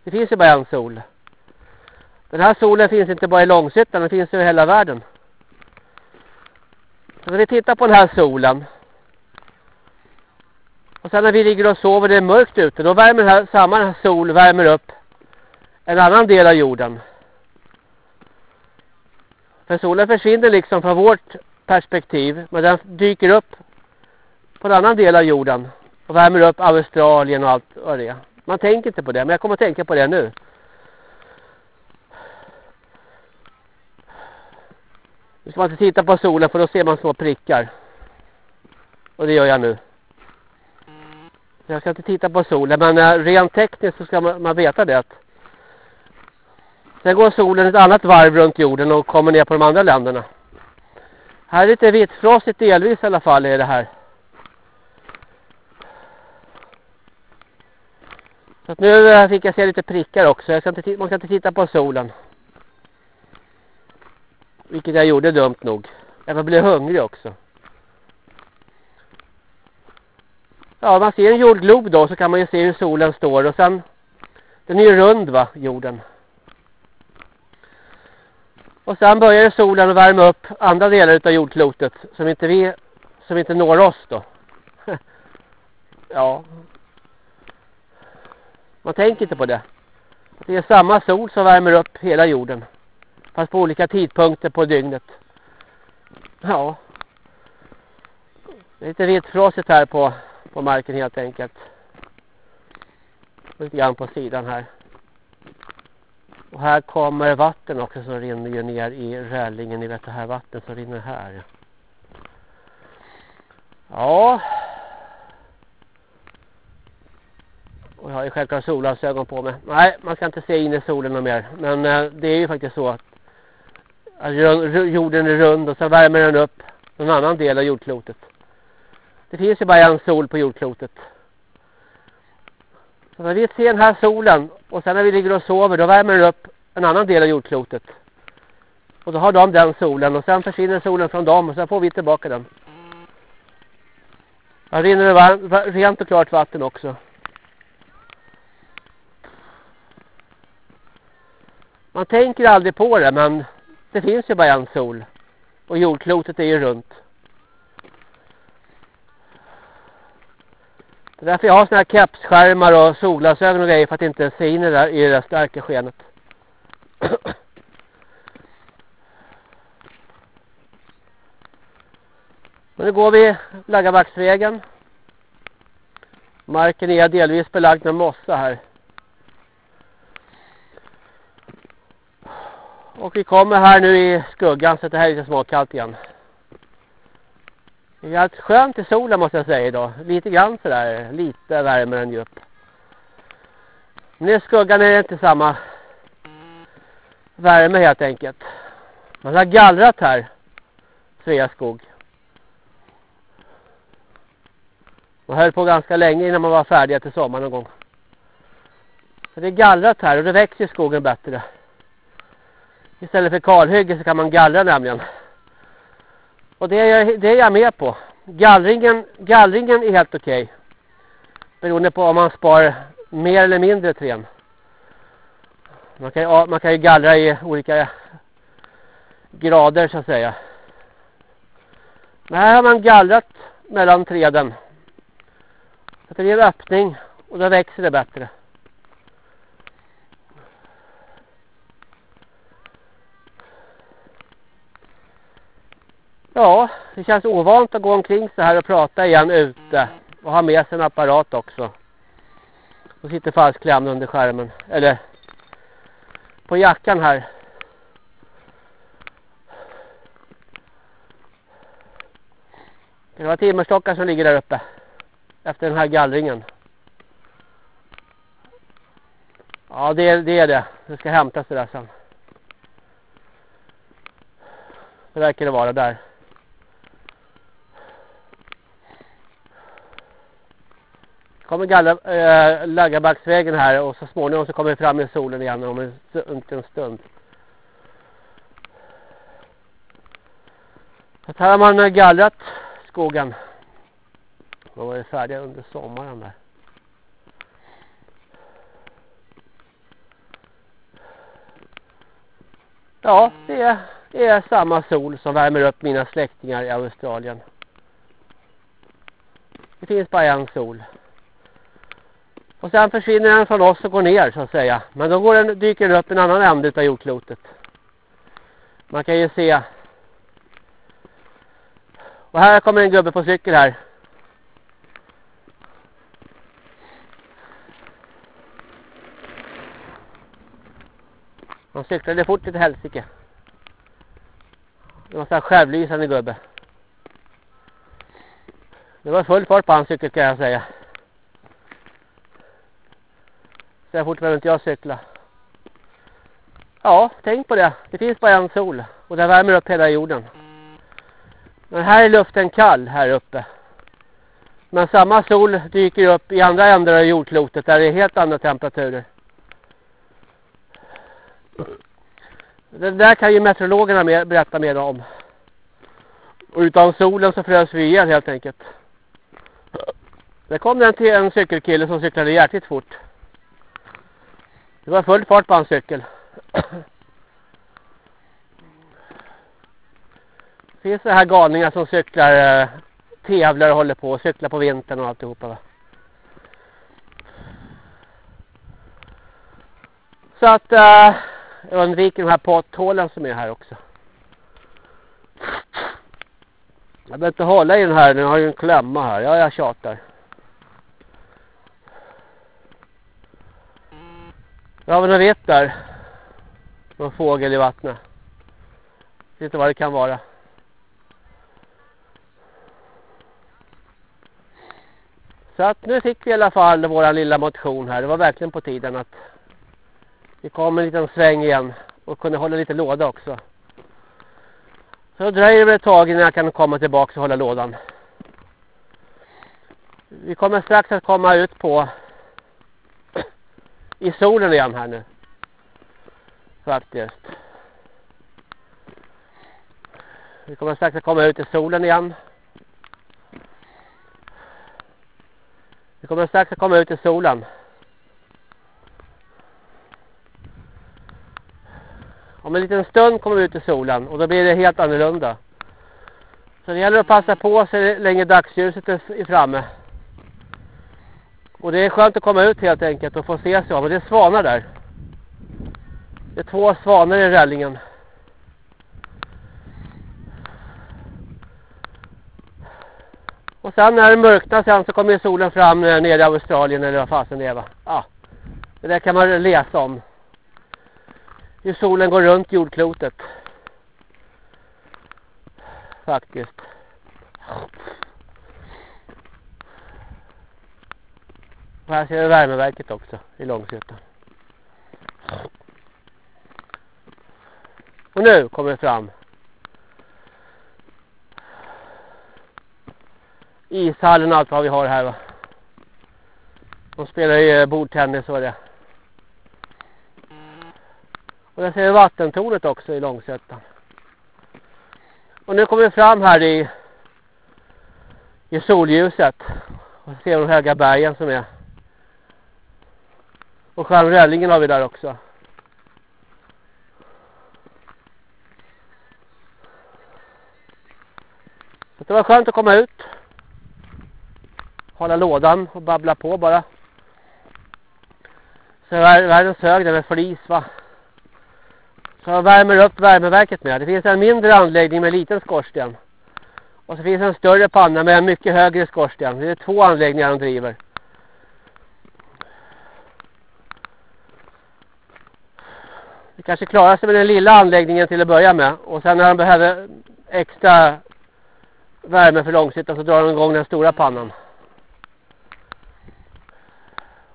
Det finns ju bara en sol. Den här solen finns inte bara i Långshyttan, den finns över hela världen. Så när vi tittar på den här solen. Och sen när vi ligger och sover det är mörkt ute. Då värmer den här, samma här sol värmer upp en annan del av jorden. För solen försvinner liksom från vårt perspektiv. Men den dyker upp på en annan del av jorden. Och värmer upp Australien och allt vad det är. Man tänker inte på det. Men jag kommer att tänka på det nu. Nu ska man inte titta på solen för då ser man små prickar. Och det gör jag nu. Jag ska inte titta på solen men eh, rent tekniskt så ska man, man veta det. Sen går solen ett annat varv runt jorden och kommer ner på de andra länderna. Här är lite vitfrostigt delvis i alla fall är det här. Så nu eh, fick jag se lite prickar också. Jag ska inte, man ska inte titta på solen. Vilket jag gjorde dumt nog. Jag blev hungrig också. Ja, man ser en jordglob då så kan man ju se hur solen står och sen den är ju rund va, jorden. Och sen börjar solen att värma upp andra delar av jordklotet som inte vi som inte når oss då. [laughs] ja. Man tänker inte på det. Det är samma sol som värmer upp hela jorden. Fast på olika tidpunkter på dygnet. Ja. Det är lite vitfrasigt här på, på marken helt enkelt. Lite grann på sidan här. Och här kommer vatten också som rinner ju ner i rällingen. Ni vet det här vattnet som rinner här. Ja. Och jag har ju självklart solglasögon på mig. Nej, man ska inte se in i solen mer. Men eh, det är ju faktiskt så att Alltså, jorden är rund och så värmer den upp någon annan del av jordklotet. Det finns ju bara en sol på jordklotet. Så när vi ser den här solen och sen när vi ligger och sover då värmer den upp en annan del av jordklotet. Och då har de den solen och sen försvinner solen från dem och sen får vi tillbaka den. Här rinner det varm, rent och klart vatten också. Man tänker aldrig på det men det finns ju bara en sol. Och jordklotet är ju runt. Det är därför jag har såna här kepsskärmar och solglasögon och grejer för att inte se in i det, där, i det där starka skenet. [clears throat] Men nu går vi Laggabacksvägen. Marken är delvis belagd med mossa här. Och vi kommer här nu i skuggan så det här är lite småkallt igen. Det är helt skönt i solen måste jag säga idag. Lite grann sådär. Lite värme än djup. Men i skuggan är det inte samma värme helt enkelt. Man har gallrat här. Sveaskog. Man höll på ganska länge innan man var färdig till sommaren någon gång. Så det är gallrat här och det växer skogen bättre. Istället för kalhygge så kan man gallra nämligen. Och det är, jag, det är jag med på. Gallringen, gallringen är helt okej. Okay. Beroende på om man spar mer eller mindre trän. Man kan, man kan ju gallra i olika grader så att säga. Men här har man gallrat mellan träden. Så det är en öppning och då växer det bättre. Ja, det känns ovant att gå omkring så här och prata igen ute. Och ha med sig en apparat också. Och sitter fastklämd under skärmen. Eller på jackan här. Det var timmerstockar som ligger där uppe. Efter den här gallringen. Ja, det, det är det. Det ska hämtas det där sen. Det verkar det vara där. Kommer galla, eh, äh, Laggabacksvägen här och så småningom så kommer vi fram i solen igen om en, en stund. Så här har man eh, gallrat skogen. Man var färdiga under sommaren där. Ja, det är, det är samma sol som värmer upp mina släktingar i Australien. Det finns bara en sol. Och sen försvinner den från oss och går ner så att säga. Men då går den, dyker den upp en annan ände av jordklotet. Man kan ju se. Och här kommer en gubbe på cykel här. Han cyklade fort till helsike. Det var så här självlysande gubbe. Det var full fart på hans cykel kan jag säga. Så här fort behöver inte jag cykla. Ja, tänk på det. Det finns bara en sol. Och den värmer upp hela jorden. Men här är luften kall här uppe. Men samma sol dyker upp i andra ändar av jordklotet där det är helt andra temperaturer. Det där kan ju meteorologerna mer, berätta mer om. Och utan solen så frös vi igen helt enkelt. Det kom den till en cykelkille som cyklade jäkligt fort. Det var full fart på hans cykel. Det finns så här galningar som cyklar, eh, tävlar och håller på och cyklar på vintern och alltihopa va. Så att uh, undviker de här potthålen som är här också. Jag behöver inte hålla i den här, den har ju en klämma här. Ja, jag tjatar. Jag har vi något vitt där. Någon fågel i vattnet. Jag vet inte vad det kan vara. Så att nu fick vi i alla fall vår lilla motion här. Det var verkligen på tiden att vi kom en liten sväng igen och kunde hålla lite låda också. Så då dröjer det ett tag innan jag kan komma tillbaka och hålla lådan. Vi kommer strax att komma ut på i solen igen här nu. Faktiskt. Vi kommer strax att komma ut i solen igen. Vi kommer strax att komma ut i solen. Om en liten stund kommer vi ut i solen och då blir det helt annorlunda. Så det gäller att passa på så länge dagsljuset är framme. Och det är skönt att komma ut helt enkelt och få se sig om. Och det är svanar där. Det är två svanar i rällingen. Och sen när det mörknar sen så kommer solen fram eh, nere i Australien eller vad fasen det är va. Ja. Det där kan man läsa om hur solen går runt jordklotet. Faktiskt. Och här ser vi värmeverket också i Långshyttan. Och nu kommer det fram. Ishallen och allt vad vi har här va. De spelar ju eh, bordtennis och det. Och där ser vi vattentornet också i Långsötan. Och nu kommer vi fram här i, i solljuset. Och ser de höga bergen som är. Och själv har vi där också. Så det var skönt att komma ut. Hålla lådan och babbla på bara. Så världens hög där med flis va. Så värmer upp värmeverket med. Det finns en mindre anläggning med liten skorsten. Och så finns en större panna med en mycket högre skorsten. Det är två anläggningar de driver. Det kanske klarar sig med den lilla anläggningen till att börja med. Och sen när de behöver extra värme för långsiktigt så drar de igång den stora pannan.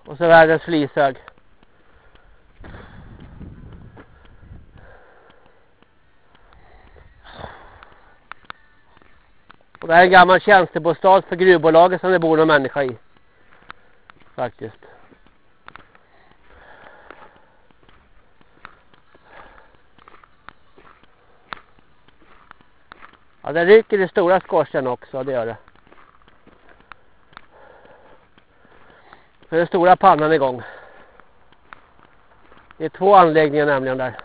Och så världens flishög. Och det här är en gammal tjänstebostad för gruvbolaget som det bor någon människa i. Faktiskt. Ja, det ryker i stora skorsten också, det gör det. För den stora pannan igång. Det är två anläggningar nämligen där.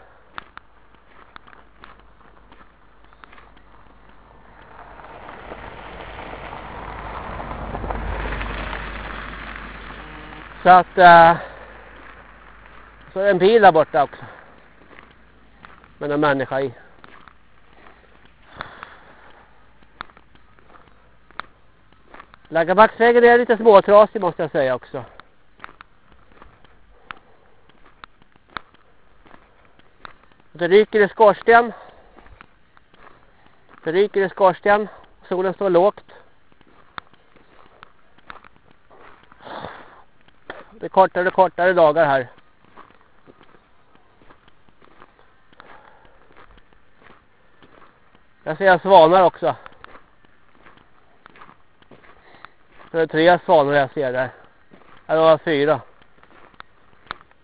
Så att Äh, så är det en bil där borta också. Med en människa i. Laggabacksvägen är lite småtrasig måste jag säga också. Det ryker i skorsten. Det ryker i skorsten. Solen står lågt. Det är kortare och kortare dagar här. Jag ser svanar också. Så det är tre svanor jag ser där. Här var fyra.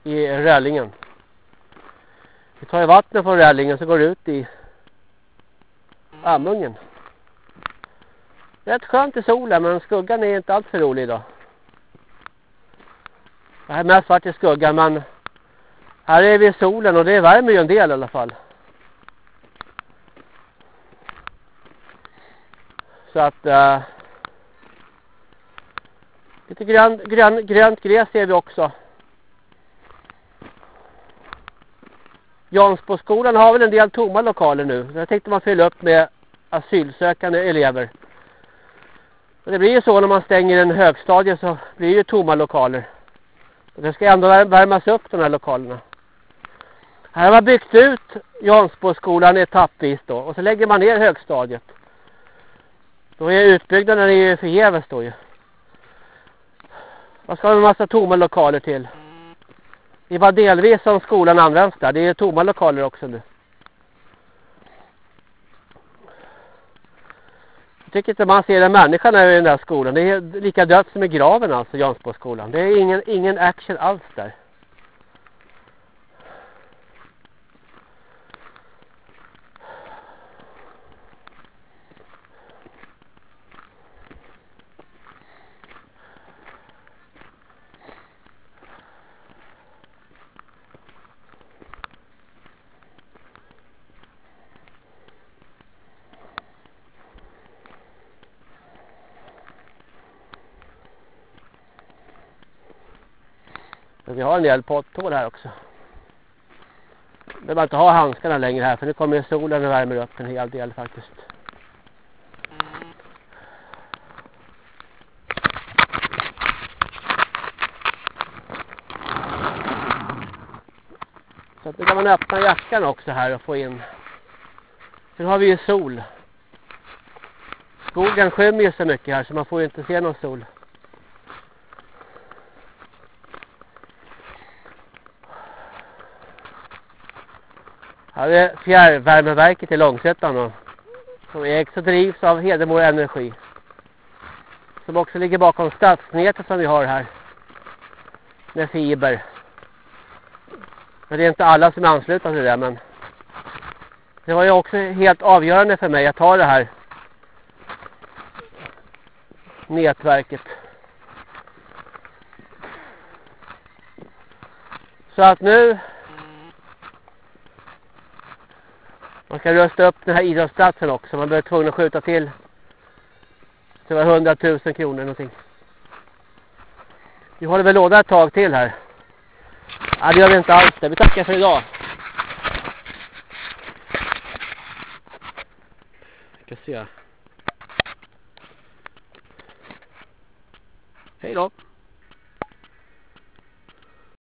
I rällingen. Vi tar ju vattnet från rällingen så går det ut i Amungen. Rätt skönt i solen men skuggan är inte alls för rolig idag. Det här är mest svart i skuggan men här är vi i solen och det värmer ju en del i alla fall. Så att uh, lite grön, grön, grönt gräs ser vi också. Jansboskolan har väl en del tomma lokaler nu. Jag tänkte man fylla upp med asylsökande elever. Och det blir ju så när man stänger en högstadie så blir det ju tomma lokaler. Och det ska ändå värmas upp de här lokalerna. Här har man byggt ut Jansboskolan etappvis då. Och så lägger man ner högstadiet. Då är utbyggnaden ju förgäves då ju. Vad ska vi en massa tomma lokaler till? Det är bara delvis som skolan används där. Det är tomma lokaler också nu. Jag tycker inte man ser en människa när i den där skolan. Det är lika dött som i graven alltså, Jansboskolan. Det är ingen, ingen action alls där. Men vi har en del potthål här också. Vi behöver inte ha handskarna längre här för nu kommer solen och värmer upp en hel del faktiskt. Så att nu kan man öppna jackan också här och få in. Sen har vi ju sol. Skogen skymmer ju så mycket här så man får ju inte se någon sol. Här är fjärrvärmeverket i Långsötan som ägs och drivs av Hedemora Energi. Som också ligger bakom stadsnätet som vi har här. Med fiber. Men det är inte alla som är anslutna till det men det var ju också helt avgörande för mig att ta det här nätverket. Så att nu Man ska rösta upp den här idrottsplatsen också. Man blir tvungen att skjuta till. Det var 100 000 kronor någonting. Vi håller väl låda ett tag till här. Ja, det gör vi inte alls det. Vi tackar för idag. Vi ska se. Hej då.